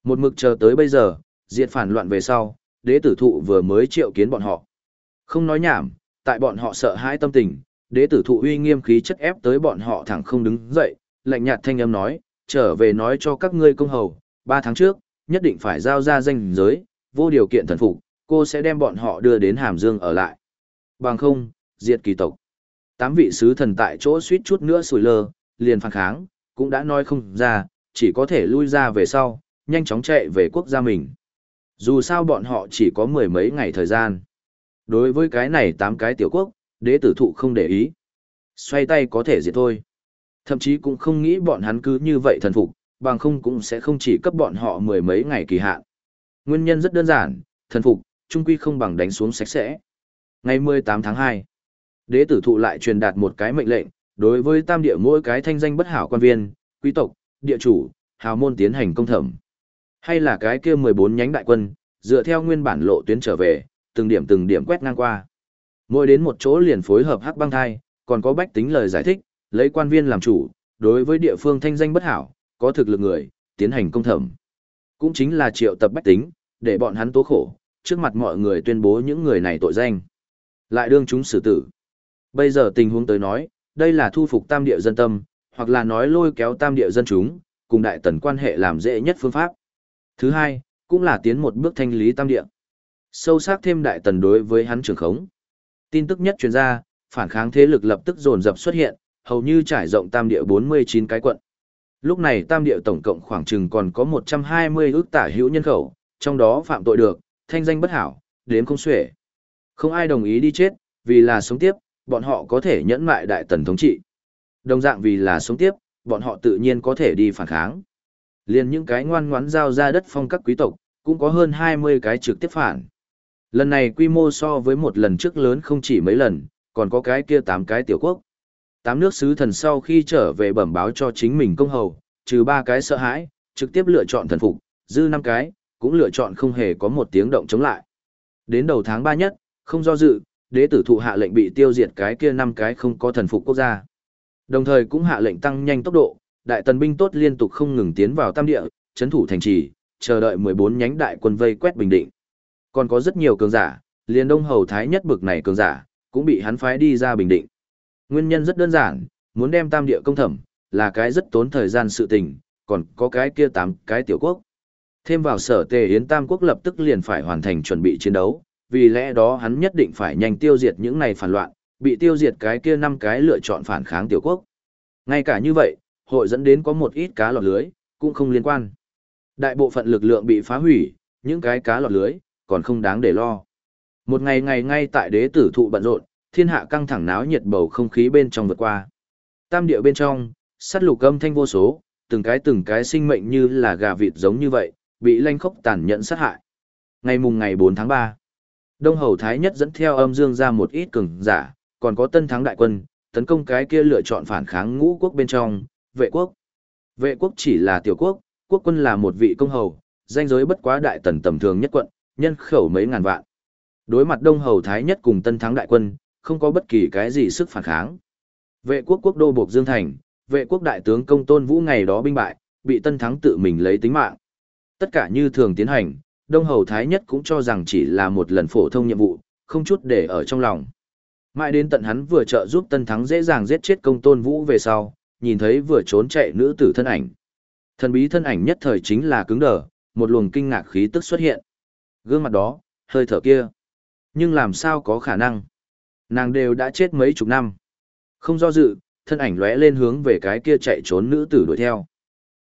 Một mực chờ tới bây giờ, diệt phản loạn về sau, đế tử thụ vừa mới triệu kiến bọn họ. Không nói nhảm, tại bọn họ sợ hãi tâm tình, đế tử thụ uy nghiêm khí chất ép tới bọn họ thẳng không đứng dậy, lạnh nhạt thanh âm nói, trở về nói cho các ngươi công hầu, ba tháng trước, nhất định phải giao ra danh giới, vô điều kiện thần phục, cô sẽ đem bọn họ đưa đến Hàm Dương ở lại. Bằng không, diệt kỳ tộc. Tám vị sứ thần tại chỗ suýt chút nữa sủi lơ, liền phản kháng, cũng đã nói không ra, chỉ có thể lui ra về sau, nhanh chóng chạy về quốc gia mình. Dù sao bọn họ chỉ có mười mấy ngày thời gian. Đối với cái này tám cái tiểu quốc, đế tử thụ không để ý. Xoay tay có thể diệt thôi. Thậm chí cũng không nghĩ bọn hắn cứ như vậy thần phục, bằng không cũng sẽ không chỉ cấp bọn họ mười mấy ngày kỳ hạn. Nguyên nhân rất đơn giản, thần phục, trung quy không bằng đánh xuống sạch sẽ. Ngày 18 tháng 2, đế tử thụ lại truyền đạt một cái mệnh lệnh, đối với tam địa mỗi cái thanh danh bất hảo quan viên, quý tộc, địa chủ, hào môn tiến hành công thẩm. Hay là cái kia 14 nhánh đại quân, dựa theo nguyên bản lộ tuyến trở về, từng điểm từng điểm quét ngang qua. Mỗi đến một chỗ liền phối hợp hắc băng thai, còn có bách tính lời giải thích, lấy quan viên làm chủ, đối với địa phương thanh danh bất hảo, có thực lực người, tiến hành công thẩm. Cũng chính là triệu tập bách tính, để bọn hắn tố khổ, trước mặt mọi người tuyên bố những người này tội danh. Lại đương chúng xử tử. Bây giờ tình huống tới nói, đây là thu phục tam địa dân tâm, hoặc là nói lôi kéo tam địa dân chúng, cùng đại tần quan hệ làm dễ nhất phương pháp. Thứ hai, cũng là tiến một bước thanh lý tam địa. Sâu sắc thêm đại tần đối với hắn trưởng khống. Tin tức nhất truyền ra, phản kháng thế lực lập tức dồn dập xuất hiện, hầu như trải rộng tam địa 49 cái quận. Lúc này tam địa tổng cộng khoảng chừng còn có 120 ước tả hữu nhân khẩu, trong đó phạm tội được, thanh danh bất hảo, đến không xuể. Không ai đồng ý đi chết, vì là sống tiếp, bọn họ có thể nhẫn mại đại tần thống trị. Đồng dạng vì là sống tiếp, bọn họ tự nhiên có thể đi phản kháng. Liên những cái ngoan ngoãn giao ra đất phong các quý tộc, cũng có hơn 20 cái trực tiếp phản. Lần này quy mô so với một lần trước lớn không chỉ mấy lần, còn có cái kia 8 cái tiểu quốc. Tám nước sứ thần sau khi trở về bẩm báo cho chính mình công hầu, trừ ba cái sợ hãi, trực tiếp lựa chọn thần phục, dư năm cái, cũng lựa chọn không hề có một tiếng động chống lại. Đến đầu tháng 3 nhất, không do dự, đế tử thụ hạ lệnh bị tiêu diệt cái kia năm cái không có thần phục quốc gia. Đồng thời cũng hạ lệnh tăng nhanh tốc độ, đại tần binh tốt liên tục không ngừng tiến vào tam địa, chấn thủ thành trì, chờ đợi 14 nhánh đại quân vây quét bình định. Còn có rất nhiều cường giả, liền đông hầu thái nhất bực này cường giả, cũng bị hắn phái đi ra bình định. Nguyên nhân rất đơn giản, muốn đem tam địa công thẩm, là cái rất tốn thời gian sự tình, còn có cái kia tám cái tiểu quốc. Thêm vào sở tề yến tam quốc lập tức liền phải hoàn thành chuẩn bị chiến đấu, vì lẽ đó hắn nhất định phải nhanh tiêu diệt những này phản loạn, bị tiêu diệt cái kia năm cái lựa chọn phản kháng tiểu quốc. Ngay cả như vậy, hội dẫn đến có một ít cá lọt lưới, cũng không liên quan. Đại bộ phận lực lượng bị phá hủy, những cái cá lọt lưới, còn không đáng để lo. Một ngày ngày ngay tại đế tử thụ bận rộn, thiên hạ căng thẳng náo nhiệt bầu không khí bên trong vượt qua. Tam địa bên trong, sát lục âm thanh vô số, từng cái từng cái sinh mệnh như là gà vịt giống như vậy, bị lanh khốc tàn nhẫn sát hại. Ngày mùng ngày 4 tháng 3, Đông Hầu Thái Nhất dẫn theo âm dương ra một ít cường giả, còn có tân thắng đại quân, tấn công cái kia lựa chọn phản kháng ngũ quốc bên trong, vệ quốc. Vệ quốc chỉ là tiểu quốc, quốc quân là một vị công hầu, danh giới bất quá đại tần tầm thường nhất quận, nhân khẩu mấy ngàn vạn. Đối mặt Đông Hầu Thái Nhất cùng tân thắng đại quân, không có bất kỳ cái gì sức phản kháng. Vệ quốc quốc đô buộc Dương Thành, vệ quốc đại tướng công tôn vũ ngày đó binh bại, bị tân thắng tự mình lấy tính mạng. Tất cả như thường tiến hành, Đông Hầu Thái Nhất cũng cho rằng chỉ là một lần phổ thông nhiệm vụ, không chút để ở trong lòng. Mãi đến tận hắn vừa trợ giúp tân thắng dễ dàng giết chết công tôn vũ về sau, nhìn thấy vừa trốn chạy nữ tử thân ảnh. Thần bí thân ảnh nhất thời chính là cứng đờ, một luồng kinh ngạc khí tức xuất hiện. Gương mặt đó, hơi thở kia. Nhưng làm sao có khả năng? Nàng đều đã chết mấy chục năm. Không do dự, thân ảnh lóe lên hướng về cái kia chạy trốn nữ tử đuổi theo.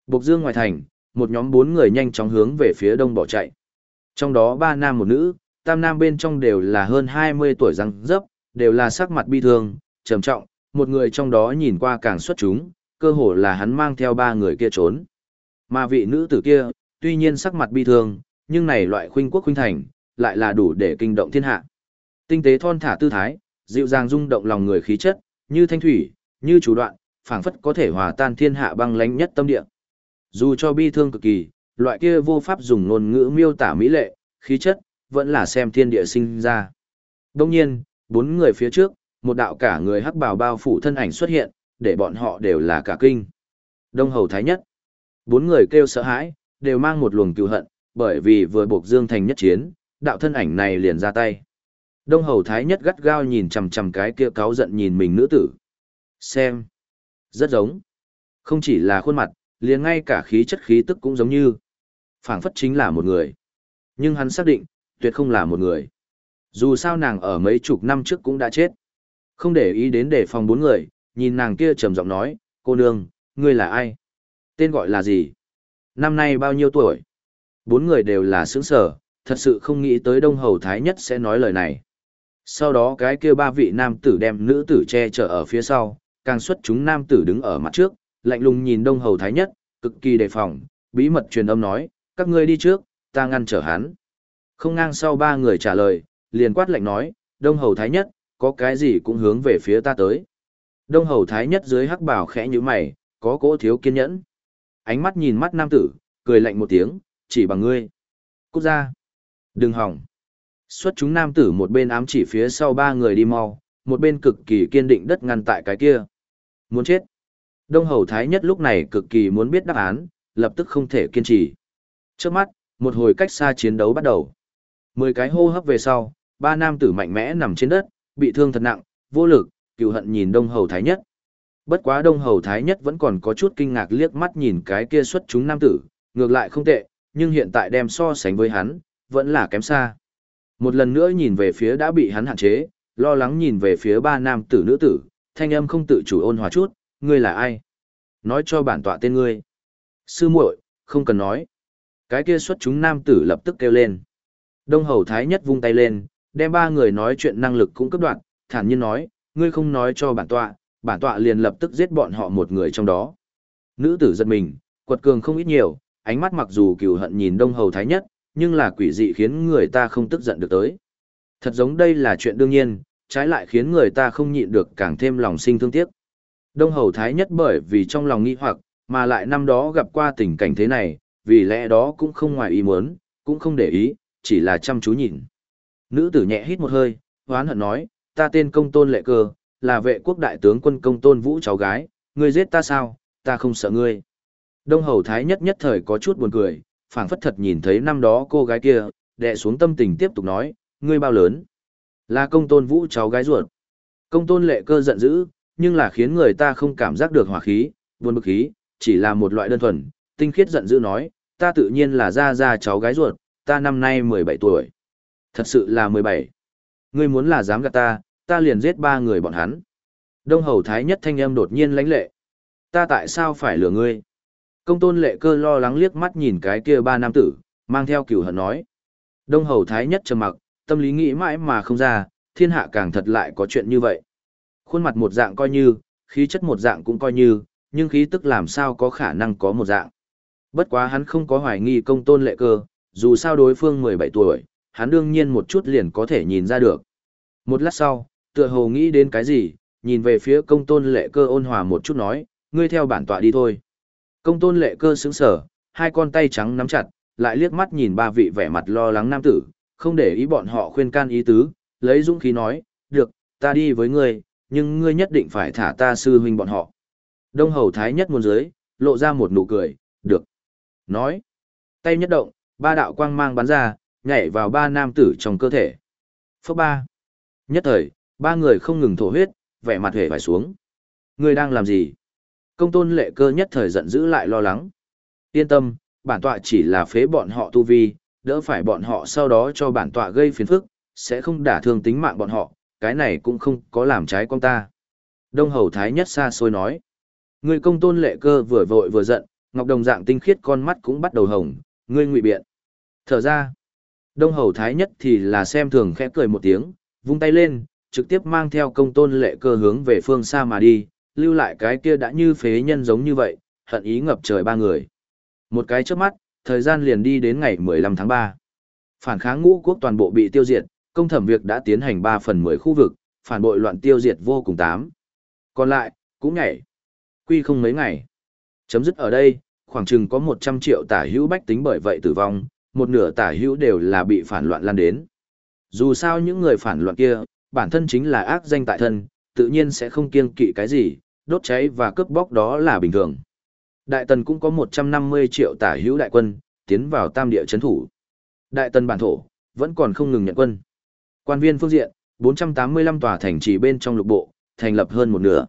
Bộc dương ngoài thành, một nhóm bốn người nhanh chóng hướng về phía đông bỏ chạy. Trong đó ba nam một nữ, tam nam bên trong đều là hơn 20 tuổi răng dấp, đều là sắc mặt bi thương, trầm trọng, một người trong đó nhìn qua càng xuất chúng, cơ hồ là hắn mang theo ba người kia trốn. Mà vị nữ tử kia, tuy nhiên sắc mặt bi thương, nhưng này loại khuynh quốc khuynh thành, lại là đủ để kinh động thiên hạ. Tinh tế thon thả tư thái, dịu dàng rung động lòng người khí chất, như thanh thủy, như chủ đoạn, phảng phất có thể hòa tan thiên hạ băng lãnh nhất tâm địa. Dù cho bi thương cực kỳ, loại kia vô pháp dùng ngôn ngữ miêu tả mỹ lệ, khí chất, vẫn là xem thiên địa sinh ra. Đông nhiên, bốn người phía trước, một đạo cả người hắc bào bao phủ thân ảnh xuất hiện, để bọn họ đều là cả kinh. Đông hầu thái nhất. Bốn người kêu sợ hãi, đều mang một luồng cựu hận, bởi vì vừa buộc Dương Thành nhất chiến, đạo thân ảnh này liền ra tay. Đông hầu thái nhất gắt gao nhìn chằm chằm cái kia cáo giận nhìn mình nữ tử. Xem. Rất giống. Không chỉ là khuôn mặt, liền ngay cả khí chất khí tức cũng giống như. phảng phất chính là một người. Nhưng hắn xác định, tuyệt không là một người. Dù sao nàng ở mấy chục năm trước cũng đã chết. Không để ý đến đề phòng bốn người, nhìn nàng kia trầm giọng nói, cô nương, ngươi là ai? Tên gọi là gì? Năm nay bao nhiêu tuổi? Bốn người đều là sướng sở, thật sự không nghĩ tới Đông Hầu Thái Nhất sẽ nói lời này. Sau đó cái kia ba vị nam tử đem nữ tử che chở ở phía sau, càng xuất chúng nam tử đứng ở mặt trước, lạnh lùng nhìn Đông Hầu Thái Nhất, cực kỳ đề phòng, bí mật truyền âm nói, các ngươi đi trước, ta ngăn trở hắn. Không ngang sau ba người trả lời, liền quát lạnh nói, Đông Hầu Thái Nhất, có cái gì cũng hướng về phía ta tới. Đông Hầu Thái Nhất dưới hắc bảo khẽ như mày, có cỗ thiếu kiên nhẫn. Ánh mắt nhìn mắt nam tử, cười lạnh một tiếng, chỉ bằng ngươi. Cút ra. Đừng hỏng. Xuất chúng nam tử một bên ám chỉ phía sau ba người đi mau, một bên cực kỳ kiên định đất ngăn tại cái kia. Muốn chết. Đông Hầu Thái Nhất lúc này cực kỳ muốn biết đáp án, lập tức không thể kiên trì. Trước mắt, một hồi cách xa chiến đấu bắt đầu. Mười cái hô hấp về sau, ba nam tử mạnh mẽ nằm trên đất, bị thương thật nặng, vô lực, cựu hận nhìn Đông Hầu Thái Nhất. Bất quá Đông Hầu Thái Nhất vẫn còn có chút kinh ngạc liếc mắt nhìn cái kia xuất chúng nam tử, ngược lại không tệ, nhưng hiện tại đem so sánh với hắn, vẫn là kém xa. Một lần nữa nhìn về phía đã bị hắn hạn chế, lo lắng nhìn về phía ba nam tử nữ tử, thanh âm không tự chủ ôn hòa chút, ngươi là ai? Nói cho bản tọa tên ngươi. Sư muội, không cần nói. Cái kia xuất chúng nam tử lập tức kêu lên. Đông Hầu Thái Nhất vung tay lên, đem ba người nói chuyện năng lực cũng cấp đoạn, thản nhiên nói, ngươi không nói cho bản tọa, bản tọa liền lập tức giết bọn họ một người trong đó. Nữ tử giật mình, quật cường không ít nhiều, ánh mắt mặc dù cừu hận nhìn Đông Hầu Thái Nhất, nhưng là quỷ dị khiến người ta không tức giận được tới. Thật giống đây là chuyện đương nhiên, trái lại khiến người ta không nhịn được càng thêm lòng sinh thương tiếc. Đông Hầu Thái Nhất bởi vì trong lòng nghi hoặc, mà lại năm đó gặp qua tình cảnh thế này, vì lẽ đó cũng không ngoài ý muốn, cũng không để ý, chỉ là chăm chú nhìn. Nữ tử nhẹ hít một hơi, hoán hận nói, ta tên công tôn lệ cơ, là vệ quốc đại tướng quân công tôn vũ cháu gái, ngươi giết ta sao, ta không sợ ngươi. Đông Hầu Thái nhất nhất thời có chút buồn cười, phảng phất thật nhìn thấy năm đó cô gái kia, đệ xuống tâm tình tiếp tục nói, ngươi bao lớn? Là công tôn vũ cháu gái ruột. Công tôn lệ cơ giận dữ, nhưng là khiến người ta không cảm giác được hỏa khí, buồn bực khí, chỉ là một loại đơn thuần, tinh khiết giận dữ nói, ta tự nhiên là ra ra cháu gái ruột, ta năm nay 17 tuổi. Thật sự là 17. Ngươi muốn là dám gạt ta, ta liền giết ba người bọn hắn. Đông Hầu Thái nhất thanh âm đột nhiên lãnh lệ. Ta tại sao phải lừa ngươi? Công tôn lệ cơ lo lắng liếc mắt nhìn cái kia ba nam tử, mang theo cửu hận nói. Đông Hầu Thái nhất trầm mặc, tâm lý nghĩ mãi mà không ra, thiên hạ càng thật lại có chuyện như vậy. Khuôn mặt một dạng coi như, khí chất một dạng cũng coi như, nhưng khí tức làm sao có khả năng có một dạng. Bất quá hắn không có hoài nghi công tôn lệ cơ, dù sao đối phương 17 tuổi, hắn đương nhiên một chút liền có thể nhìn ra được. Một lát sau, tựa hồ nghĩ đến cái gì, nhìn về phía công tôn lệ cơ ôn hòa một chút nói, ngươi theo bản tọa đi thôi. Công tôn lệ cơ sững sở, hai con tay trắng nắm chặt, lại liếc mắt nhìn ba vị vẻ mặt lo lắng nam tử, không để ý bọn họ khuyên can ý tứ, lấy dũng khí nói, được, ta đi với ngươi, nhưng ngươi nhất định phải thả ta sư huynh bọn họ. Đông hầu thái nhất muôn dưới, lộ ra một nụ cười, được. Nói, tay nhất động, ba đạo quang mang bắn ra, nhảy vào ba nam tử trong cơ thể. Phước ba. Nhất thời, ba người không ngừng thổ huyết, vẻ mặt hề phải xuống. Ngươi đang làm gì? Công tôn lệ cơ nhất thời giận dữ lại lo lắng. Yên tâm, bản tọa chỉ là phế bọn họ tu vi, đỡ phải bọn họ sau đó cho bản tọa gây phiền phức, sẽ không đả thương tính mạng bọn họ, cái này cũng không có làm trái con ta. Đông Hầu Thái nhất xa xôi nói. Người công tôn lệ cơ vừa vội vừa giận, ngọc đồng dạng tinh khiết con mắt cũng bắt đầu hồng, ngươi ngụy biện. Thở ra. Đông Hầu Thái nhất thì là xem thường khẽ cười một tiếng, vung tay lên, trực tiếp mang theo công tôn lệ cơ hướng về phương xa mà đi, lưu lại cái kia đã như phế nhân giống như vậy, hận ý ngập trời ba người. Một cái trước mắt, thời gian liền đi đến ngày 15 tháng 3. Phản kháng ngũ quốc toàn bộ bị tiêu diệt, công thẩm việc đã tiến hành 3 phần 10 khu vực, phản bội loạn tiêu diệt vô cùng tám. Còn lại, cũng nhảy. Quy không mấy ngày. Chấm dứt ở đây, khoảng chừng có 100 triệu tả hữu bách tính bởi vậy tử vong, một nửa tả hữu đều là bị phản loạn lan đến. Dù sao những người phản loạn kia, bản thân chính là ác danh tại thân, tự nhiên sẽ không kiêng kỵ cái gì, đốt cháy và cướp bóc đó là bình thường. Đại tần cũng có 150 triệu tả hữu đại quân, tiến vào tam địa chấn thủ. Đại tần bản thổ, vẫn còn không ngừng nhận quân. Quan viên phương diện, 485 tòa thành trì bên trong lục bộ, thành lập hơn một nửa.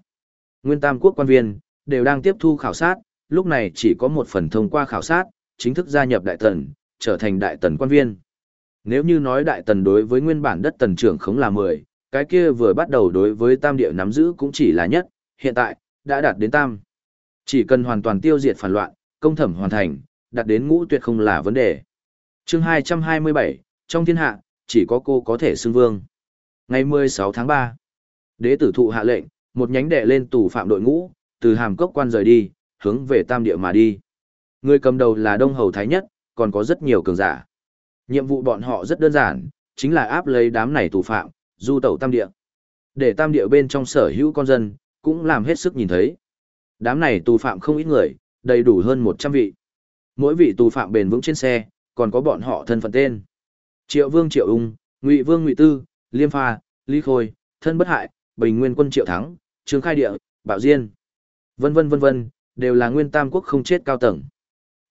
Nguyên tam quốc quan viên, đều đang tiếp thu khảo sát, lúc này chỉ có một phần thông qua khảo sát, chính thức gia nhập đại tần, trở thành đại tần quan viên. Nếu như nói đại tần đối với nguyên bản đất tần trưởng không là 10, cái kia vừa bắt đầu đối với tam địa nắm giữ cũng chỉ là nhất, hiện tại, đã đạt đến tam. Chỉ cần hoàn toàn tiêu diệt phản loạn, công thẩm hoàn thành, đạt đến ngũ tuyệt không là vấn đề. chương 227, trong thiên hạ, chỉ có cô có thể xưng vương. Ngày 16 tháng 3, đế tử thụ hạ lệnh, một nhánh đệ lên tù phạm đội ngũ, từ hàm cốc quan rời đi, hướng về tam địa mà đi. Người cầm đầu là Đông Hầu Thái Nhất, còn có rất nhiều cường giả. Nhiệm vụ bọn họ rất đơn giản, chính là áp lấy đám này tù phạm, du tẩu tam địa. Để tam địa bên trong sở hữu con dân, cũng làm hết sức nhìn thấy. Đám này tù phạm không ít người, đầy đủ hơn 100 vị. Mỗi vị tù phạm bền vững trên xe, còn có bọn họ thân phận tên. Triệu Vương Triệu Ung, Ngụy Vương Ngụy Tư, Liêm Pha, Lý Khôi, Thân Bất Hại, Bình Nguyên Quân Triệu Thắng, Trương Khai Địa, Bảo Diên, vân vân vân vân, đều là nguyên tam quốc không chết cao tầng.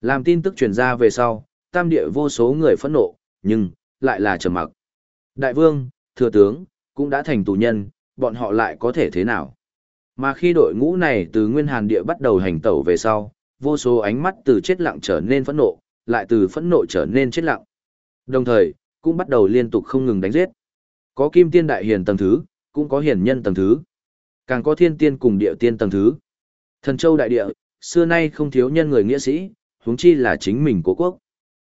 Làm tin tức truyền ra về sau, tam địa vô số người phẫn nộ, nhưng, lại là trầm mặc. Đại vương, thừa tướng, cũng đã thành tù nhân, bọn họ lại có thể thế nào? Mà khi đội ngũ này từ nguyên hàn địa bắt đầu hành tẩu về sau, vô số ánh mắt từ chết lặng trở nên phẫn nộ, lại từ phẫn nộ trở nên chết lặng. Đồng thời, cũng bắt đầu liên tục không ngừng đánh giết. Có kim tiên đại hiền tầng thứ, cũng có hiền nhân tầng thứ. Càng có thiên tiên cùng địa tiên tầng thứ. Thần châu đại địa, xưa nay không thiếu nhân người nghĩa sĩ, huống chi là chính mình của quốc.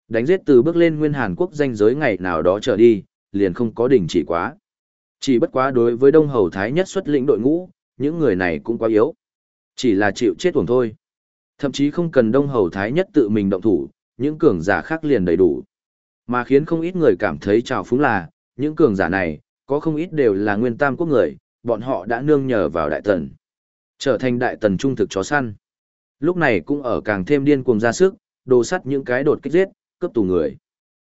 Đánh giết từ bước lên nguyên Hàn Quốc danh giới ngày nào đó trở đi, liền không có đình chỉ quá. Chỉ bất quá đối với Đông Hầu Thái nhất xuất lĩnh đội ngũ, những người này cũng quá yếu. Chỉ là chịu chết tuồng thôi. Thậm chí không cần Đông Hầu Thái nhất tự mình động thủ, những cường giả khác liền đầy đủ. Mà khiến không ít người cảm thấy trào phúng là, những cường giả này, có không ít đều là nguyên tam quốc người, bọn họ đã nương nhờ vào đại tần. Trở thành đại tần trung thực chó săn. Lúc này cũng ở càng thêm điên cuồng ra sức, đồ sắt những cái đột kích giết, cướp tù người.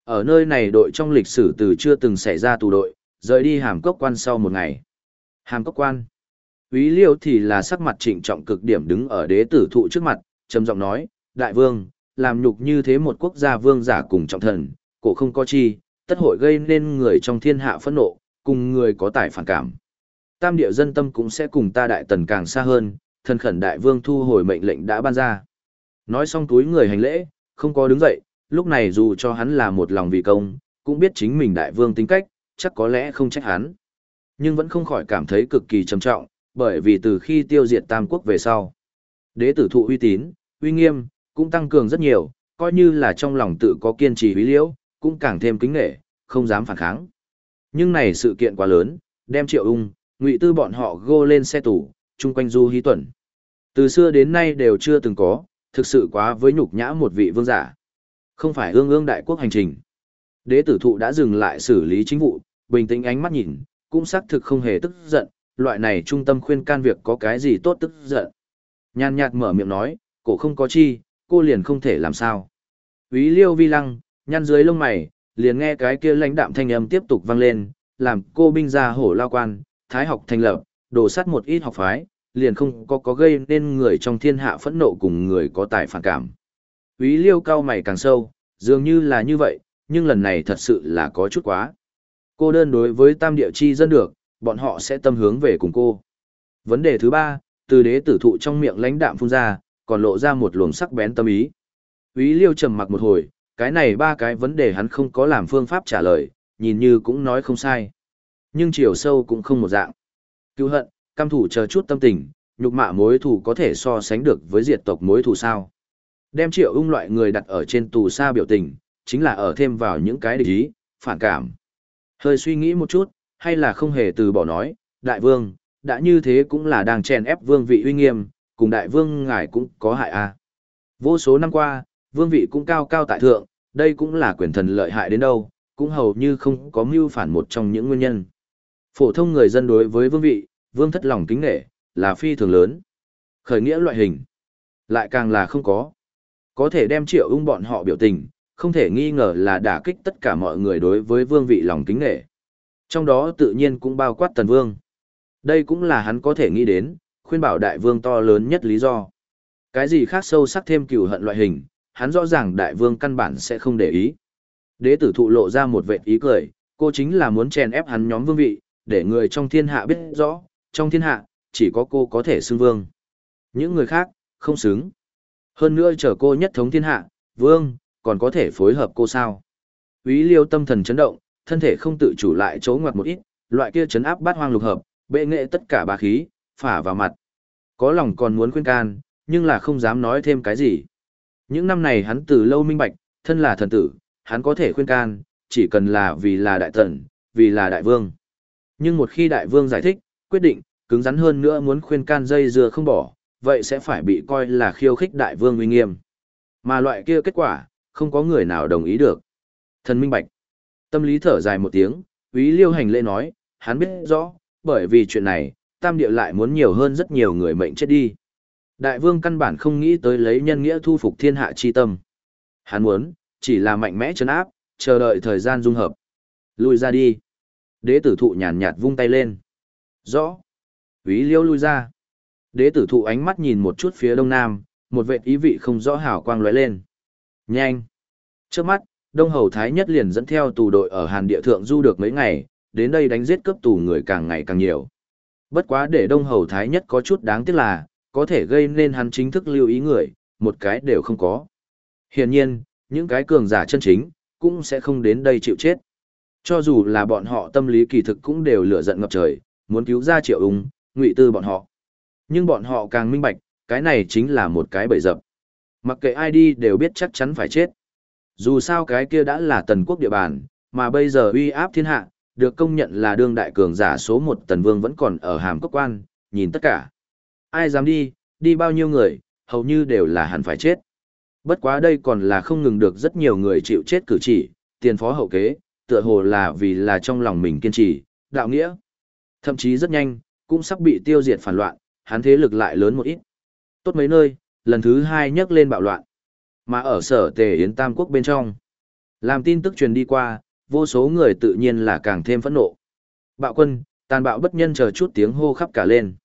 Ở nơi này đội trong lịch sử từ chưa từng xảy ra tù đội, rời đi hàm cốc quan sau một ngày. Hàm cốc quan. Úy liêu thì là sắc mặt trịnh trọng cực điểm đứng ở đế tử thụ trước mặt, trầm giọng nói, đại vương, làm nhục như thế một quốc gia vương giả cùng trọng thần, cổ không có chi, tất hội gây nên người trong thiên hạ phẫn nộ, cùng người có tài phản cảm. Tam địa dân tâm cũng sẽ cùng ta đại tần càng xa hơn, thần khẩn đại vương thu hồi mệnh lệnh đã ban ra. Nói xong túi người hành lễ, không có đứng dậy, lúc này dù cho hắn là một lòng vì công, cũng biết chính mình đại vương tính cách, chắc có lẽ không trách hắn. Nhưng vẫn không khỏi cảm thấy cực kỳ trầm trọng, bởi vì từ khi tiêu diệt Tam Quốc về sau, đế tử thụ uy tín, uy nghiêm, cũng tăng cường rất nhiều, coi như là trong lòng tự có kiên trì uy liễu, cũng càng thêm kính nghệ, không dám phản kháng. Nhưng này sự kiện quá lớn, đem triệu ung, ngụy tư bọn họ gô lên xe tủ, chung quanh du hí tuần. Từ xưa đến nay đều chưa từng có, thực sự quá với nhục nhã một vị vương giả. Không phải ương ương đại quốc hành trình. Đế tử thụ đã dừng lại xử lý chính vụ, bình tĩnh ánh mắt nhìn, cũng xác thực không hề tức giận, loại này trung tâm khuyên can việc có cái gì tốt tức giận. Nhàn nhạt mở miệng nói, cổ không có chi, cô liền không thể làm sao. Ý liêu vi lăng, nhăn dưới lông mày, liền nghe cái kia lãnh đạm thanh âm tiếp tục vang lên, làm cô binh ra hổ lao quan, thái học thành lập, đổ sắt một ít học phái, liền không có có gây nên người trong thiên hạ phẫn nộ cùng người có tài phản cảm. Úy liêu cao mày càng sâu, dường như là như vậy, nhưng lần này thật sự là có chút quá. Cô đơn đối với tam địa chi dân được, bọn họ sẽ tâm hướng về cùng cô. Vấn đề thứ ba, từ đế tử thụ trong miệng lãnh đạm phun ra, còn lộ ra một luồng sắc bén tâm ý. Úy liêu trầm mặc một hồi, cái này ba cái vấn đề hắn không có làm phương pháp trả lời, nhìn như cũng nói không sai. Nhưng chiều sâu cũng không một dạng. Cứu hận, cam thủ chờ chút tâm tình, nhục mạ mối thù có thể so sánh được với diệt tộc mối thù sao. Đem triệu ung loại người đặt ở trên tù xa biểu tình, chính là ở thêm vào những cái địch ý, phản cảm. Hơi suy nghĩ một chút, hay là không hề từ bỏ nói, đại vương, đã như thế cũng là đang chèn ép vương vị uy nghiêm, cùng đại vương ngài cũng có hại a. À. Vô số năm qua, vương vị cũng cao cao tại thượng, đây cũng là quyền thần lợi hại đến đâu, cũng hầu như không có mưu phản một trong những nguyên nhân. Phổ thông người dân đối với vương vị, vương thất lòng kính nghệ, là phi thường lớn. Khởi nghĩa loại hình, lại càng là không có. Có thể đem triệu ung bọn họ biểu tình, không thể nghi ngờ là đả kích tất cả mọi người đối với vương vị lòng kính nghệ. Trong đó tự nhiên cũng bao quát tần vương. Đây cũng là hắn có thể nghĩ đến, khuyên bảo đại vương to lớn nhất lý do. Cái gì khác sâu sắc thêm cừu hận loại hình, hắn rõ ràng đại vương căn bản sẽ không để ý. Đế tử thụ lộ ra một vệt ý cười, cô chính là muốn chèn ép hắn nhóm vương vị, để người trong thiên hạ biết rõ, trong thiên hạ, chỉ có cô có thể xưng vương. Những người khác, không xứng. Hơn nữa chờ cô nhất thống thiên hạ, vương, còn có thể phối hợp cô sao. Ý liêu tâm thần chấn động, thân thể không tự chủ lại chỗ ngoặt một ít, loại kia chấn áp bát hoang lục hợp, bệ nghệ tất cả bá khí, phả vào mặt. Có lòng còn muốn khuyên can, nhưng là không dám nói thêm cái gì. Những năm này hắn từ lâu minh bạch, thân là thần tử, hắn có thể khuyên can, chỉ cần là vì là đại tần, vì là đại vương. Nhưng một khi đại vương giải thích, quyết định, cứng rắn hơn nữa muốn khuyên can dây dưa không bỏ, vậy sẽ phải bị coi là khiêu khích đại vương uy nghiêm. Mà loại kia kết quả, không có người nào đồng ý được. Thần minh bạch. Tâm lý thở dài một tiếng, Úy Liêu hành lễ nói, hắn biết rõ, bởi vì chuyện này, tam địa lại muốn nhiều hơn rất nhiều người mệnh chết đi. Đại vương căn bản không nghĩ tới lấy nhân nghĩa thu phục thiên hạ chi tâm. Hắn muốn, chỉ là mạnh mẽ chấn áp, chờ đợi thời gian dung hợp. Lui ra đi. Đế tử thụ nhàn nhạt vung tay lên. Rõ. Úy liêu lui ra. Đế tử thụ ánh mắt nhìn một chút phía đông nam, một vệ ý vị không rõ hào quang lóe lên. Nhanh. Trước mắt, Đông Hầu Thái Nhất liền dẫn theo tù đội ở Hàn Địa Thượng du được mấy ngày, đến đây đánh giết cướp tù người càng ngày càng nhiều. Bất quá để Đông Hầu Thái Nhất có chút đáng tiếc là, có thể gây nên hắn chính thức lưu ý người, một cái đều không có. Hiển nhiên, những cái cường giả chân chính, cũng sẽ không đến đây chịu chết. Cho dù là bọn họ tâm lý kỳ thực cũng đều lửa giận ngập trời, muốn cứu ra triệu ung, ngụy tư bọn họ. Nhưng bọn họ càng minh bạch, cái này chính là một cái bẫy dập. Mặc kệ ai đi đều biết chắc chắn phải chết. Dù sao cái kia đã là tần quốc địa bàn, mà bây giờ uy áp thiên hạ, được công nhận là đương đại cường giả số một tần vương vẫn còn ở hàm cốc quan, nhìn tất cả. Ai dám đi, đi bao nhiêu người, hầu như đều là hẳn phải chết. Bất quá đây còn là không ngừng được rất nhiều người chịu chết cử chỉ, tiền phó hậu kế, tựa hồ là vì là trong lòng mình kiên trì, đạo nghĩa. Thậm chí rất nhanh, cũng sắp bị tiêu diệt phản loạn, hắn thế lực lại lớn một ít. Tốt mấy nơi, lần thứ hai nhấc lên bạo loạn. Mà ở sở tề Yến Tam Quốc bên trong, làm tin tức truyền đi qua, vô số người tự nhiên là càng thêm phẫn nộ. Bạo quân, tàn bạo bất nhân chờ chút tiếng hô khắp cả lên.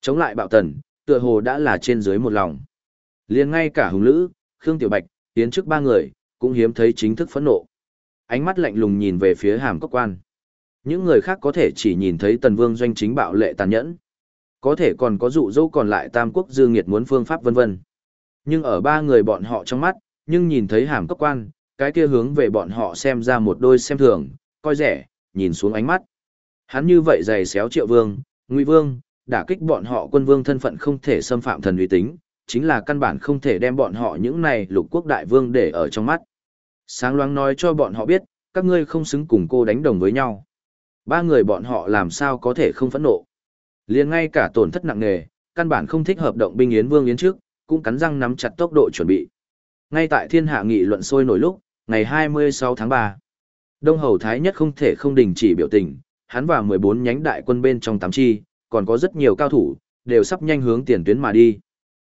Chống lại bạo tần, tựa hồ đã là trên dưới một lòng. liền ngay cả hùng lữ, Khương Tiểu Bạch, tiến trước ba người, cũng hiếm thấy chính thức phẫn nộ. Ánh mắt lạnh lùng nhìn về phía hàm cốc quan. Những người khác có thể chỉ nhìn thấy tần vương doanh chính bạo lệ tàn nhẫn. Có thể còn có dụ dỗ còn lại tam quốc dương nghiệt muốn phương pháp vân vân. Nhưng ở ba người bọn họ trong mắt, nhưng nhìn thấy hàm cấp quan, cái kia hướng về bọn họ xem ra một đôi xem thường, coi rẻ, nhìn xuống ánh mắt. Hắn như vậy dày xéo triệu vương, ngụy vương, đả kích bọn họ quân vương thân phận không thể xâm phạm thần uy tính, chính là căn bản không thể đem bọn họ những này lục quốc đại vương để ở trong mắt. Sáng loáng nói cho bọn họ biết, các ngươi không xứng cùng cô đánh đồng với nhau. Ba người bọn họ làm sao có thể không phẫn nộ liền ngay cả tổn thất nặng nề, căn bản không thích hợp động binh Yến Vương Yến trước, cũng cắn răng nắm chặt tốc độ chuẩn bị. Ngay tại thiên hạ nghị luận sôi nổi lúc, ngày 26 tháng 3, Đông Hầu Thái Nhất không thể không đình chỉ biểu tình, hắn và 14 nhánh đại quân bên trong tám chi, còn có rất nhiều cao thủ, đều sắp nhanh hướng tiền tuyến mà đi.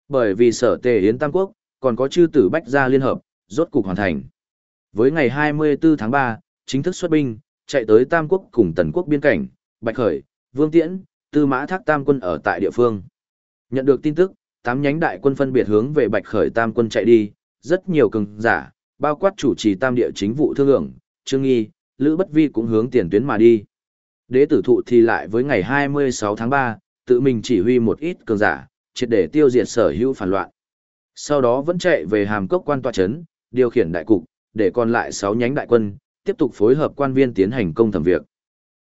Bởi vì sở tề Yến Tam Quốc, còn có chư tử Bách Gia Liên Hợp, rốt cục hoàn thành. Với ngày 24 tháng 3, chính thức xuất binh, chạy tới Tam Quốc cùng Tần Quốc biên cảnh, Bạch Khởi, Vương Tiễn, Tư Mã Thác Tam quân ở tại địa phương. Nhận được tin tức, tám nhánh đại quân phân biệt hướng về Bạch Khởi Tam quân chạy đi, rất nhiều cường giả, bao quát chủ trì Tam địa chính vụ thương lượng, Trương Nghi, Lữ Bất Vi cũng hướng tiền tuyến mà đi. Đế tử thụ thì lại với ngày 26 tháng 3, tự mình chỉ huy một ít cường giả, triệt để tiêu diệt sở hữu phản loạn. Sau đó vẫn chạy về hàm cốc quan tòa chấn, điều khiển đại cục, để còn lại 6 nhánh đại quân, tiếp tục phối hợp quan viên tiến hành công thẩm việc.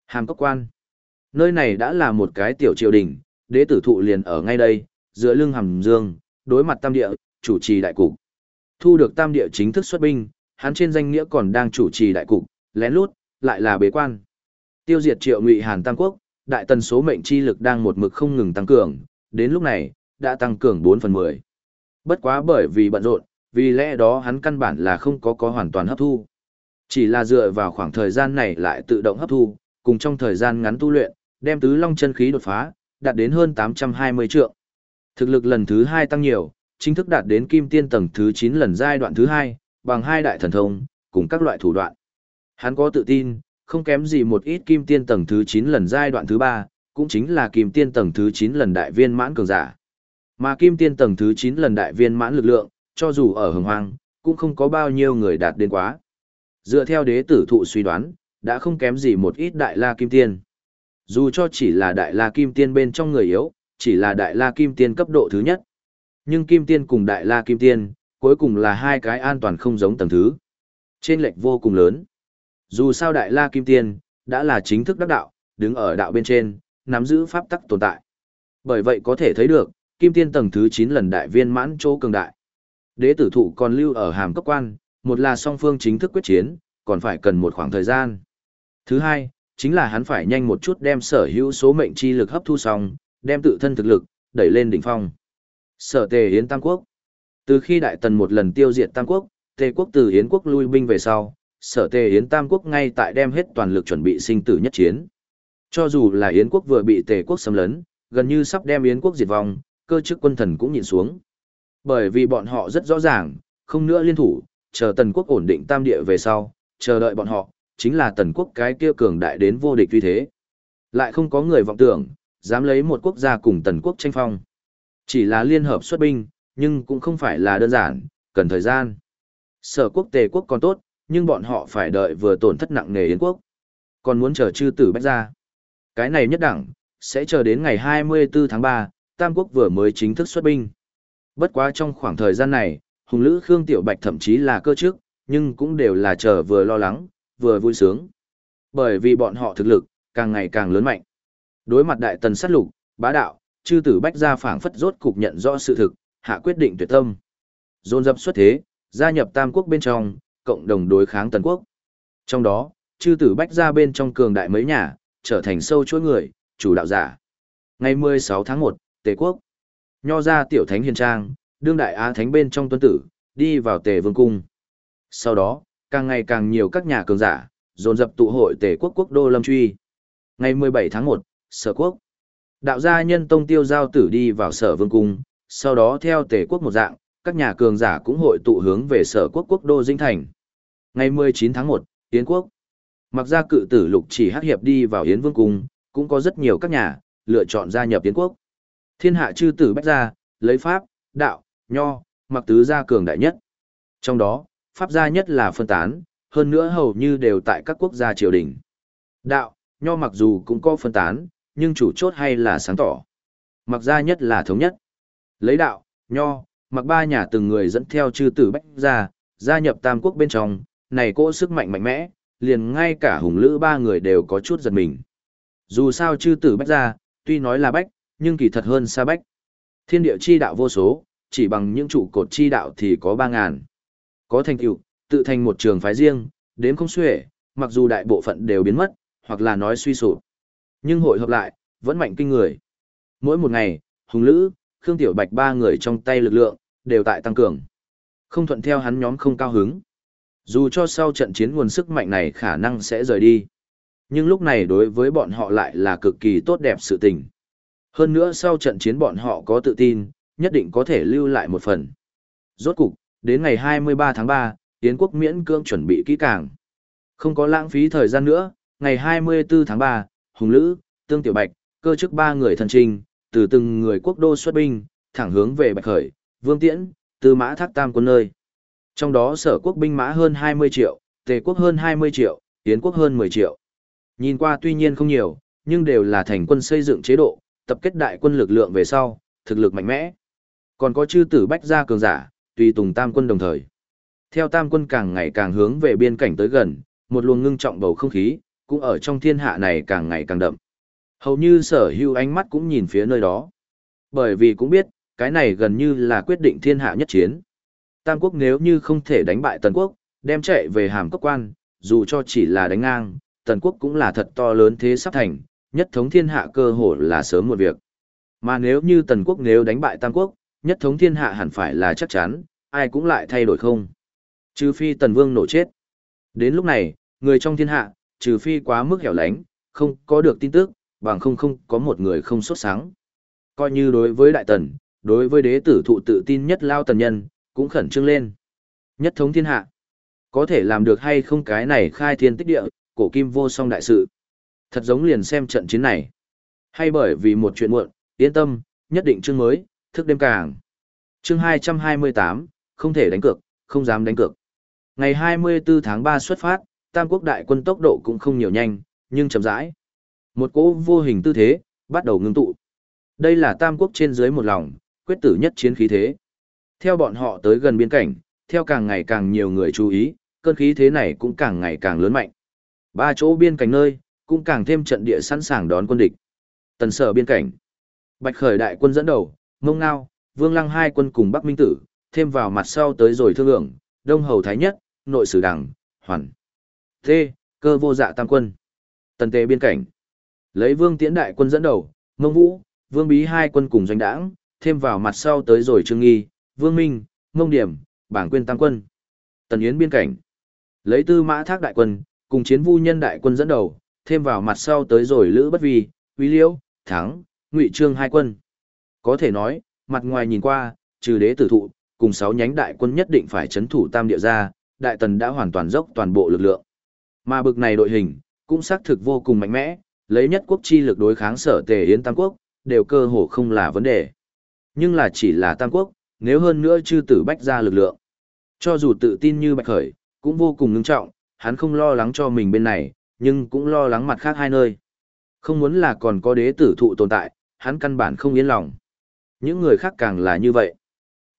Hàm cốc quan. Nơi này đã là một cái tiểu triều đình, đế tử thụ liền ở ngay đây, giữa lưng hầm dương, đối mặt tam địa, chủ trì đại cục. Thu được tam địa chính thức xuất binh, hắn trên danh nghĩa còn đang chủ trì đại cục, lén lút, lại là bế quan. Tiêu diệt triệu ngụy Hàn Tam Quốc, đại tần số mệnh chi lực đang một mực không ngừng tăng cường, đến lúc này, đã tăng cường 4 phần 10. Bất quá bởi vì bận rộn, vì lẽ đó hắn căn bản là không có có hoàn toàn hấp thu. Chỉ là dựa vào khoảng thời gian này lại tự động hấp thu, cùng trong thời gian ngắn tu luyện, đem tứ long chân khí đột phá, đạt đến hơn 820 trượng. Thực lực lần thứ 2 tăng nhiều, chính thức đạt đến kim tiên tầng thứ 9 lần giai đoạn thứ 2, bằng hai đại thần thông, cùng các loại thủ đoạn. Hắn có tự tin, không kém gì một ít kim tiên tầng thứ 9 lần giai đoạn thứ 3, cũng chính là kim tiên tầng thứ 9 lần đại viên mãn cường giả. Mà kim tiên tầng thứ 9 lần đại viên mãn lực lượng, cho dù ở hồng hoang, cũng không có bao nhiêu người đạt đến quá. Dựa theo đế tử thụ suy đoán, đã không kém gì một ít đại la kim tiên. Dù cho chỉ là đại la kim tiên bên trong người yếu, chỉ là đại la kim tiên cấp độ thứ nhất. Nhưng kim tiên cùng đại la kim tiên, cuối cùng là hai cái an toàn không giống tầng thứ. Trên lệch vô cùng lớn. Dù sao đại la kim tiên, đã là chính thức đắc đạo, đứng ở đạo bên trên, nắm giữ pháp tắc tồn tại. Bởi vậy có thể thấy được, kim tiên tầng thứ 9 lần đại viên mãn chỗ cường đại. Đế tử thụ còn lưu ở hàm cấp quan, một là song phương chính thức quyết chiến, còn phải cần một khoảng thời gian. Thứ hai, chính là hắn phải nhanh một chút đem sở hữu số mệnh chi lực hấp thu xong, đem tự thân thực lực, đẩy lên đỉnh phong. Sở tề Yến Tam Quốc Từ khi Đại Tần một lần tiêu diệt Tam Quốc, Tề Quốc từ Yến Quốc lui binh về sau, sở tề Yến Tam Quốc ngay tại đem hết toàn lực chuẩn bị sinh tử nhất chiến. Cho dù là Yến Quốc vừa bị Tề Quốc xâm lấn, gần như sắp đem Yến Quốc diệt vong, cơ chức quân thần cũng nhìn xuống. Bởi vì bọn họ rất rõ ràng, không nữa liên thủ, chờ Tần Quốc ổn định tam địa về sau, chờ đợi bọn họ, chính là Tần Quốc cái kia cường đại đến vô địch uy thế. Lại không có người vọng tưởng, dám lấy một quốc gia cùng Tần Quốc tranh phong. Chỉ là liên hợp xuất binh, nhưng cũng không phải là đơn giản, cần thời gian. Sở quốc tề quốc còn tốt, nhưng bọn họ phải đợi vừa tổn thất nặng nề Yến quốc. Còn muốn chờ chư tử bách ra. Cái này nhất đẳng, sẽ chờ đến ngày 24 tháng 3, Tam quốc vừa mới chính thức xuất binh. Bất quá trong khoảng thời gian này, Hùng Lữ Khương Tiểu Bạch thậm chí là cơ trước, nhưng cũng đều là chờ vừa lo lắng, vừa vui sướng. Bởi vì bọn họ thực lực, càng ngày càng lớn mạnh. Đối mặt đại tần sát lục, bá đạo, chư tử bách gia phảng phất rốt cục nhận rõ sự thực, hạ quyết định tuyệt tâm. Dồn dập xuất thế, gia nhập tam quốc bên trong, cộng đồng đối kháng tần quốc. Trong đó, chư tử bách gia bên trong cường đại mấy nhà, trở thành sâu chuỗi người, chủ đạo giả. Ngày 16 tháng 1, Tề quốc. Nho ra tiểu thánh hiền trang, đương đại á thánh bên trong tuân tử, đi vào Tề vương cung. Sau đó, càng ngày càng nhiều các nhà cường giả, dồn dập tụ hội Tề quốc quốc đô Lâm Truy. Ngày 17 tháng 1, Sở quốc. Đạo gia nhân tông tiêu giao tử đi vào Sở vương cung, sau đó theo Tề quốc một dạng, các nhà cường giả cũng hội tụ hướng về Sở quốc quốc đô Dinh Thành. Ngày 19 tháng 1, Yến quốc. Mặc ra cự tử lục chỉ hắc hiệp đi vào Yến vương cung, cũng có rất nhiều các nhà, lựa chọn gia nhập Yến quốc. Thiên hạ chư tử bách gia, lấy pháp, đạo, nho, mặc tứ gia cường đại nhất. Trong đó, pháp gia nhất là phân tán, hơn nữa hầu như đều tại các quốc gia triều đình. Đạo, nho mặc dù cũng có phân tán, nhưng chủ chốt hay là sáng tỏ. Mặc gia nhất là thống nhất. Lấy đạo, nho, mặc ba nhà từng người dẫn theo chư tử bách gia, gia nhập tam quốc bên trong, này cỗ sức mạnh mạnh mẽ, liền ngay cả hùng lữ ba người đều có chút giật mình. Dù sao chư tử bách gia, tuy nói là bách, nhưng kỳ thật hơn xa bách. Thiên địa chi đạo vô số, chỉ bằng những trụ cột chi đạo thì có ba ngàn. Có thành tựu, tự thành một trường phái riêng, đến không xuể, mặc dù đại bộ phận đều biến mất, hoặc là nói suy sụp. Nhưng hội hợp lại, vẫn mạnh kinh người. Mỗi một ngày, Hùng Lữ, Khương Tiểu Bạch ba người trong tay lực lượng, đều tại tăng cường. Không thuận theo hắn nhóm không cao hứng. Dù cho sau trận chiến nguồn sức mạnh này khả năng sẽ rời đi. Nhưng lúc này đối với bọn họ lại là cực kỳ tốt đẹp sự tình. Hơn nữa sau trận chiến bọn họ có tự tin, nhất định có thể lưu lại một phần. Rốt cục, đến ngày 23 tháng 3, Yến quốc miễn cương chuẩn bị kỹ càng. Không có lãng phí thời gian nữa, ngày 24 tháng 3, Hùng Lữ, Tương Tiểu Bạch, cơ chức ba người thần trình từ từng người quốc đô xuất binh, thẳng hướng về Bạch Khởi, Vương Tiễn, Tư Mã Thác Tam quân nơi. Trong đó sở quốc binh mã hơn 20 triệu, tề quốc hơn 20 triệu, Yến quốc hơn 10 triệu. Nhìn qua tuy nhiên không nhiều, nhưng đều là thành quân xây dựng chế độ, tập kết đại quân lực lượng về sau, thực lực mạnh mẽ. Còn có chư tử bách gia cường giả, tùy tùng tam quân đồng thời. Theo tam quân càng ngày càng hướng về biên cảnh tới gần, một luồng ngưng trọng bầu không khí, cũng ở trong thiên hạ này càng ngày càng đậm. Hầu như sở hữu ánh mắt cũng nhìn phía nơi đó. Bởi vì cũng biết, cái này gần như là quyết định thiên hạ nhất chiến. Tam quốc nếu như không thể đánh bại tần quốc, đem chạy về hàm cốc quan, dù cho chỉ là đánh ngang, tần quốc cũng là thật to lớn thế sắp thành, nhất thống thiên hạ cơ hội là sớm một việc. Mà nếu như tần quốc nếu đánh bại tam quốc, nhất thống thiên hạ hẳn phải là chắc chắn, ai cũng lại thay đổi không. Trừ phi tần vương nổ chết. Đến lúc này, người trong thiên hạ, trừ phi quá mức hẻo lánh, không có được tin tức, bằng không không có một người không xuất sáng. Coi như đối với đại tần, đối với đế tử thụ tự tin nhất lao tần nhân, cũng khẩn trương lên. Nhất thống thiên hạ. Có thể làm được hay không cái này khai thiên tích địa, cổ kim vô song đại sự. Thật giống liền xem trận chiến này. Hay bởi vì một chuyện muộn, yên tâm, nhất định chương mới, thức đêm càng. Chương 228, không thể đánh cược, không dám đánh cược. Ngày 24 tháng 3 xuất phát, Tam Quốc đại quân tốc độ cũng không nhiều nhanh, nhưng chậm rãi. Một cỗ vô hình tư thế, bắt đầu ngưng tụ. Đây là Tam Quốc trên dưới một lòng, quyết tử nhất chiến khí thế. Theo bọn họ tới gần biên cảnh, theo càng ngày càng nhiều người chú ý, cơn khí thế này cũng càng ngày càng lớn mạnh. Ba chỗ biên cảnh nơi, cũng càng thêm trận địa sẵn sàng đón quân địch. Tần sở biên cảnh. Bạch khởi đại quân dẫn đầu, mông ngao, vương lăng hai quân cùng Bắc Minh Tử, thêm vào mặt sau tới rồi thương lượng, đông hầu thái nhất, nội sử đảng, hoàn. T, cơ vô dạ tam quân. Tần tề biên cảnh. Lấy vương tiễn đại quân dẫn đầu, mông vũ, vương bí hai quân cùng doanh đảng, thêm vào mặt sau tới rồi trương nghi, vương minh, mông điểm, bảng quyên tam quân. Tần yến biên cảnh. Lấy tư mã thác đại quân, cùng chiến vu nhân đại quân dẫn đầu, thêm vào mặt sau tới rồi lữ bất vi, quý liễu, thắng, ngụy trương hai quân. Có thể nói, mặt ngoài nhìn qua, trừ đế tử thụ, cùng sáu nhánh đại quân nhất định phải chấn thủ tam địa ra, đại tần đã hoàn toàn dốc toàn bộ lực lượng. Mà bực này đội hình, cũng xác thực vô cùng mạnh mẽ, lấy nhất quốc chi lực đối kháng sở tề yến tam quốc, đều cơ hồ không là vấn đề. Nhưng là chỉ là tam quốc, nếu hơn nữa chư tử bách ra lực lượng. Cho dù tự tin như bạch khởi, cũng vô cùng ngưng trọng, hắn không lo lắng cho mình bên này, nhưng cũng lo lắng mặt khác hai nơi. Không muốn là còn có đế tử thụ tồn tại, hắn căn bản không yên lòng. Những người khác càng là như vậy.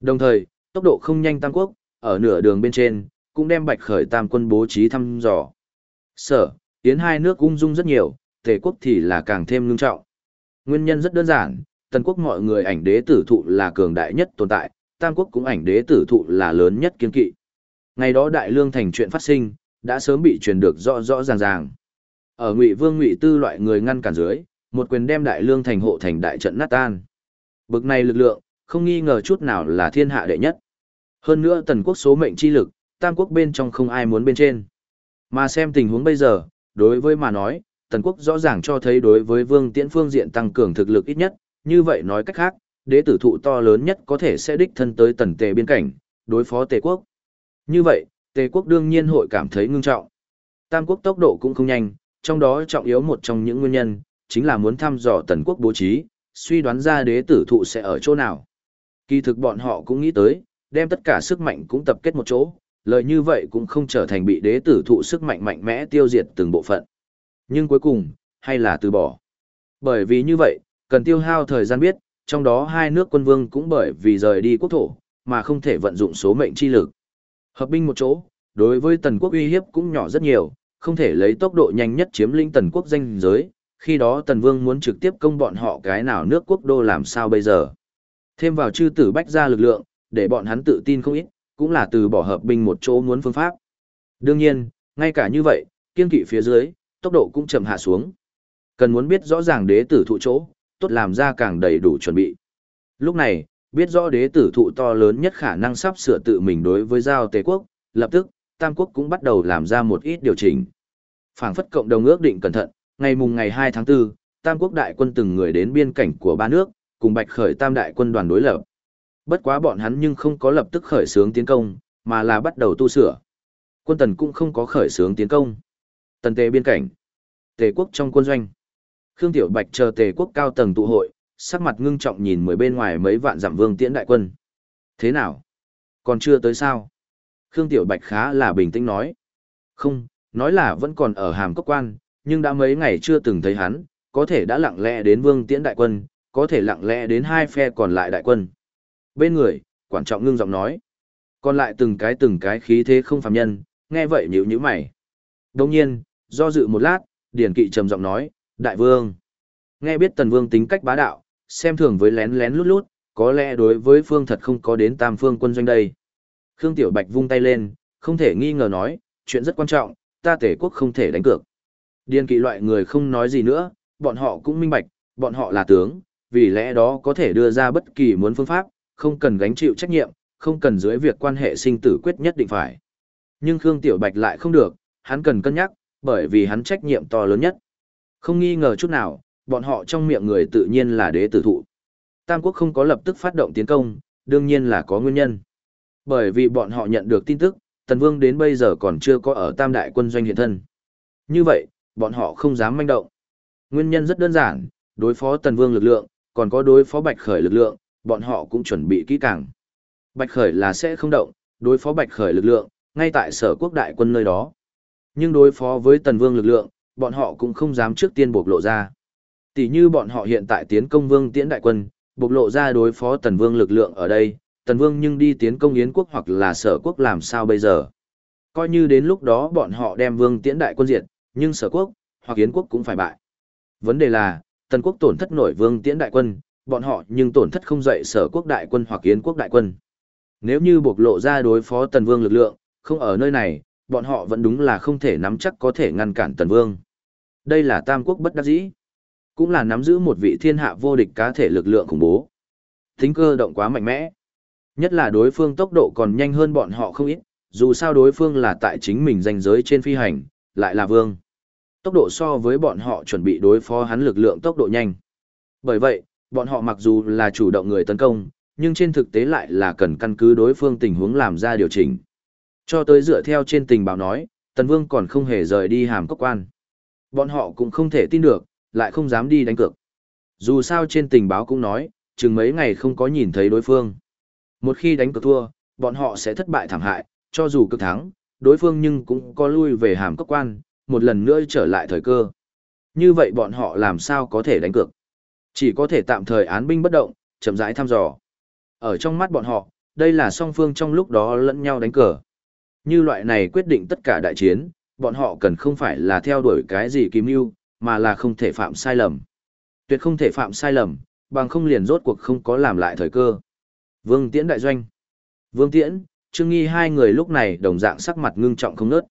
Đồng thời, tốc độ không nhanh Tam Quốc, ở nửa đường bên trên, cũng đem bạch khởi tam quân bố trí thăm dò. Sở, tiến hai nước ung dung rất nhiều, tề quốc thì là càng thêm ngưng trọng. Nguyên nhân rất đơn giản, Tần quốc mọi người ảnh đế tử thụ là cường đại nhất tồn tại, Tam quốc cũng ảnh đế tử thụ là lớn nhất kiên kỵ. Ngày đó đại lương thành chuyện phát sinh, đã sớm bị truyền được rõ rõ ràng ràng. Ở Ngụy Vương Ngụy Tư loại người ngăn cản dưới, một quyền đem đại lương thành hộ thành đại trận nát tan. Bực này lực lượng, không nghi ngờ chút nào là thiên hạ đệ nhất. Hơn nữa tần quốc số mệnh chi lực, tam quốc bên trong không ai muốn bên trên. Mà xem tình huống bây giờ, đối với mà nói, tần quốc rõ ràng cho thấy đối với vương tiễn phương diện tăng cường thực lực ít nhất, như vậy nói cách khác, đế tử thụ to lớn nhất có thể sẽ đích thân tới tần tề biên cảnh, đối phó tề quốc. Như vậy, tề quốc đương nhiên hội cảm thấy ngưng trọng. Tam quốc tốc độ cũng không nhanh, trong đó trọng yếu một trong những nguyên nhân, chính là muốn thăm dò tần quốc bố trí, suy đoán ra đế tử thụ sẽ ở chỗ nào. Kỳ thực bọn họ cũng nghĩ tới, đem tất cả sức mạnh cũng tập kết một chỗ, lợi như vậy cũng không trở thành bị đế tử thụ sức mạnh mạnh mẽ tiêu diệt từng bộ phận. Nhưng cuối cùng, hay là từ bỏ. Bởi vì như vậy, cần tiêu hao thời gian biết, trong đó hai nước quân vương cũng bởi vì rời đi quốc thổ, mà không thể vận dụng số mệnh chi lực. Hợp binh một chỗ, đối với tần quốc uy hiếp cũng nhỏ rất nhiều, không thể lấy tốc độ nhanh nhất chiếm lĩnh tần quốc danh giới, khi đó tần vương muốn trực tiếp công bọn họ cái nào nước quốc đô làm sao bây giờ. Thêm vào chư tử bách ra lực lượng, để bọn hắn tự tin không ít, cũng là từ bỏ hợp binh một chỗ muốn phương pháp. Đương nhiên, ngay cả như vậy, kiên kỵ phía dưới, tốc độ cũng chậm hạ xuống. Cần muốn biết rõ ràng đế tử thụ chỗ, tốt làm ra càng đầy đủ chuẩn bị. Lúc này, biết rõ đế tử thụ to lớn nhất khả năng sắp sửa tự mình đối với giao tế quốc, lập tức, Tam quốc cũng bắt đầu làm ra một ít điều chỉnh. Phảng phất cộng đồng ước định cẩn thận, ngày mùng ngày 2 tháng 4, Tam quốc đại quân từng người đến biên cảnh của ba nước, cùng Bạch Khởi Tam đại quân đoàn đối lập. Bất quá bọn hắn nhưng không có lập tức khởi xướng tiến công, mà là bắt đầu tu sửa. Quân tần cũng không có khởi xướng tiến công. Tần tề biên cảnh. Tề quốc trong quân doanh. Khương Tiểu Bạch chờ tề quốc cao tầng tụ hội, sắc mặt ngưng trọng nhìn mười bên ngoài mấy vạn giảm vương tiễn đại quân. Thế nào? Còn chưa tới sao? Khương Tiểu Bạch khá là bình tĩnh nói. Không, nói là vẫn còn ở hàm cốc quan, nhưng đã mấy ngày chưa từng thấy hắn, có thể đã lặng lẽ đến vương tiễn đại quân, có thể lặng lẽ đến hai phe còn lại đại quân. Bên người, quản trọng ngưng giọng nói. Còn lại từng cái từng cái khí thế không phàm nhân, nghe vậy nhíu nhíu mày. Đồng nhiên, do dự một lát, Điển Kỵ trầm giọng nói, Đại vương. Nghe biết Tần Vương tính cách bá đạo, xem thường với lén lén lút lút, có lẽ đối với phương thật không có đến tam phương quân doanh đây. Khương Tiểu Bạch vung tay lên, không thể nghi ngờ nói, chuyện rất quan trọng, ta tể quốc không thể đánh cược. Điền kỵ loại người không nói gì nữa, bọn họ cũng minh bạch, bọn họ là tướng, vì lẽ đó có thể đưa ra bất kỳ muốn phương pháp, không cần gánh chịu trách nhiệm, không cần dưới việc quan hệ sinh tử quyết nhất định phải. Nhưng Khương Tiểu Bạch lại không được, hắn cần cân nhắc, bởi vì hắn trách nhiệm to lớn nhất. Không nghi ngờ chút nào, bọn họ trong miệng người tự nhiên là đế tử thụ. Tam quốc không có lập tức phát động tiến công, đương nhiên là có nguyên nhân. Bởi vì bọn họ nhận được tin tức, Tần Vương đến bây giờ còn chưa có ở Tam Đại quân doanh hiện thân. Như vậy, bọn họ không dám manh động. Nguyên nhân rất đơn giản, đối phó Tần Vương lực lượng, còn có đối phó Bạch Khởi lực lượng, bọn họ cũng chuẩn bị kỹ càng. Bạch Khởi là sẽ không động, đối phó Bạch Khởi lực lượng, ngay tại sở quốc đại quân nơi đó. Nhưng đối phó với Tần Vương lực lượng, bọn họ cũng không dám trước tiên bộc lộ ra. Tỷ như bọn họ hiện tại tiến công Vương Tiễn đại quân, bộc lộ ra đối phó Tần Vương lực lượng ở đây, Tần Vương nhưng đi tiến công Yến quốc hoặc là sở quốc làm sao bây giờ. Coi như đến lúc đó bọn họ đem Vương Tiễn đại quân diệt, nhưng sở quốc, hoặc Yến quốc cũng phải bại. Vấn đề là, Tần quốc tổn thất nổi Vương Tiễn đại quân, bọn họ nhưng tổn thất không dậy sở quốc đại quân hoặc Yến quốc đại quân. Nếu như bộc lộ ra đối phó Tần Vương lực lượng, không ở nơi này, bọn họ vẫn đúng là không thể nắm chắc có thể ngăn cản Tần Vương. Đây là Tam quốc bất đắc dĩ. Cũng là nắm giữ một vị thiên hạ vô địch cá thể lực lượng khủng bố. Tính cơ động quá mạnh mẽ. Nhất là đối phương tốc độ còn nhanh hơn bọn họ không ít, dù sao đối phương là tại chính mình danh giới trên phi hành, lại là vương. Tốc độ so với bọn họ chuẩn bị đối phó hắn lực lượng tốc độ nhanh. Bởi vậy, bọn họ mặc dù là chủ động người tấn công, nhưng trên thực tế lại là cần căn cứ đối phương tình huống làm ra điều chỉnh. Cho tới dựa theo trên tình báo nói, Tần Vương còn không hề rời đi hàm cốc quan. Bọn họ cũng không thể tin được, lại không dám đi đánh cược. Dù sao trên tình báo cũng nói, chừng mấy ngày không có nhìn thấy đối phương. Một khi đánh cược thua, bọn họ sẽ thất bại thảm hại, cho dù cực thắng, đối phương nhưng cũng có lui về hàm cấp quan, một lần nữa trở lại thời cơ. Như vậy bọn họ làm sao có thể đánh cược? Chỉ có thể tạm thời án binh bất động, chậm rãi thăm dò. Ở trong mắt bọn họ, đây là song phương trong lúc đó lẫn nhau đánh cờ. Như loại này quyết định tất cả đại chiến, bọn họ cần không phải là theo đuổi cái gì kim mưu, mà là không thể phạm sai lầm. Tuyệt không thể phạm sai lầm, bằng không liền rốt cuộc không có làm lại thời cơ. Vương Tiễn đại doanh. Vương Tiễn, Trương Nghi hai người lúc này đồng dạng sắc mặt ngưng trọng không nớt.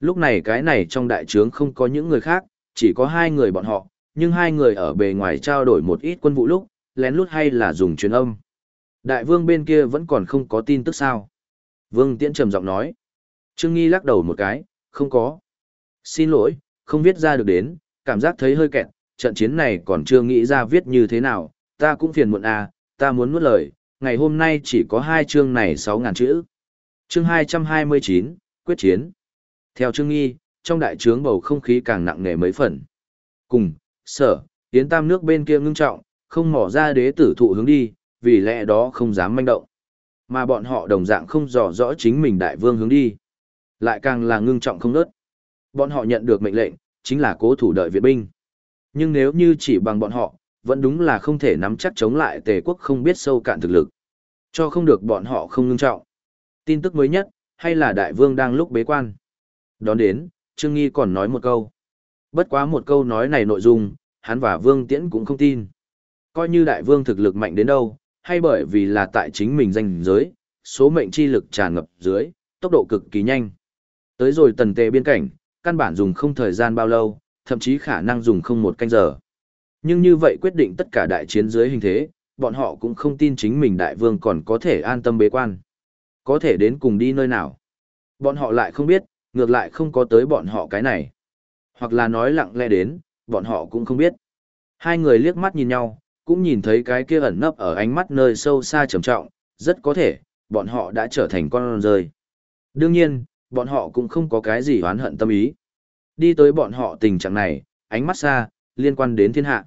Lúc này cái này trong đại trướng không có những người khác, chỉ có hai người bọn họ, nhưng hai người ở bề ngoài trao đổi một ít quân vụ lúc, lén lút hay là dùng truyền âm. Đại vương bên kia vẫn còn không có tin tức sao. Vương Tiễn trầm giọng nói. Trương Nghi lắc đầu một cái, không có. Xin lỗi, không viết ra được đến, cảm giác thấy hơi kẹt, trận chiến này còn chưa nghĩ ra viết như thế nào, ta cũng phiền muộn à, ta muốn nuốt lời, ngày hôm nay chỉ có hai chương này 6.000 chữ. Chương 229, quyết chiến. Theo Trương Nghi, trong đại trướng bầu không khí càng nặng nề mấy phần. Cùng, sở, tiến tam nước bên kia ngưng trọng, không mỏ ra đế tử thụ hướng đi, vì lẽ đó không dám manh động. Mà bọn họ đồng dạng không rõ rõ chính mình đại vương hướng đi. Lại càng là ngưng trọng không nớt. Bọn họ nhận được mệnh lệnh, chính là cố thủ đợi viện binh. Nhưng nếu như chỉ bằng bọn họ, vẫn đúng là không thể nắm chắc chống lại tề quốc không biết sâu cạn thực lực. Cho không được bọn họ không ngưng trọng. Tin tức mới nhất, hay là đại vương đang lúc bế quan. Đón đến, Trương Nghi còn nói một câu. Bất quá một câu nói này nội dung, hắn và vương tiễn cũng không tin. Coi như đại vương thực lực mạnh đến đâu, hay bởi vì là tại chính mình danh giới, số mệnh chi lực tràn ngập dưới, tốc độ cực kỳ nhanh. Tới rồi tần tề biên cảnh, căn bản dùng không thời gian bao lâu, thậm chí khả năng dùng không một canh giờ. Nhưng như vậy quyết định tất cả đại chiến dưới hình thế, bọn họ cũng không tin chính mình đại vương còn có thể an tâm bế quan. Có thể đến cùng đi nơi nào. Bọn họ lại không biết, ngược lại không có tới bọn họ cái này. Hoặc là nói lặng lẽ đến, bọn họ cũng không biết. Hai người liếc mắt nhìn nhau, cũng nhìn thấy cái kia ẩn nấp ở ánh mắt nơi sâu xa trầm trọng, rất có thể, bọn họ đã trở thành con rơi. Đương nhiên, bọn họ cũng không có cái gì oán hận tâm ý. Đi tới bọn họ tình trạng này, ánh mắt xa, liên quan đến thiên hạ.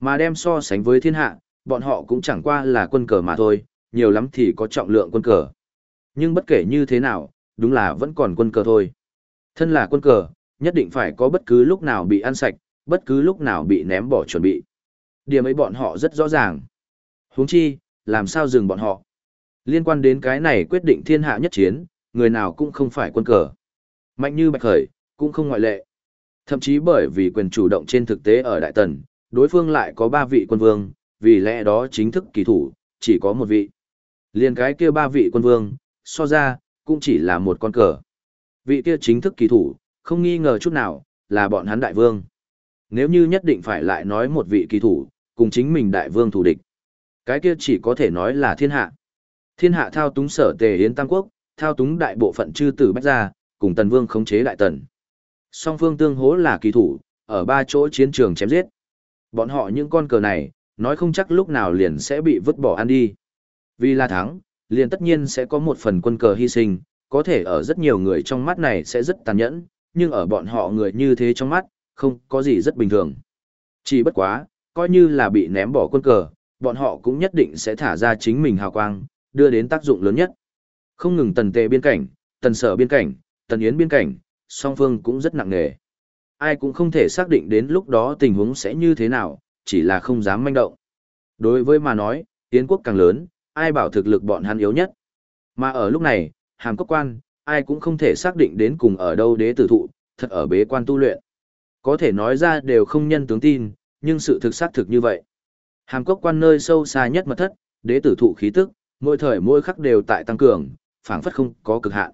Mà đem so sánh với thiên hạ, bọn họ cũng chẳng qua là quân cờ mà thôi, nhiều lắm thì có trọng lượng quân cờ. Nhưng bất kể như thế nào, đúng là vẫn còn quân cờ thôi. Thân là quân cờ, nhất định phải có bất cứ lúc nào bị ăn sạch, bất cứ lúc nào bị ném bỏ chuẩn bị. Điểm ấy bọn họ rất rõ ràng. huống chi, làm sao dừng bọn họ. Liên quan đến cái này quyết định thiên hạ nhất chiến, người nào cũng không phải quân cờ. Mạnh như Bạch Khởi, cũng không ngoại lệ. Thậm chí bởi vì quyền chủ động trên thực tế ở Đại Tần, đối phương lại có ba vị quân vương, vì lẽ đó chính thức kỳ thủ, chỉ có một vị. Liên cái kia ba vị quân vương, so ra, cũng chỉ là một con cờ. Vị kia chính thức kỳ thủ, không nghi ngờ chút nào, là bọn hắn đại vương. Nếu như nhất định phải lại nói một vị kỳ thủ, cùng chính mình đại vương thủ địch. Cái kia chỉ có thể nói là thiên hạ. Thiên hạ thao túng sở tề yến tam quốc, thao túng đại bộ phận chư tử bách gia, cùng tần vương khống chế đại tần. Song phương tương hố là kỳ thủ, ở ba chỗ chiến trường chém giết. Bọn họ những con cờ này, nói không chắc lúc nào liền sẽ bị vứt bỏ ăn đi. Vì là thắng, liền tất nhiên sẽ có một phần quân cờ hy sinh, có thể ở rất nhiều người trong mắt này sẽ rất tàn nhẫn, nhưng ở bọn họ người như thế trong mắt, không có gì rất bình thường. Chỉ bất quá, coi như là bị ném bỏ quân cờ, bọn họ cũng nhất định sẽ thả ra chính mình hào quang, đưa đến tác dụng lớn nhất. Không ngừng tần tệ biên cảnh, tần sở biên cảnh, tần yến biên cảnh, song phương cũng rất nặng nề. Ai cũng không thể xác định đến lúc đó tình huống sẽ như thế nào, chỉ là không dám manh động. Đối với mà nói, Yến quốc càng lớn, ai bảo thực lực bọn hắn yếu nhất. Mà ở lúc này, hàm cốc quan, ai cũng không thể xác định đến cùng ở đâu đế tử thụ, thật ở bế quan tu luyện. Có thể nói ra đều không nhân tướng tin, nhưng sự thực xác thực như vậy. Hàm cốc quan nơi sâu xa nhất mật thất, đế tử thụ khí tức, mỗi thời mỗi khắc đều tại tăng cường, phảng phất không có cực hạn.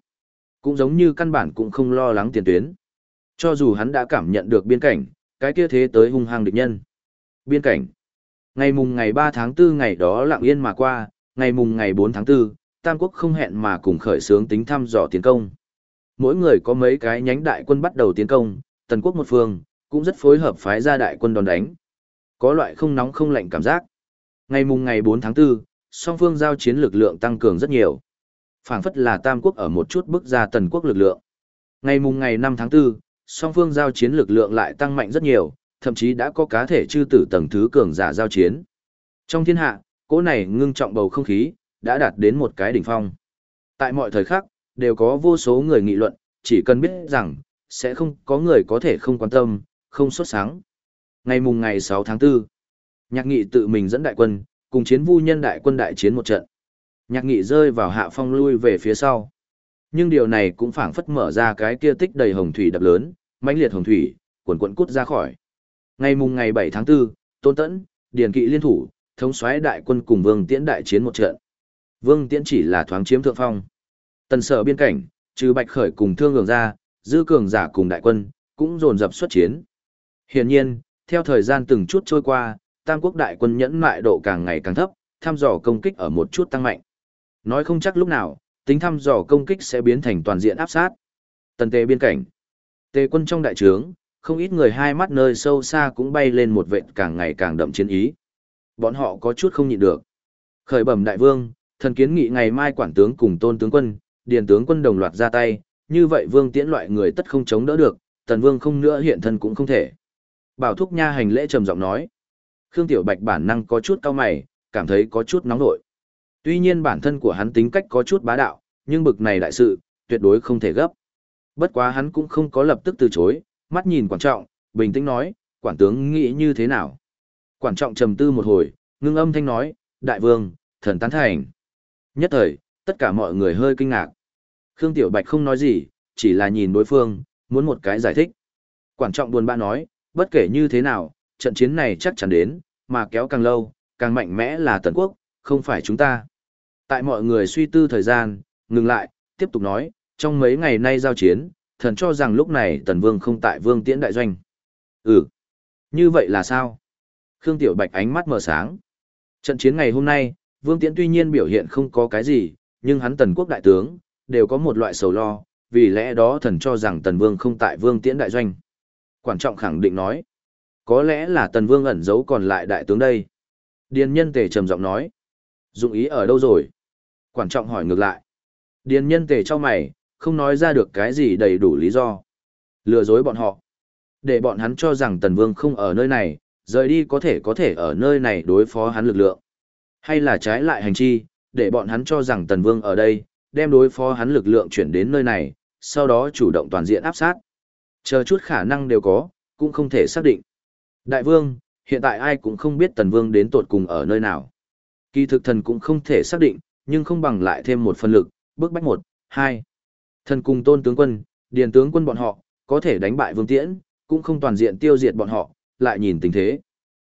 Cũng giống như căn bản cũng không lo lắng tiền tuyến. Cho dù hắn đã cảm nhận được biên cảnh, cái kia thế tới hung hăng địch nhân. Biên cảnh. Ngày mùng ngày 3 tháng 4 ngày đó lặng yên mà qua, ngày mùng ngày 4 tháng 4, Tam Quốc không hẹn mà cùng khởi xướng tính thăm dò tiến công. Mỗi người có mấy cái nhánh đại quân bắt đầu tiến công, Tần Quốc một phương, cũng rất phối hợp phái ra đại quân đòn đánh. Có loại không nóng không lạnh cảm giác. Ngày mùng ngày 4 tháng 4, song phương giao chiến lực lượng tăng cường rất nhiều. phảng phất là Tam Quốc ở một chút bước ra Tần Quốc lực lượng. Ngày mùng ngày 5 tháng 4, song phương giao chiến lực lượng lại tăng mạnh rất nhiều, thậm chí đã có cá thể chư tử tầng thứ cường giả giao chiến. Trong thiên hạ, cỗ này ngưng trọng bầu không khí, đã đạt đến một cái đỉnh phong. Tại mọi thời khắc, đều có vô số người nghị luận, chỉ cần biết rằng, sẽ không có người có thể không quan tâm, không xuất sáng. Ngày mùng ngày 6 tháng 4, nhạc nghị tự mình dẫn đại quân, cùng chiến vu nhân đại quân đại chiến một trận. Nhạc nghị rơi vào hạ phong lui về phía sau. Nhưng điều này cũng phảng phất mở ra cái kia tích đầy hồng thủy đập lớn, mãnh liệt hồng thủy, cuộn cuộn cút ra khỏi. Ngày mùng ngày 7 tháng 4, Tôn Tẫn, Điền Kỵ liên thủ, thống soái đại quân cùng Vương Tiễn đại chiến một trận. Vương Tiễn chỉ là thoáng chiếm thượng phong. Tần sở biên cảnh, trừ Bạch Khởi cùng Thương Cường ra, dư cường giả cùng đại quân, cũng dồn dập xuất chiến. Hiển nhiên, theo thời gian từng chút trôi qua, Tam quốc đại quân nhẫn mại độ càng ngày càng thấp, thăm dò công kích ở một chút tăng mạnh. Nói không chắc lúc nào, tính thăm dò công kích sẽ biến thành toàn diện áp sát. Tần tề biên cảnh. Tề quân trong đại trướng, không ít người hai mắt nơi sâu xa cũng bay lên một vệt càng ngày càng đậm chiến ý. Bọn họ có chút không nhịn được. Khởi bẩm đại vương, thần kiến nghị ngày mai quản tướng cùng tôn tướng quân, điền tướng quân đồng loạt ra tay, như vậy vương tiễn loại người tất không chống đỡ được, tần vương không nữa hiện thân cũng không thể. Bảo thúc nha hành lễ trầm giọng nói. Khương Tiểu Bạch bản năng có chút cao mày, cảm thấy có chút nóng nội. Tuy nhiên bản thân của hắn tính cách có chút bá đạo, nhưng bực này đại sự, tuyệt đối không thể gấp. Bất quá hắn cũng không có lập tức từ chối, mắt nhìn quan trọng, bình tĩnh nói, quản tướng nghĩ như thế nào. Quản trọng trầm tư một hồi, ngưng âm thanh nói, đại vương, thần tán thành. Nhất thời, tất cả mọi người hơi kinh ngạc. Khương Tiểu Bạch không nói gì, chỉ là nhìn đối phương, muốn một cái giải thích. Quản trọng buồn bã nói, bất kể như thế nào, trận chiến này chắc chắn đến, mà kéo càng lâu, càng mạnh mẽ là tần quốc, không phải chúng ta. Tại mọi người suy tư thời gian, ngừng lại, tiếp tục nói, trong mấy ngày nay giao chiến, thần cho rằng lúc này tần vương không tại vương tiễn đại doanh. Ừ, như vậy là sao? Khương Tiểu Bạch ánh mắt mở sáng. Trận chiến ngày hôm nay, vương tiễn tuy nhiên biểu hiện không có cái gì, nhưng hắn tần quốc đại tướng, đều có một loại sầu lo, vì lẽ đó thần cho rằng tần vương không tại vương tiễn đại doanh. Quản trọng khẳng định nói, có lẽ là tần vương ẩn giấu còn lại đại tướng đây. Điền nhân tề trầm giọng nói, dụng ý ở đâu rồi? Quản trọng hỏi ngược lại. Điền nhân tề cho mày, không nói ra được cái gì đầy đủ lý do. Lừa dối bọn họ. Để bọn hắn cho rằng tần vương không ở nơi này, rời đi có thể có thể ở nơi này đối phó hắn lực lượng. Hay là trái lại hành chi, để bọn hắn cho rằng tần vương ở đây, đem đối phó hắn lực lượng chuyển đến nơi này, sau đó chủ động toàn diện áp sát. Chờ chút khả năng đều có, cũng không thể xác định. Đại vương, hiện tại ai cũng không biết tần vương đến tột cùng ở nơi nào. Kỳ thực thần cũng không thể xác định, nhưng không bằng lại thêm một phần lực, bước bách một, hai. Thần cùng tôn tướng quân, điền tướng quân bọn họ, có thể đánh bại vương tiễn, cũng không toàn diện tiêu diệt bọn họ, lại nhìn tình thế.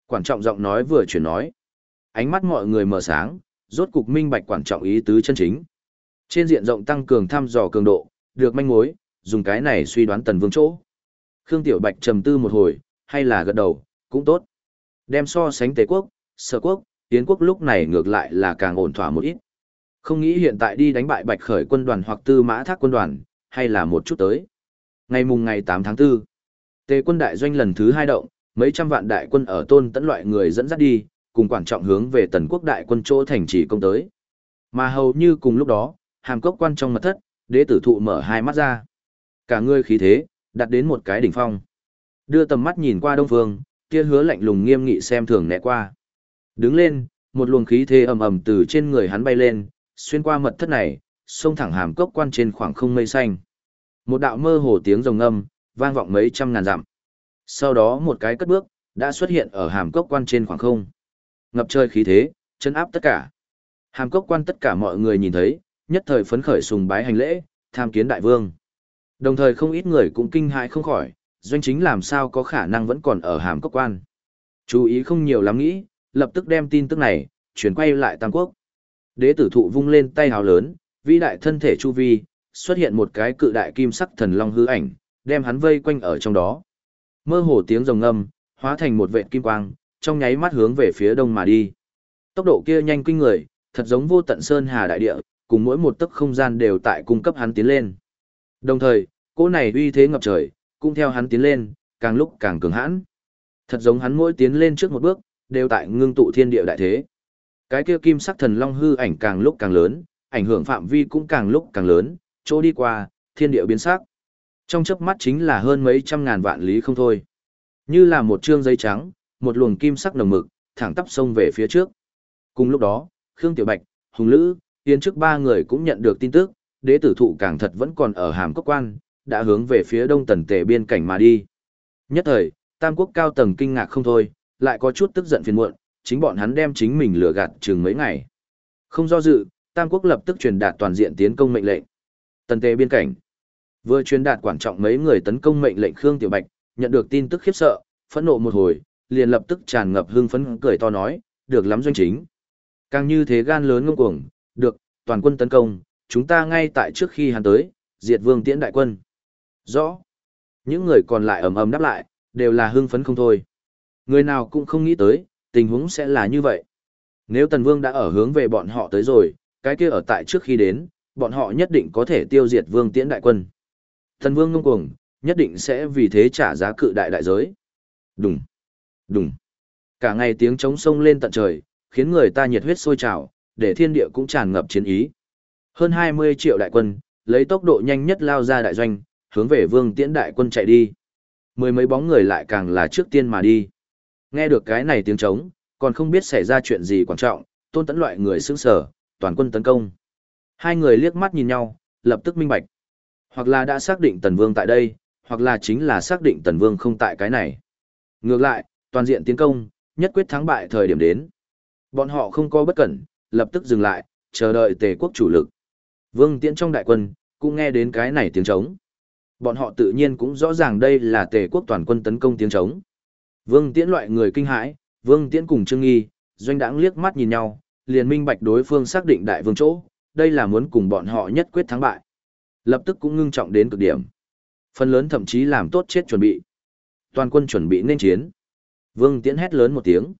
Quản trọng giọng nói vừa chuyển nói. Ánh mắt mọi người mở sáng, rốt cục minh bạch quản trọng ý tứ chân chính. Trên diện rộng tăng cường thăm dò cường độ, được manh mối, dùng cái này suy đoán tần vương chỗ. Khương Tiểu Bạch trầm tư một hồi, hay là gật đầu, cũng tốt. Đem so sánh Tề quốc, Sở quốc, Yến quốc lúc này ngược lại là càng ổn thỏa một ít. Không nghĩ hiện tại đi đánh bại Bạch Khởi quân đoàn hoặc Tư Mã Thác quân đoàn, hay là một chút tới. Ngày mùng ngày 8 tháng 4, Tề quân đại doanh lần thứ hai động, mấy trăm vạn đại quân ở tôn tẫn loại người dẫn dắt đi, cùng quản trọng hướng về tần quốc đại quân chỗ thành trì công tới. Mà hầu như cùng lúc đó, hàm cốc quan trong mật thất, đế tử thụ mở hai mắt ra. Cả người khí thế, đặt đến một cái đỉnh phong. Đưa tầm mắt nhìn qua đông phương, kia hứa lạnh lùng nghiêm nghị xem thường né qua. Đứng lên, một luồng khí thế ầm ầm từ trên người hắn bay lên, xuyên qua mật thất này, xông thẳng hàm cốc quan trên khoảng không mây xanh. Một đạo mơ hồ tiếng rồng âm, vang vọng mấy trăm ngàn dặm. Sau đó một cái cất bước, đã xuất hiện ở hàm cốc quan trên khoảng không. Ngập trời khí thế, chân áp tất cả. Hàm cốc quan tất cả mọi người nhìn thấy, nhất thời phấn khởi sùng bái hành lễ, tham kiến đại vương. Đồng thời không ít người cũng kinh hãi không khỏi, doanh chính làm sao có khả năng vẫn còn ở hàm cốc quan. Chú ý không nhiều lắm nghĩ, lập tức đem tin tức này, chuyển quay lại Tam Quốc. Đế tử thụ vung lên tay hào lớn, vĩ đại thân thể chu vi, xuất hiện một cái cự đại kim sắc thần long hư ảnh, đem hắn vây quanh ở trong đó. Mơ hồ tiếng rồng ngâm, hóa thành một vệt kim quang, trong nháy mắt hướng về phía đông mà đi. Tốc độ kia nhanh kinh người, thật giống vô tận sơn hà đại địa, cùng mỗi một tấc không gian đều tại cung cấp hắn tiến lên. Đồng thời, cỗ này uy thế ngập trời, cũng theo hắn tiến lên, càng lúc càng cường hãn. Thật giống hắn mỗi tiến lên trước một bước, đều tại ngưng tụ thiên địa đại thế. Cái kia kim sắc thần long hư ảnh càng lúc càng lớn, ảnh hưởng phạm vi cũng càng lúc càng lớn, chỗ đi qua, thiên địa biến sắc. Trong chớp mắt chính là hơn mấy trăm ngàn vạn lý không thôi. Như là một trương giấy trắng, một luồng kim sắc nồng mực, thẳng tắp sông về phía trước. Cùng lúc đó, Khương Tiểu Bạch, Hùng Lữ, Tiên trước ba người cũng nhận được tin tức, đế tử thụ càng thật vẫn còn ở hàm cốc quan, đã hướng về phía đông tần tề biên cảnh mà đi. Nhất thời, tam quốc cao tầng kinh ngạc không thôi, lại có chút tức giận phiền muộn, chính bọn hắn đem chính mình lừa gạt chừng mấy ngày. Không do dự, tam quốc lập tức truyền đạt toàn diện tiến công mệnh lệnh. Tần tề biên cảnh. Vừa truyền đạt quan trọng mấy người tấn công mệnh lệnh Khương Tiểu Bạch, nhận được tin tức khiếp sợ, phẫn nộ một hồi, liền lập tức tràn ngập hưng phấn cười to nói, được lắm doanh chính. Càng như thế gan lớn ngông cuồng, được, toàn quân tấn công, chúng ta ngay tại trước khi hắn tới, diệt vương tiễn đại quân. Rõ. Những người còn lại ầm ầm đáp lại, đều là hưng phấn không thôi. Người nào cũng không nghĩ tới, tình huống sẽ là như vậy. Nếu Tần Vương đã ở hướng về bọn họ tới rồi, cái kia ở tại trước khi đến, bọn họ nhất định có thể tiêu diệt Vương Tiễn đại quân. Thần Vương ngông cuồng, nhất định sẽ vì thế trả giá cự đại đại giới. Đùng, đùng. Cả ngày tiếng trống sông lên tận trời, khiến người ta nhiệt huyết sôi trào, để thiên địa cũng tràn ngập chiến ý. Hơn 20 triệu đại quân, lấy tốc độ nhanh nhất lao ra đại doanh, hướng về Vương Tiễn đại quân chạy đi. Mười mấy bóng người lại càng là trước tiên mà đi. Nghe được cái này tiếng trống, còn không biết xảy ra chuyện gì quan trọng, tôn tấn loại người sững sở, toàn quân tấn công. Hai người liếc mắt nhìn nhau, lập tức minh bạch. Hoặc là đã xác định Tần Vương tại đây, hoặc là chính là xác định Tần Vương không tại cái này. Ngược lại, toàn diện tiến công, nhất quyết thắng bại thời điểm đến. Bọn họ không có bất cẩn, lập tức dừng lại, chờ đợi tề quốc chủ lực. Vương Tiễn trong đại quân, cũng nghe đến cái này tiếng trống. Bọn họ tự nhiên cũng rõ ràng đây là tề quốc toàn quân tấn công tiếng trống. Vương Tiễn loại người kinh hãi, Vương Tiễn cùng Trương Nghi, doanh đãng liếc mắt nhìn nhau, liền minh bạch đối phương xác định đại vương chỗ, đây là muốn cùng bọn họ nhất quyết thắng bại. Lập tức cũng ngưng trọng đến cực điểm. Phần lớn thậm chí làm tốt chết chuẩn bị. Toàn quân chuẩn bị nên chiến. Vương Tiễn hét lớn một tiếng.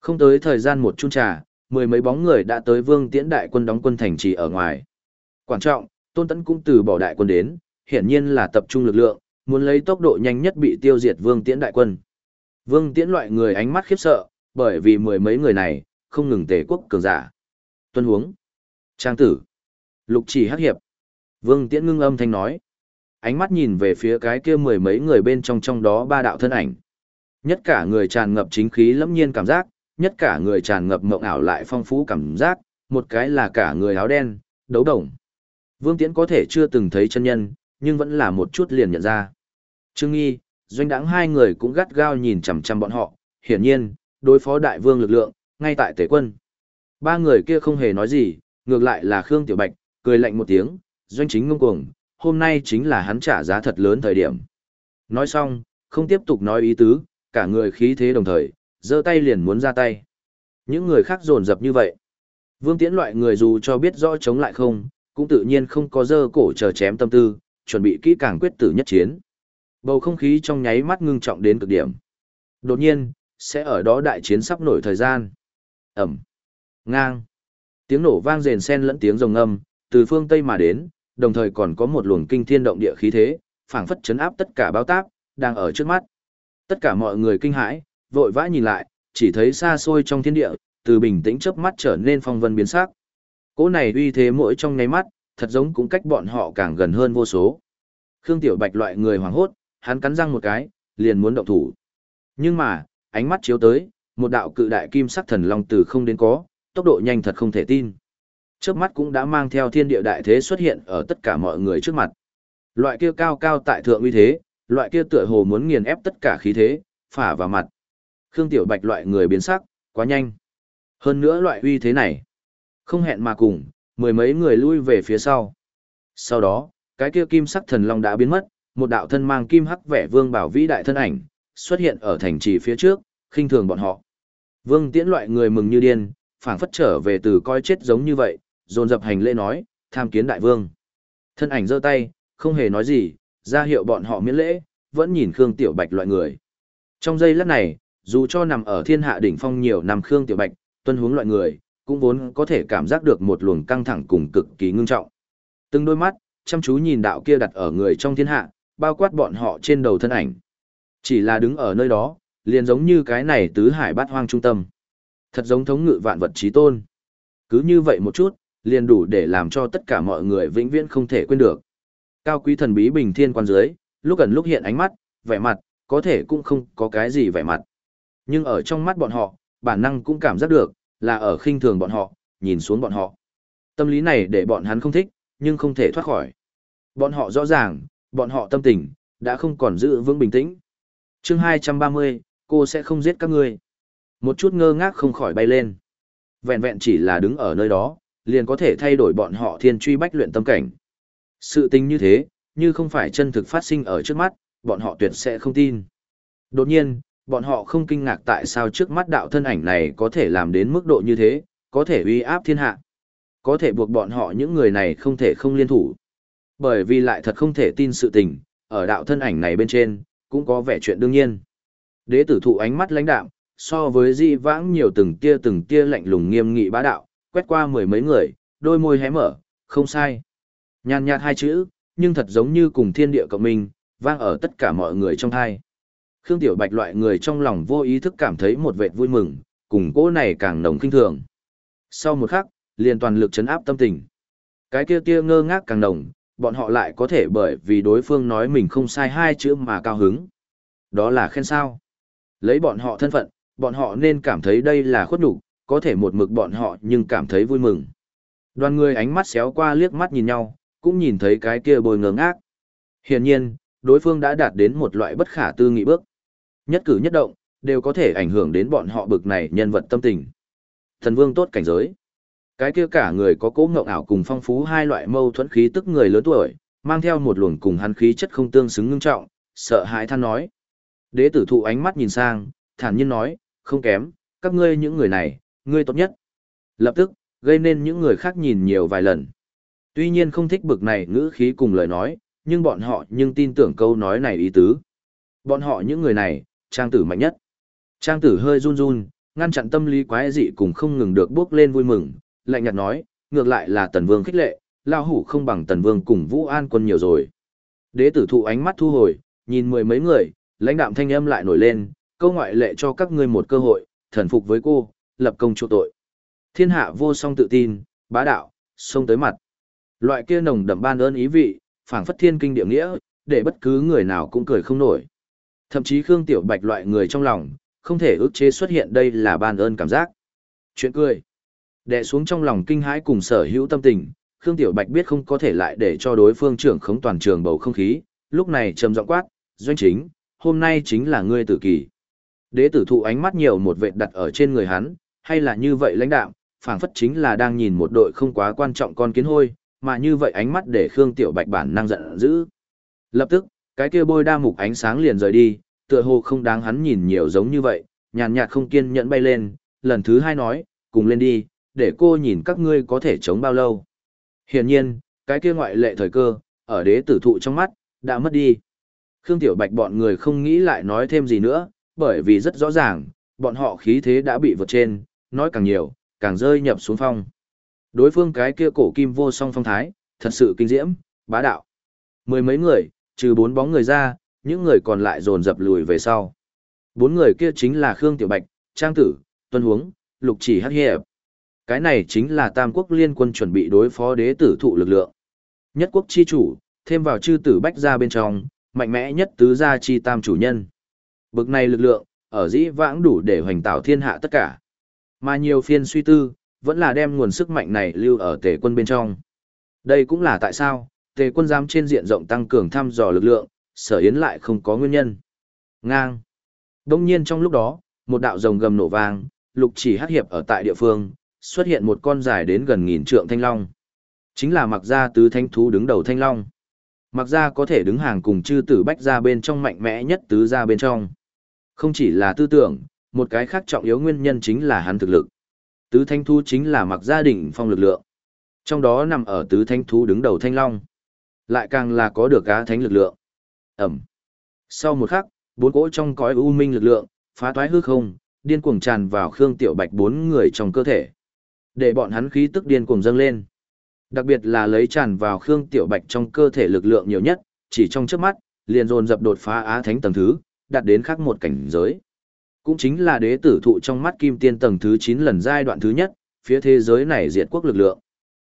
Không tới thời gian một chung trà, mười mấy bóng người đã tới Vương Tiễn đại quân đóng quân thành trì ở ngoài. Quan trọng, Tôn Tấn cũng từ bỏ đại quân đến, hiển nhiên là tập trung lực lượng, muốn lấy tốc độ nhanh nhất bị tiêu diệt Vương Tiễn đại quân. Vương Tiễn loại người ánh mắt khiếp sợ, bởi vì mười mấy người này, không ngừng tề quốc cường giả. Tuân huống. Trang tử. Lục chỉ hắc hiệp. Vương Tiễn ngưng âm thanh nói. Ánh mắt nhìn về phía cái kia mười mấy người bên trong trong đó ba đạo thân ảnh. Nhất cả người tràn ngập chính khí lẫm nhiên cảm giác, nhất cả người tràn ngập mộng ảo lại phong phú cảm giác, một cái là cả người áo đen, đấu đồng. Vương Tiễn có thể chưa từng thấy chân nhân, nhưng vẫn là một chút liền nhận ra. Trương Nghi, doanh đáng hai người cũng gắt gao nhìn chằm chằm bọn họ, hiển nhiên, đối phó đại vương lực lượng, ngay tại tể quân. Ba người kia không hề nói gì, ngược lại là Khương Tiểu Bạch, cười lạnh một tiếng, doanh chính ngông cuồng, hôm nay chính là hắn trả giá thật lớn thời điểm. Nói xong, không tiếp tục nói ý tứ, cả người khí thế đồng thời, giơ tay liền muốn ra tay. Những người khác dồn dập như vậy. Vương Tiễn loại người dù cho biết rõ chống lại không, cũng tự nhiên không có dơ cổ chờ chém tâm tư, chuẩn bị kỹ càng quyết tử nhất chiến. Bầu không khí trong nháy mắt ngưng trọng đến cực điểm. Đột nhiên, sẽ ở đó đại chiến sắp nổi thời gian. Ẩm. Ngang. Tiếng nổ vang rền sen lẫn tiếng rồng âm, từ phương Tây mà đến, đồng thời còn có một luồng kinh thiên động địa khí thế, phảng phất chấn áp tất cả báo táp, đang ở trước mắt. Tất cả mọi người kinh hãi, vội vã nhìn lại, chỉ thấy xa xôi trong thiên địa, từ bình tĩnh chớp mắt trở nên phong vân biến sắc. Cỗ này uy thế mỗi trong nháy mắt, thật giống cũng cách bọn họ càng gần hơn vô số. Khương Tiểu Bạch loại người hoảng hốt, hắn cắn răng một cái, liền muốn động thủ. Nhưng mà, ánh mắt chiếu tới, một đạo cự đại kim sắc thần long từ không đến có, tốc độ nhanh thật không thể tin. Chớp mắt cũng đã mang theo thiên địa đại thế xuất hiện ở tất cả mọi người trước mặt. Loại kia cao cao tại thượng uy thế, loại kia tựa hồ muốn nghiền ép tất cả khí thế, phả vào mặt. Khương Tiểu Bạch loại người biến sắc, quá nhanh. Hơn nữa loại uy thế này, không hẹn mà cùng, mười mấy người lui về phía sau. Sau đó, cái kia kim sắc thần long đã biến mất, một đạo thân mang kim hắc vẻ vương bảo vĩ đại thân ảnh, xuất hiện ở thành trì phía trước, khinh thường bọn họ. Vương tiễn loại người mừng như điên, phảng phất trở về từ coi chết giống như vậy, dồn dập hành lễ nói, tham kiến đại vương. Thân ảnh giơ tay, không hề nói gì, ra hiệu bọn họ miễn lễ, vẫn nhìn Khương Tiểu Bạch loại người. Trong giây lát này, dù cho nằm ở thiên hạ đỉnh phong nhiều năm Khương Tiểu Bạch, tuân hướng loại người, cũng vốn có thể cảm giác được một luồng căng thẳng cùng cực kỳ ngưng trọng. Từng đôi mắt, chăm chú nhìn đạo kia đặt ở người trong thiên hạ, bao quát bọn họ trên đầu thân ảnh. Chỉ là đứng ở nơi đó, liền giống như cái này tứ hải bát hoang trung tâm. Thật giống thống ngự vạn vật trí tôn. Cứ như vậy một chút, liền đủ để làm cho tất cả mọi người vĩnh viễn không thể quên được. Cao quý thần bí bình thiên quan dưới, lúc gần lúc hiện ánh mắt, vẻ mặt, có thể cũng không có cái gì vẻ mặt. Nhưng ở trong mắt bọn họ, bản năng cũng cảm giác được, là ở khinh thường bọn họ, nhìn xuống bọn họ. Tâm lý này để bọn hắn không thích, nhưng không thể thoát khỏi. Bọn họ rõ ràng, bọn họ tâm tình, đã không còn giữ vững bình tĩnh. chương 230, cô sẽ không giết các ngươi. Một chút ngơ ngác không khỏi bay lên. Vẹn vẹn chỉ là đứng ở nơi đó, liền có thể thay đổi bọn họ thiên truy bách luyện tâm cảnh. Sự tình như thế, như không phải chân thực phát sinh ở trước mắt, bọn họ tuyệt sẽ không tin. Đột nhiên, bọn họ không kinh ngạc tại sao trước mắt đạo thân ảnh này có thể làm đến mức độ như thế, có thể uy áp thiên hạ. Có thể buộc bọn họ những người này không thể không liên thủ. Bởi vì lại thật không thể tin sự tình, ở đạo thân ảnh này bên trên, cũng có vẻ chuyện đương nhiên. Đế tử thụ ánh mắt lãnh đạm, so với di vãng nhiều từng tia từng tia lạnh lùng nghiêm nghị bá đạo, quét qua mười mấy người, đôi môi hé mở, không sai. Nhàn nhạt hai chữ, nhưng thật giống như cùng thiên địa cộng minh, vang ở tất cả mọi người trong thai. Khương Tiểu Bạch loại người trong lòng vô ý thức cảm thấy một vệt vui mừng, cùng cỗ này càng nồng kinh thường. Sau một khắc, liền toàn lực chấn áp tâm tình. Cái kia kia ngơ ngác càng nồng, bọn họ lại có thể bởi vì đối phương nói mình không sai hai chữ mà cao hứng. Đó là khen sao. Lấy bọn họ thân phận, bọn họ nên cảm thấy đây là khuất nhục, có thể một mực bọn họ nhưng cảm thấy vui mừng. Đoàn người ánh mắt xéo qua liếc mắt nhìn nhau, cũng nhìn thấy cái kia bồi ngơ ngác. Hiển nhiên, đối phương đã đạt đến một loại bất khả tư nghị bước. Nhất cử nhất động, đều có thể ảnh hưởng đến bọn họ bực này nhân vật tâm tình. Thần vương tốt cảnh giới. Cái kia cả người có cố ngộng ảo cùng phong phú hai loại mâu thuẫn khí tức người lớn tuổi, mang theo một luồng cùng hắn khí chất không tương xứng ngưng trọng, sợ hãi than nói. Đế tử thụ ánh mắt nhìn sang, thản nhiên nói, không kém, các ngươi những người này, ngươi tốt nhất. Lập tức, gây nên những người khác nhìn nhiều vài lần. Tuy nhiên không thích bực này ngữ khí cùng lời nói, nhưng bọn họ nhưng tin tưởng câu nói này ý tứ. Bọn họ những người này, trang tử mạnh nhất. Trang tử hơi run run, ngăn chặn tâm lý quái dị cùng không ngừng được bước lên vui mừng, lạnh nhạt nói, ngược lại là tần vương khích lệ, lao hủ không bằng tần vương cùng vũ an quân nhiều rồi. Đế tử thụ ánh mắt thu hồi, nhìn mười mấy người, lãnh đạm thanh âm lại nổi lên, câu ngoại lệ cho các ngươi một cơ hội, thần phục với cô, lập công chỗ tội. Thiên hạ vô song tự tin, bá đạo, xông tới mặt. Loại kia nồng đậm ban ơn ý vị, phảng phất thiên kinh địa nghĩa, để bất cứ người nào cũng cười không nổi. Thậm chí Khương Tiểu Bạch loại người trong lòng, không thể ước chế xuất hiện đây là ban ơn cảm giác. Chuyện cười. Đè xuống trong lòng kinh hãi cùng sở hữu tâm tình, Khương Tiểu Bạch biết không có thể lại để cho đối phương trưởng khống toàn trường bầu không khí, lúc này trầm giọng quát, doanh chính, hôm nay chính là ngươi tử kỳ. Đế tử thụ ánh mắt nhiều một vệt đặt ở trên người hắn, hay là như vậy lãnh đạo, phảng phất chính là đang nhìn một đội không quá quan trọng con kiến hôi, mà như vậy ánh mắt để Khương Tiểu Bạch bản năng giận dữ. Lập tức, cái kia bôi đa mục ánh sáng liền rời đi, tựa hồ không đáng hắn nhìn nhiều giống như vậy, nhàn nhạt không kiên nhẫn bay lên, lần thứ hai nói, cùng lên đi, để cô nhìn các ngươi có thể chống bao lâu. Hiển nhiên, cái kia ngoại lệ thời cơ, ở đế tử thụ trong mắt, đã mất đi. Khương Tiểu Bạch bọn người không nghĩ lại nói thêm gì nữa, bởi vì rất rõ ràng, bọn họ khí thế đã bị vượt trên, nói càng nhiều, càng rơi nhập xuống phong. Đối phương cái kia cổ kim vô song phong thái, thật sự kinh diễm, bá đạo. Mười mấy người, trừ bốn bóng người ra, những người còn lại dồn dập lùi về sau. Bốn người kia chính là Khương Tiểu Bạch, Trang Tử, Tuân Huống, Lục Chỉ Hắc Hiệp. Cái này chính là Tam Quốc Liên quân chuẩn bị đối phó đế tử thụ lực lượng. Nhất quốc chi chủ, thêm vào chư tử bách ra bên trong, mạnh mẽ nhất tứ gia chi tam chủ nhân. Bực này lực lượng, ở dĩ vãng đủ để hoành tạo thiên hạ tất cả. Mà nhiều phiên suy tư, vẫn là đem nguồn sức mạnh này lưu ở tề quân bên trong. Đây cũng là tại sao, tề quân dám trên diện rộng tăng cường thăm dò lực lượng, sở yến lại không có nguyên nhân. Ngang. Đông nhiên trong lúc đó, một đạo rồng gầm nổ vang, lục chỉ hắc hiệp ở tại địa phương, xuất hiện một con dài đến gần nghìn trượng thanh long. Chính là mặc gia tứ thanh thú đứng đầu thanh long. Mặc gia có thể đứng hàng cùng chư tử bách gia bên trong mạnh mẽ nhất tứ gia bên trong. Không chỉ là tư tưởng, một cái khác trọng yếu nguyên nhân chính là hắn thực lực. Tứ thanh thú chính là mặc gia đình phong lực lượng. Trong đó nằm ở tứ thanh thú đứng đầu thanh long. Lại càng là có được cá thánh lực lượng. Ẩm. Sau một khắc, bốn cỗ trong cõi u minh lực lượng, phá toái hư không, điên cuồng tràn vào Khương Tiểu Bạch bốn người trong cơ thể. Để bọn hắn khí tức điên cuồng dâng lên. Đặc biệt là lấy tràn vào Khương Tiểu Bạch trong cơ thể lực lượng nhiều nhất, chỉ trong chớp mắt, liền dồn dập đột phá á thánh tầng thứ, đạt đến khác một cảnh giới. Cũng chính là đế tử thụ trong mắt kim tiên tầng thứ 9 lần giai đoạn thứ nhất, phía thế giới này diệt quốc lực lượng.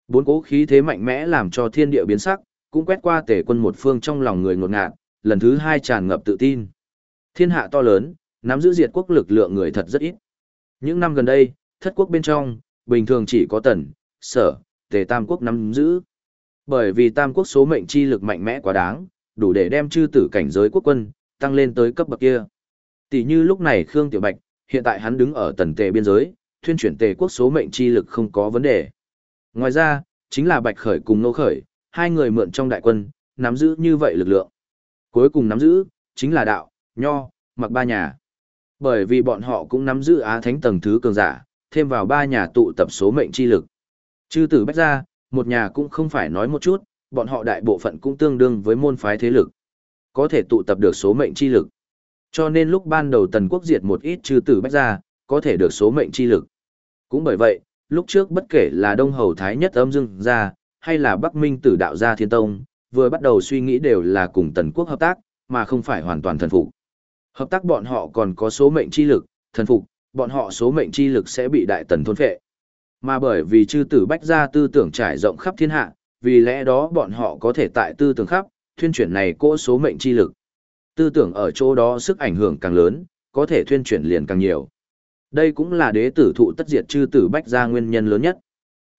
Bốn cố khí thế mạnh mẽ làm cho thiên địa biến sắc, cũng quét qua tể quân một phương trong lòng người ngột ngạt, lần thứ hai tràn ngập tự tin. Thiên hạ to lớn, nắm giữ diệt quốc lực lượng người thật rất ít. Những năm gần đây, thất quốc bên trong, bình thường chỉ có tần, sở, tề tam quốc nắm giữ. Bởi vì tam quốc số mệnh chi lực mạnh mẽ quá đáng, đủ để đem chư tử cảnh giới quốc quân, tăng lên tới cấp bậc kia. Tỷ như lúc này Khương Tiểu Bạch, hiện tại hắn đứng ở tần tề biên giới, thuyên chuyển tề quốc số mệnh chi lực không có vấn đề. Ngoài ra, chính là Bạch Khởi cùng Nô Khởi, hai người mượn trong đại quân, nắm giữ như vậy lực lượng. Cuối cùng nắm giữ, chính là đạo, nho, mặc ba nhà. Bởi vì bọn họ cũng nắm giữ Á Thánh tầng thứ cường giả, thêm vào ba nhà tụ tập số mệnh chi lực. Chư tử bách ra, một nhà cũng không phải nói một chút, bọn họ đại bộ phận cũng tương đương với môn phái thế lực. Có thể tụ tập được số mệnh chi lực. Cho nên lúc ban đầu tần quốc diệt một ít chư tử bách ra, có thể được số mệnh chi lực. Cũng bởi vậy, lúc trước bất kể là Đông Hầu Thái nhất âm dương ra, hay là Bắc Minh tử đạo gia thiên tông, vừa bắt đầu suy nghĩ đều là cùng tần quốc hợp tác, mà không phải hoàn toàn thần phục. Hợp tác bọn họ còn có số mệnh chi lực, thần phục, bọn họ số mệnh chi lực sẽ bị đại tần thôn phệ. Mà bởi vì chư tử bách gia tư tưởng trải rộng khắp thiên hạ, vì lẽ đó bọn họ có thể tại tư tưởng khắp, thuyên chuyển này cỗ số mệnh chi lực. Tư tưởng ở chỗ đó sức ảnh hưởng càng lớn, có thể thuyên chuyển liền càng nhiều. Đây cũng là đế tử thụ tất diệt chư tử bách gia nguyên nhân lớn nhất.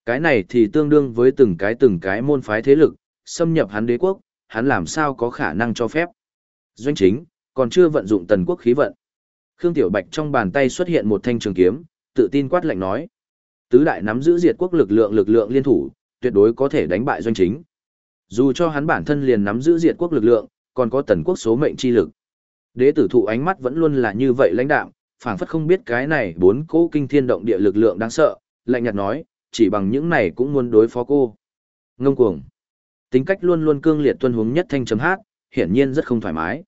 Cái này thì tương đương với từng cái từng cái môn phái thế lực, xâm nhập hắn đế quốc, hắn làm sao có khả năng cho phép. Doanh chính, còn chưa vận dụng tần quốc khí vận. Khương Tiểu Bạch trong bàn tay xuất hiện một thanh trường kiếm, tự tin quát lạnh nói. Tứ đại nắm giữ diệt quốc lực lượng lực lượng liên thủ, tuyệt đối có thể đánh bại doanh chính. Dù cho hắn bản thân liền nắm giữ diệt quốc lực lượng, còn có tần quốc số mệnh chi lực. Đế tử thụ ánh mắt vẫn luôn là như vậy lãnh đạm, phảng phất không biết cái này bốn cỗ kinh thiên động địa lực lượng đáng sợ, lạnh nhạt nói, chỉ bằng những này cũng muốn đối phó cô. Ngông cuồng. Tính cách luôn luôn cương liệt tuân hướng nhất thanh chấm hát, hiển nhiên rất không thoải mái.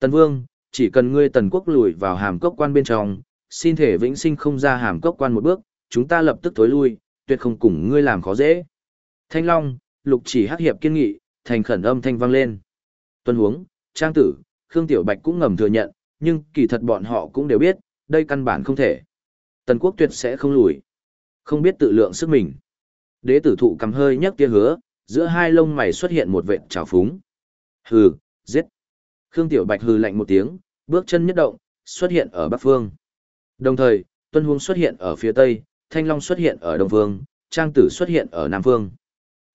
Tần Vương, chỉ cần ngươi tần quốc lùi vào hàm cốc quan bên trong, xin thể vĩnh sinh không ra hàm cốc quan một bước, chúng ta lập tức thối lui, tuyệt không cùng ngươi làm khó dễ. Thanh Long, lục chỉ hắc hiệp kiên nghị, thành khẩn âm thanh vang lên. Tuân huống, trang tử, Khương Tiểu Bạch cũng ngầm thừa nhận, nhưng kỳ thật bọn họ cũng đều biết, đây căn bản không thể. Tần quốc tuyệt sẽ không lùi. Không biết tự lượng sức mình. Đế tử thụ cầm hơi nhấc tia hứa, giữa hai lông mày xuất hiện một vệt trào phúng. Hừ, giết. Khương Tiểu Bạch hừ lạnh một tiếng, bước chân nhất động, xuất hiện ở bắc phương. Đồng thời, Tuân Huống xuất hiện ở phía tây, Thanh Long xuất hiện ở đông phương, Trang Tử xuất hiện ở nam phương.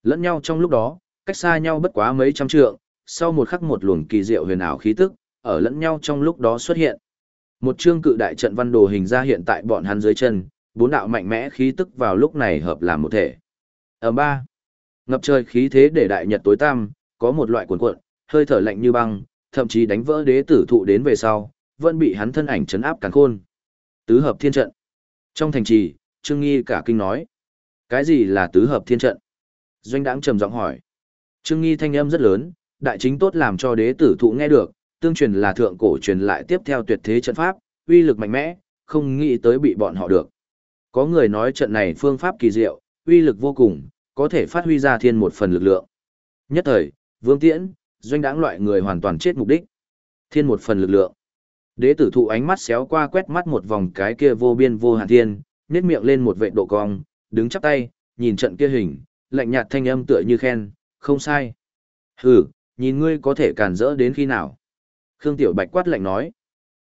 Lẫn nhau trong lúc đó, cách xa nhau bất quá mấy trăm trượng, sau một khắc một luồng kỳ diệu huyền ảo khí tức, ở lẫn nhau trong lúc đó xuất hiện. Một chương cự đại trận văn đồ hình ra hiện tại bọn hắn dưới chân, bốn đạo mạnh mẽ khí tức vào lúc này hợp làm một thể. Ở ba, ngập trời khí thế để đại nhật tối tăm, có một loại cuồn cuộn, hơi thở lạnh như băng, thậm chí đánh vỡ đế tử thụ đến về sau, vẫn bị hắn thân ảnh chấn áp càn khôn. Tứ hợp thiên trận. Trong thành trì, Trương Nghi cả kinh nói. Cái gì là tứ hợp thiên trận? Doanh đãng trầm giọng hỏi. Trương Nghi thanh âm rất lớn, đại chính tốt làm cho đế tử thụ nghe được, tương truyền là thượng cổ truyền lại tiếp theo tuyệt thế trận pháp, uy lực mạnh mẽ, không nghĩ tới bị bọn họ được. Có người nói trận này phương pháp kỳ diệu, uy lực vô cùng, có thể phát huy ra thiên một phần lực lượng. Nhất thời, Vương Tiễn, doanh đáng loại người hoàn toàn chết mục đích. Thiên một phần lực lượng. Đế tử thụ ánh mắt xéo qua quét mắt một vòng cái kia vô biên vô hạn thiên, nét miệng lên một vệ độ cong, đứng chắp tay, nhìn trận kia hình, lạnh nhạt thanh âm tựa như khen, không sai. Hừ, nhìn ngươi có thể càn rỡ đến khi nào. Khương Tiểu Bạch quát lạnh nói.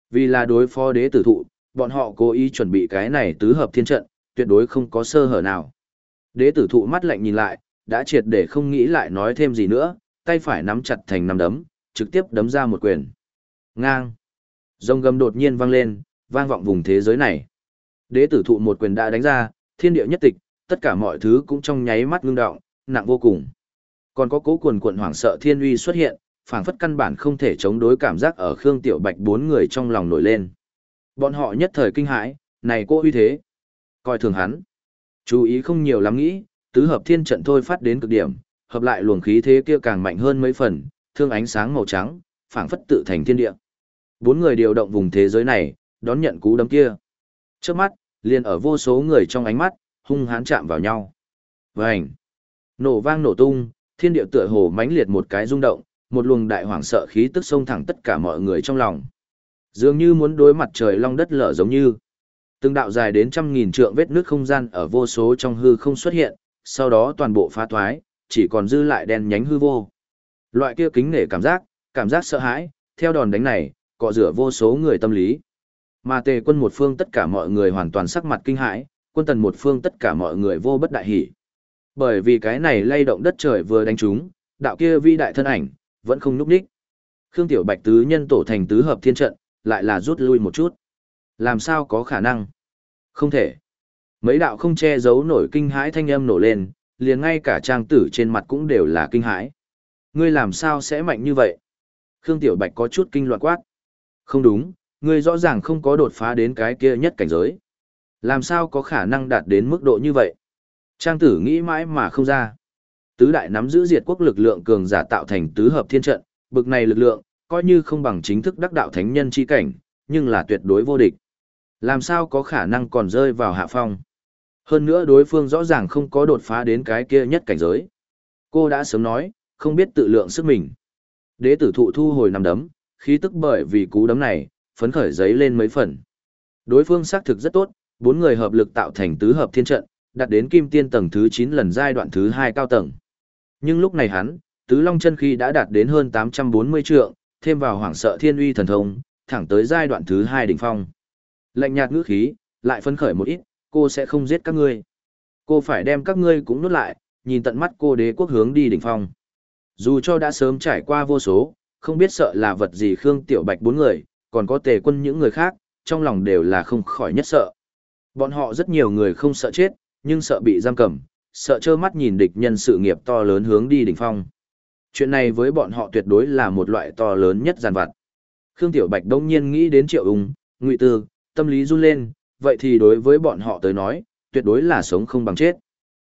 Vì là đối phó đế tử thụ, bọn họ cố ý chuẩn bị cái này tứ hợp thiên trận, tuyệt đối không có sơ hở nào. Đế tử thụ mắt lạnh nhìn lại, đã triệt để không nghĩ lại nói thêm gì nữa, tay phải nắm chặt thành nắm đấm, trực tiếp đấm ra một quyền. Ngang. Rông gầm đột nhiên vang lên, vang vọng vùng thế giới này. Đế tử thụ một quyền đã đánh ra, thiên địa nhất tịch, tất cả mọi thứ cũng trong nháy mắt ngưng động, nặng vô cùng. Còn có cố quần quận hoảng sợ thiên uy xuất hiện, phảng phất căn bản không thể chống đối cảm giác ở Khương Tiểu Bạch bốn người trong lòng nổi lên. Bọn họ nhất thời kinh hãi, này cô uy thế. Coi thường hắn. Chú ý không nhiều lắm nghĩ, tứ hợp thiên trận thôi phát đến cực điểm, hợp lại luồng khí thế kia càng mạnh hơn mấy phần, thương ánh sáng màu trắng, phảng phất tự thành thiên địa. Bốn người điều động vùng thế giới này, đón nhận cú đấm kia. Trước mắt, liền ở vô số người trong ánh mắt, hung hãn chạm vào nhau. Vành! Nổ vang nổ tung, thiên địa tựa hồ mãnh liệt một cái rung động, một luồng đại hoảng sợ khí tức xông thẳng tất cả mọi người trong lòng. Dường như muốn đối mặt trời long đất lở giống như. Từng đạo dài đến trăm nghìn trượng vết nước không gian ở vô số trong hư không xuất hiện, sau đó toàn bộ phá thoái, chỉ còn dư lại đen nhánh hư vô. Loại kia kính nể cảm giác, cảm giác sợ hãi, theo đòn đánh này, cọ rửa vô số người tâm lý. Mà tề quân một phương tất cả mọi người hoàn toàn sắc mặt kinh hãi, quân tần một phương tất cả mọi người vô bất đại hỷ. Bởi vì cái này lay động đất trời vừa đánh trúng, đạo kia vi đại thân ảnh, vẫn không núp đích. Khương Tiểu Bạch tứ nhân tổ thành tứ hợp thiên trận, lại là rút lui một chút. Làm sao có khả năng? Không thể. Mấy đạo không che giấu nổi kinh hãi thanh âm nổ lên, liền ngay cả trang tử trên mặt cũng đều là kinh hãi. Ngươi làm sao sẽ mạnh như vậy? Khương Tiểu Bạch có chút kinh loạn quát. Không đúng, Ngươi rõ ràng không có đột phá đến cái kia nhất cảnh giới. Làm sao có khả năng đạt đến mức độ như vậy? Trang tử nghĩ mãi mà không ra. Tứ đại nắm giữ diệt quốc lực lượng cường giả tạo thành tứ hợp thiên trận, bực này lực lượng, coi như không bằng chính thức đắc đạo thánh nhân chi cảnh, nhưng là tuyệt đối vô địch. Làm sao có khả năng còn rơi vào hạ phong? Hơn nữa đối phương rõ ràng không có đột phá đến cái kia nhất cảnh giới. Cô đã sớm nói, không biết tự lượng sức mình. Đế tử thụ thu hồi nằm đấm, khí tức bởi vì cú đấm này, phấn khởi giấy lên mấy phần. Đối phương xác thực rất tốt, bốn người hợp lực tạo thành tứ hợp thiên trận, đạt đến kim tiên tầng thứ 9 lần giai đoạn thứ 2 cao tầng. Nhưng lúc này hắn, tứ long chân khí đã đạt đến hơn 840 trượng, thêm vào hoảng sợ thiên uy thần thông, thẳng tới giai đoạn thứ 2 đỉnh phong. Lạnh nhạt ngữ khí, lại phấn khởi một ít, cô sẽ không giết các ngươi. Cô phải đem các ngươi cũng nuốt lại, nhìn tận mắt cô đế quốc hướng đi đỉnh phong. Dù cho đã sớm trải qua vô số, không biết sợ là vật gì Khương Tiểu Bạch bốn người, còn có tề quân những người khác, trong lòng đều là không khỏi nhất sợ. Bọn họ rất nhiều người không sợ chết, nhưng sợ bị giam cầm, sợ trơ mắt nhìn địch nhân sự nghiệp to lớn hướng đi đỉnh phong. Chuyện này với bọn họ tuyệt đối là một loại to lớn nhất giàn vặt. Khương Tiểu Bạch đông nhiên nghĩ đến Triệu Ung, Ngụy Tư, tâm lý run lên, vậy thì đối với bọn họ tới nói, tuyệt đối là sống không bằng chết.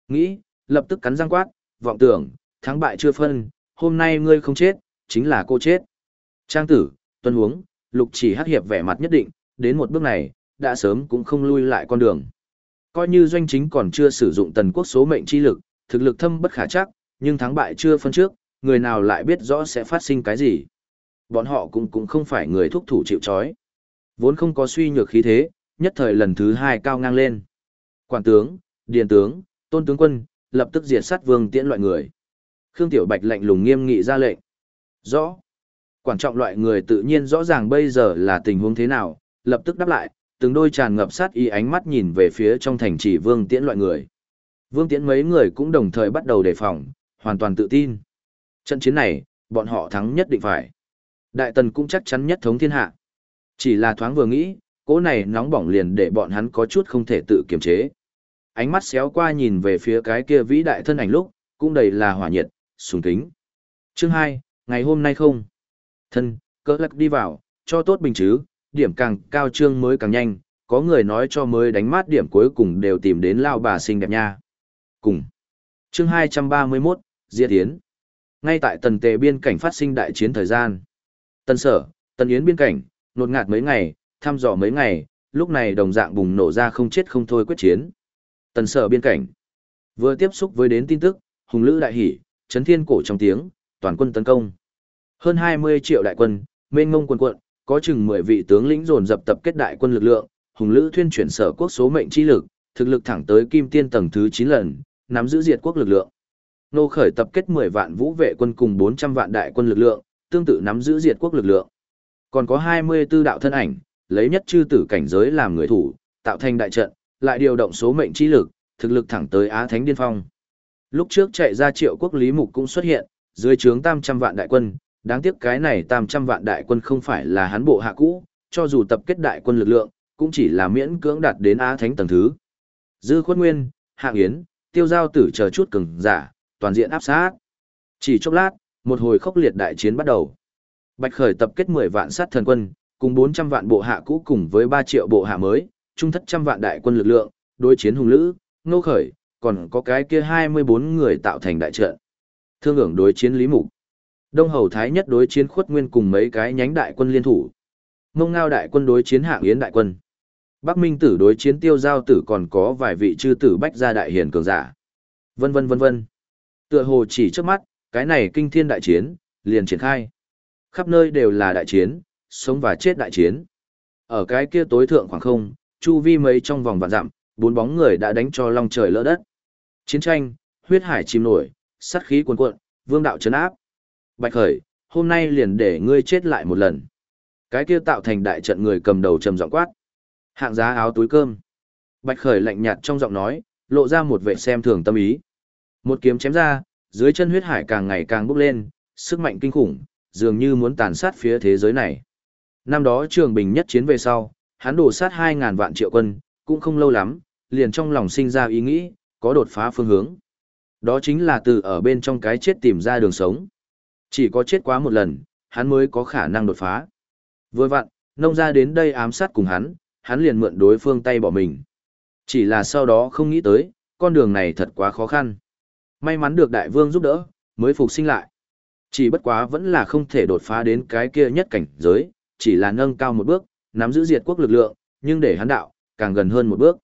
Nghĩ, lập tức cắn răng quát, vọng tưởng, thắng bại chưa phân, hôm nay ngươi không chết, chính là cô chết. Trang tử, tuân huống, lục chỉ hắc hiệp vẻ mặt nhất định, đến một bước này, đã sớm cũng không lui lại con đường. Coi như doanh chính còn chưa sử dụng tần quốc số mệnh chi lực, thực lực thâm bất khả chắc, nhưng thắng bại chưa phân trước, người nào lại biết rõ sẽ phát sinh cái gì. Bọn họ cũng cũng không phải người thúc thủ chịu chói. Vốn không có suy nhược khí thế, nhất thời lần thứ hai cao ngang lên. Quản tướng, điền tướng, tôn tướng quân, lập tức diệt sát vương tiễn loại người. Khương Tiểu Bạch lạnh lùng nghiêm nghị ra lệnh. Rõ. Quan trọng loại người tự nhiên rõ ràng bây giờ là tình huống thế nào, lập tức đáp lại, từng đôi tràn ngập sát y ánh mắt nhìn về phía trong thành trì vương tiễn loại người. Vương tiễn mấy người cũng đồng thời bắt đầu đề phòng, hoàn toàn tự tin. Trận chiến này, bọn họ thắng nhất định phải. Đại tần cũng chắc chắn nhất thống thiên hạ. Chỉ là thoáng vừa nghĩ, cỗ này nóng bỏng liền để bọn hắn có chút không thể tự kiềm chế. Ánh mắt xéo qua nhìn về phía cái kia vĩ đại thân ảnh lúc, cũng đầy là hỏa nhiệt, sùng kính. Chương 2, ngày hôm nay không. Thân, cỡ lắc đi vào, cho tốt bình chứ, điểm càng cao chương mới càng nhanh, có người nói cho mới đánh mát điểm cuối cùng đều tìm đến lao bà xinh đẹp nha. Cùng. Chương 231, Diệt yến Ngay tại tần tề biên cảnh phát sinh đại chiến thời gian. Tần sở, tần yến biên cảnh, nột ngạt mấy ngày, thăm dò mấy ngày, lúc này đồng dạng bùng nổ ra không chết không thôi quyết chiến. Tần sở biên cảnh. Vừa tiếp xúc với đến tin tức, hùng lữ đại hỉ, chấn thiên cổ trong tiếng, toàn quân tấn công. Hơn 20 triệu đại quân, mênh ngông quần quận, có chừng 10 vị tướng lĩnh dồn dập tập kết đại quân lực lượng, hùng lữ thuyên chuyển sở quốc số mệnh chi lực, thực lực thẳng tới kim tiên tầng thứ 9 lần, nắm giữ diệt quốc lực lượng. Nô khởi tập kết 10 vạn vũ vệ quân cùng 400 vạn đại quân lực lượng, tương tự nắm giữ diệt quốc lực lượng. Còn có 24 đạo thân ảnh, lấy nhất chư tử cảnh giới làm người thủ, tạo thành đại trận, lại điều động số mệnh chi lực, thực lực thẳng tới Á Thánh Điên Phong. Lúc trước chạy ra triệu quốc Lý Mục cũng xuất hiện, dưới trướng tam trăm vạn đại quân, đáng tiếc cái này tam trăm vạn đại quân không phải là hắn bộ hạ cũ, cho dù tập kết đại quân lực lượng, cũng chỉ là miễn cưỡng đạt đến Á Thánh tầng thứ. Dư khuất nguyên, hạng yến, tiêu giao tử chờ chút cường giả, toàn diện áp sát. Chỉ chốc lát, một hồi khốc liệt đại chiến bắt đầu. Bạch Khởi tập kết 10 vạn sát thần quân, cùng 400 vạn bộ hạ cũ cùng với 3 triệu bộ hạ mới, trung thất trăm vạn đại quân lực lượng, đối chiến hùng lữ, nô khởi, còn có cái kia 24 người tạo thành đại trận. Thương ưởng đối chiến Lý Mục. Đông Hầu Thái nhất đối chiến khuất nguyên cùng mấy cái nhánh đại quân liên thủ. Mông Ngao đại quân đối chiến hạng yến đại quân. Bắc Minh tử đối chiến tiêu giao tử còn có vài vị chư tử bách gia đại hiền cường giả. Vân vân vân vân. Tựa hồ chỉ trước mắt, cái này kinh thiên đại chiến, liền triển khai. Khắp nơi đều là đại chiến, sống và chết đại chiến. Ở cái kia tối thượng khoảng không, chu vi mấy trong vòng vạn dặm, bốn bóng người đã đánh cho long trời lỡ đất. Chiến tranh, huyết hải chìm nổi, sát khí cuồn cuộn, vương đạo chấn áp. Bạch Khởi, hôm nay liền để ngươi chết lại một lần. Cái kia tạo thành đại trận người cầm đầu trầm giọng quát. Hạng giá áo túi cơm. Bạch Khởi lạnh nhạt trong giọng nói, lộ ra một vẻ xem thường tâm ý. Một kiếm chém ra, dưới chân huyết hải càng ngày càng bốc lên, sức mạnh kinh khủng, dường như muốn tàn sát phía thế giới này. Năm đó Trường Bình nhất chiến về sau, hắn đổ sát 2.000 vạn triệu quân, cũng không lâu lắm, liền trong lòng sinh ra ý nghĩ, có đột phá phương hướng. Đó chính là từ ở bên trong cái chết tìm ra đường sống. Chỉ có chết quá một lần, hắn mới có khả năng đột phá. Vừa vặn, nông ra đến đây ám sát cùng hắn, hắn liền mượn đối phương tay bỏ mình. Chỉ là sau đó không nghĩ tới, con đường này thật quá khó khăn. May mắn được đại vương giúp đỡ, mới phục sinh lại. Chỉ bất quá vẫn là không thể đột phá đến cái kia nhất cảnh giới, chỉ là nâng cao một bước, nắm giữ diệt quốc lực lượng, nhưng để hắn đạo, càng gần hơn một bước.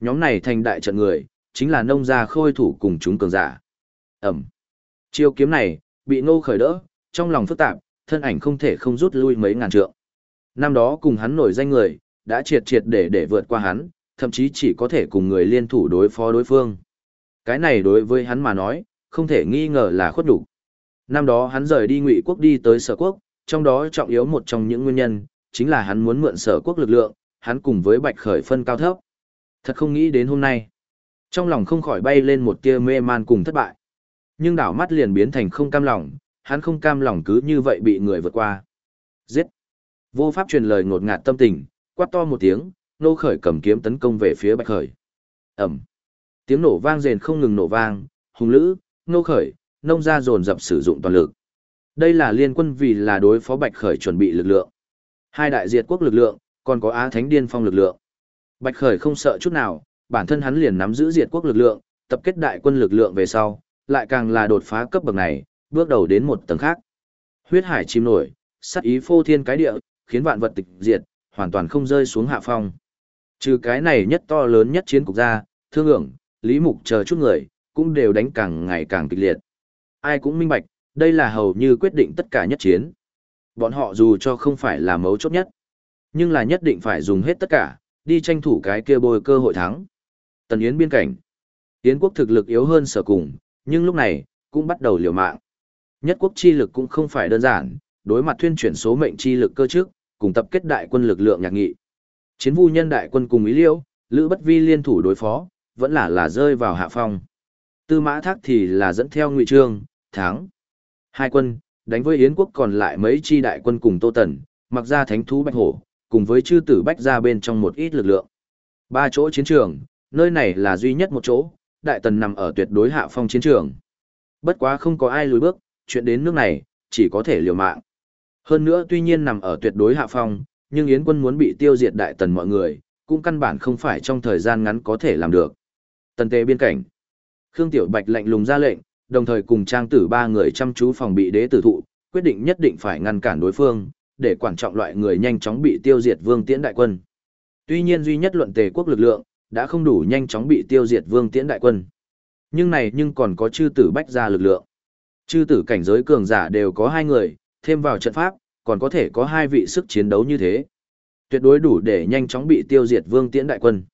Nhóm này thành đại trận người, chính là nông gia khôi thủ cùng chúng cường giả. Ẩm. Chiêu kiếm này, bị ngô khởi đỡ, trong lòng phức tạp, thân ảnh không thể không rút lui mấy ngàn trượng. Năm đó cùng hắn nổi danh người, đã triệt triệt để để vượt qua hắn, thậm chí chỉ có thể cùng người liên thủ đối phó đối phương. Cái này đối với hắn mà nói, không thể nghi ngờ là khuất đủ. Năm đó hắn rời đi ngụy quốc đi tới sở quốc, trong đó trọng yếu một trong những nguyên nhân, chính là hắn muốn mượn sở quốc lực lượng, hắn cùng với bạch khởi phân cao thấp. Thật không nghĩ đến hôm nay. Trong lòng không khỏi bay lên một tia mê man cùng thất bại. Nhưng đảo mắt liền biến thành không cam lòng, hắn không cam lòng cứ như vậy bị người vượt qua. Giết! Vô pháp truyền lời ngột ngạt tâm tình, quát to một tiếng, nô khởi cầm kiếm tấn công về phía bạch khởi. Ẩm! Tiếng nổ vang rền không ngừng nổ vang, hùng lữ, nô khởi, nông ra dồn dập sử dụng toàn lực. Đây là liên quân vì là đối phó bạch khởi chuẩn bị lực lượng. Hai đại diệt quốc lực lượng, còn có Á Thánh Điên Phong lực lượng. Bạch Khởi không sợ chút nào, bản thân hắn liền nắm giữ diệt quốc lực lượng, tập kết đại quân lực lượng về sau, lại càng là đột phá cấp bậc này, bước đầu đến một tầng khác. Huyết hải chìm nổi, sát ý phô thiên cái địa, khiến vạn vật tịch diệt, hoàn toàn không rơi xuống hạ phong. Trừ cái này nhất to lớn nhất chiến cục ra, thương ưởng, lý mục chờ chút người, cũng đều đánh càng ngày càng kịch liệt. Ai cũng minh bạch, đây là hầu như quyết định tất cả nhất chiến. Bọn họ dù cho không phải là mấu chốt nhất, nhưng là nhất định phải dùng hết tất cả, đi tranh thủ cái kia bồi cơ hội thắng. Tần Yến biên cảnh. Yến quốc thực lực yếu hơn sở cùng, nhưng lúc này, cũng bắt đầu liều mạng. Nhất quốc chi lực cũng không phải đơn giản, đối mặt thuyên chuyển số mệnh chi lực cơ trước, cùng tập kết đại quân lực lượng nhạc nghị. Chiến vu nhân đại quân cùng ý liêu, lữ bất vi liên thủ đối phó, vẫn là là rơi vào hạ phong. Tư mã thác thì là dẫn theo ngụy trương, thắng. Hai quân, đánh với Yến quốc còn lại mấy chi đại quân cùng Tô Tần, mặc ra thánh thú bạch hổ, cùng với chư tử bách ra bên trong một ít lực lượng. Ba chỗ chiến trường, nơi này là duy nhất một chỗ, đại tần nằm ở tuyệt đối hạ phong chiến trường. Bất quá không có ai lùi bước, chuyện đến nước này, chỉ có thể liều mạng. Hơn nữa tuy nhiên nằm ở tuyệt đối hạ phong, nhưng Yến quân muốn bị tiêu diệt đại tần mọi người, cũng căn bản không phải trong thời gian ngắn có thể làm được. Tần tề biên cảnh. Khương Tiểu Bạch lạnh lùng ra lệnh, đồng thời cùng trang tử ba người chăm chú phòng bị đế tử thụ, quyết định nhất định phải ngăn cản đối phương, để quản trọng loại người nhanh chóng bị tiêu diệt vương tiễn đại quân. Tuy nhiên duy nhất luận tề quốc lực lượng, đã không đủ nhanh chóng bị tiêu diệt vương tiễn đại quân. Nhưng này nhưng còn có chư tử bách ra lực lượng. Chư tử cảnh giới cường giả đều có hai người, thêm vào trận pháp, còn có thể có hai vị sức chiến đấu như thế. Tuyệt đối đủ để nhanh chóng bị tiêu diệt vương tiễn đại quân.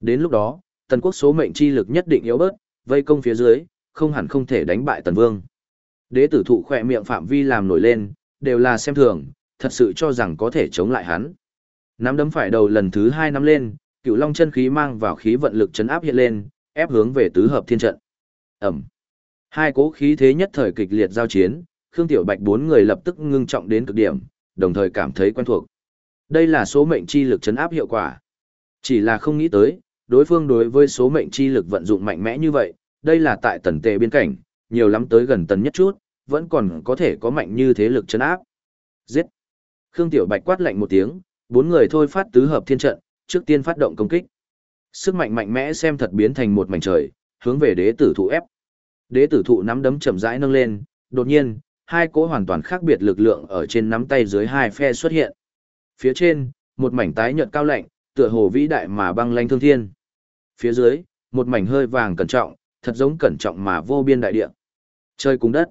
Đến lúc đó, tần quốc số mệnh chi lực nhất định yếu bớt, vây công phía dưới, không hẳn không thể đánh bại tần vương. Đế tử thụ khỏe miệng phạm vi làm nổi lên, đều là xem thường, thật sự cho rằng có thể chống lại hắn. Nắm đấm phải đầu lần thứ hai nắm lên, cựu long chân khí mang vào khí vận lực chấn áp hiện lên, ép hướng về tứ hợp thiên trận. Ẩm. Hai cố khí thế nhất thời kịch liệt giao chiến, Khương Tiểu Bạch bốn người lập tức ngưng trọng đến cực điểm, đồng thời cảm thấy quen thuộc. Đây là số mệnh chi lực chấn áp hiệu quả. Chỉ là không nghĩ tới, đối phương đối với số mệnh chi lực vận dụng mạnh mẽ như vậy, đây là tại tần tề biên cảnh, nhiều lắm tới gần tần nhất chút, vẫn còn có thể có mạnh như thế lực chấn áp. Giết! Khương Tiểu Bạch quát lạnh một tiếng, bốn người thôi phát tứ hợp thiên trận, trước tiên phát động công kích. Sức mạnh mạnh mẽ xem thật biến thành một mảnh trời, hướng về đế tử thụ ép. Đế tử thụ nắm đấm chậm rãi nâng lên, đột nhiên, hai cỗ hoàn toàn khác biệt lực lượng ở trên nắm tay dưới hai phe xuất hiện. Phía trên, một mảnh tái nhợt cao lạnh, tựa hồ vĩ đại mà băng lanh thương thiên. Phía dưới, một mảnh hơi vàng cẩn trọng, thật giống cẩn trọng mà vô biên đại địa. Trời cùng đất.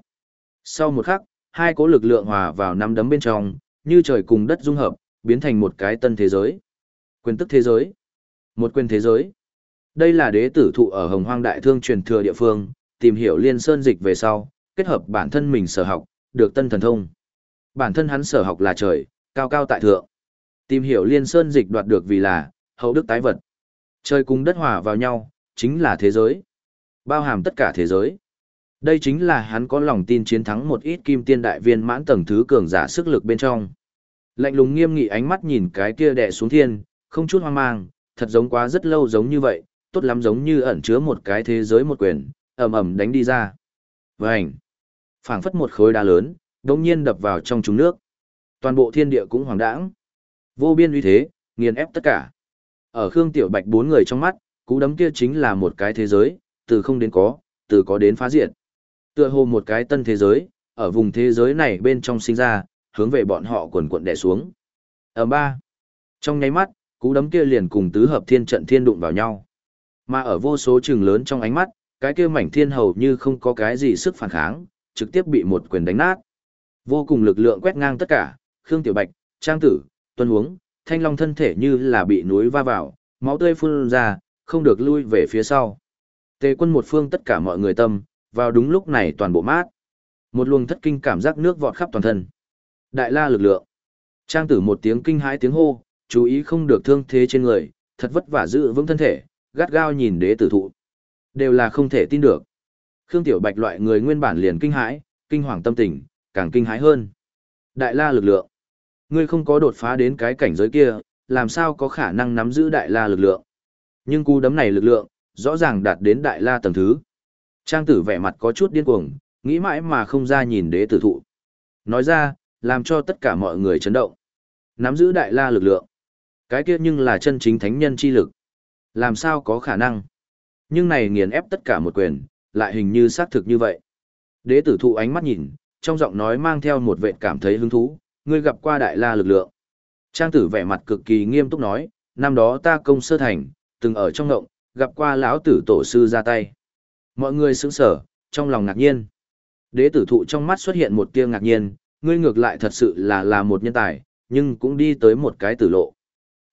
Sau một khắc, hai cỗ lực lượng hòa vào nắm đấm bên trong, như trời cùng đất dung hợp, biến thành một cái tân thế giới. Quyền tức thế giới. Một quyền thế giới. Đây là đế tử thụ ở Hồng Hoang Đại Thương truyền thừa địa phương, tìm hiểu liên sơn dịch về sau, kết hợp bản thân mình sở học, được tân thần thông. Bản thân hắn sở học là trời, cao cao tại thượng. Tìm hiểu liên sơn dịch đoạt được vì là, hậu đức tái vật. Trời cùng đất hòa vào nhau, chính là thế giới. Bao hàm tất cả thế giới. Đây chính là hắn có lòng tin chiến thắng một ít kim tiên đại viên mãn tầng thứ cường giả sức lực bên trong. Lạnh lùng nghiêm nghị ánh mắt nhìn cái kia đè xuống thiên, không chút hoang mang, thật giống quá rất lâu giống như vậy, tốt lắm giống như ẩn chứa một cái thế giới một quyền, ầm ầm đánh đi ra. Vành! phảng phất một khối đá lớn, đống nhiên đập vào trong trúng nước. Toàn bộ thiên địa cũng hoàng đãng. Vô biên uy thế, nghiền ép tất cả. Ở Khương Tiểu Bạch bốn người trong mắt, cú đấm kia chính là một cái thế giới, từ không đến có, từ có đến phá diệt. Tựa hồ một cái tân thế giới, ở vùng thế giới này bên trong sinh ra, hướng về bọn họ quần quận đè xuống. Ở ba, trong nháy mắt, cú đấm kia liền cùng tứ hợp thiên trận thiên đụng vào nhau. Mà ở vô số trường lớn trong ánh mắt, cái kia mảnh thiên hầu như không có cái gì sức phản kháng, trực tiếp bị một quyền đánh nát. Vô cùng lực lượng quét ngang tất cả, Khương Tiểu Bạch, Trang Tử, Tuân Huống, Thanh Long thân thể như là bị núi va vào, máu tươi phun ra, không được lui về phía sau. Tề quân một phương tất cả mọi người tâm, vào đúng lúc này toàn bộ mát. Một luồng thất kinh cảm giác nước vọt khắp toàn thân. Đại la lực lượng. Trang tử một tiếng kinh hãi tiếng hô, chú ý không được thương thế trên người, thật vất vả giữ vững thân thể, gắt gao nhìn đế tử thụ. Đều là không thể tin được. Khương Tiểu Bạch loại người nguyên bản liền kinh hãi, kinh hoàng tâm tình, càng kinh hãi hơn. Đại la lực lượng. Ngươi không có đột phá đến cái cảnh giới kia, làm sao có khả năng nắm giữ đại la lực lượng. Nhưng cú đấm này lực lượng, rõ ràng đạt đến đại la tầng thứ. Trang tử vẻ mặt có chút điên cuồng, nghĩ mãi mà không ra nhìn đế tử thụ. Nói ra, làm cho tất cả mọi người chấn động. Nắm giữ đại la lực lượng. Cái kia nhưng là chân chính thánh nhân chi lực. Làm sao có khả năng? Nhưng này nghiền ép tất cả một quyền, lại hình như xác thực như vậy. Đế tử thụ ánh mắt nhìn, trong giọng nói mang theo một vệ cảm thấy hứng thú, ngươi gặp qua đại la lực lượng. Trang tử vẻ mặt cực kỳ nghiêm túc nói, năm đó ta công sơ thành, từng ở trong ngộng, gặp qua lão tử tổ sư ra tay. Mọi người sững sở, trong lòng ngạc nhiên. Đế tử thụ trong mắt xuất hiện một tia ngạc nhiên, ngươi ngược lại thật sự là là một nhân tài, nhưng cũng đi tới một cái tử lộ.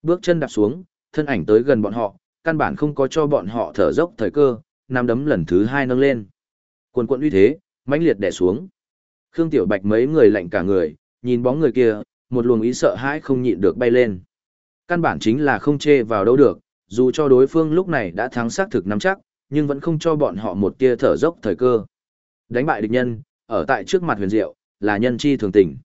Bước chân đạp xuống, thân ảnh tới gần bọn họ, căn bản không có cho bọn họ thở dốc thời cơ, nắm đấm lần thứ hai nâng lên. Quần quận uy thế, mãnh liệt đè xuống. Khương Tiểu Bạch mấy người lạnh cả người, nhìn bóng người kia, một luồng ý sợ hãi không nhịn được bay lên. Căn bản chính là không chê vào đâu được, dù cho đối phương lúc này đã thắng xác thực nắm chắc, nhưng vẫn không cho bọn họ một tia thở dốc thời cơ. Đánh bại địch nhân, ở tại trước mặt huyền diệu, là nhân chi thường tình.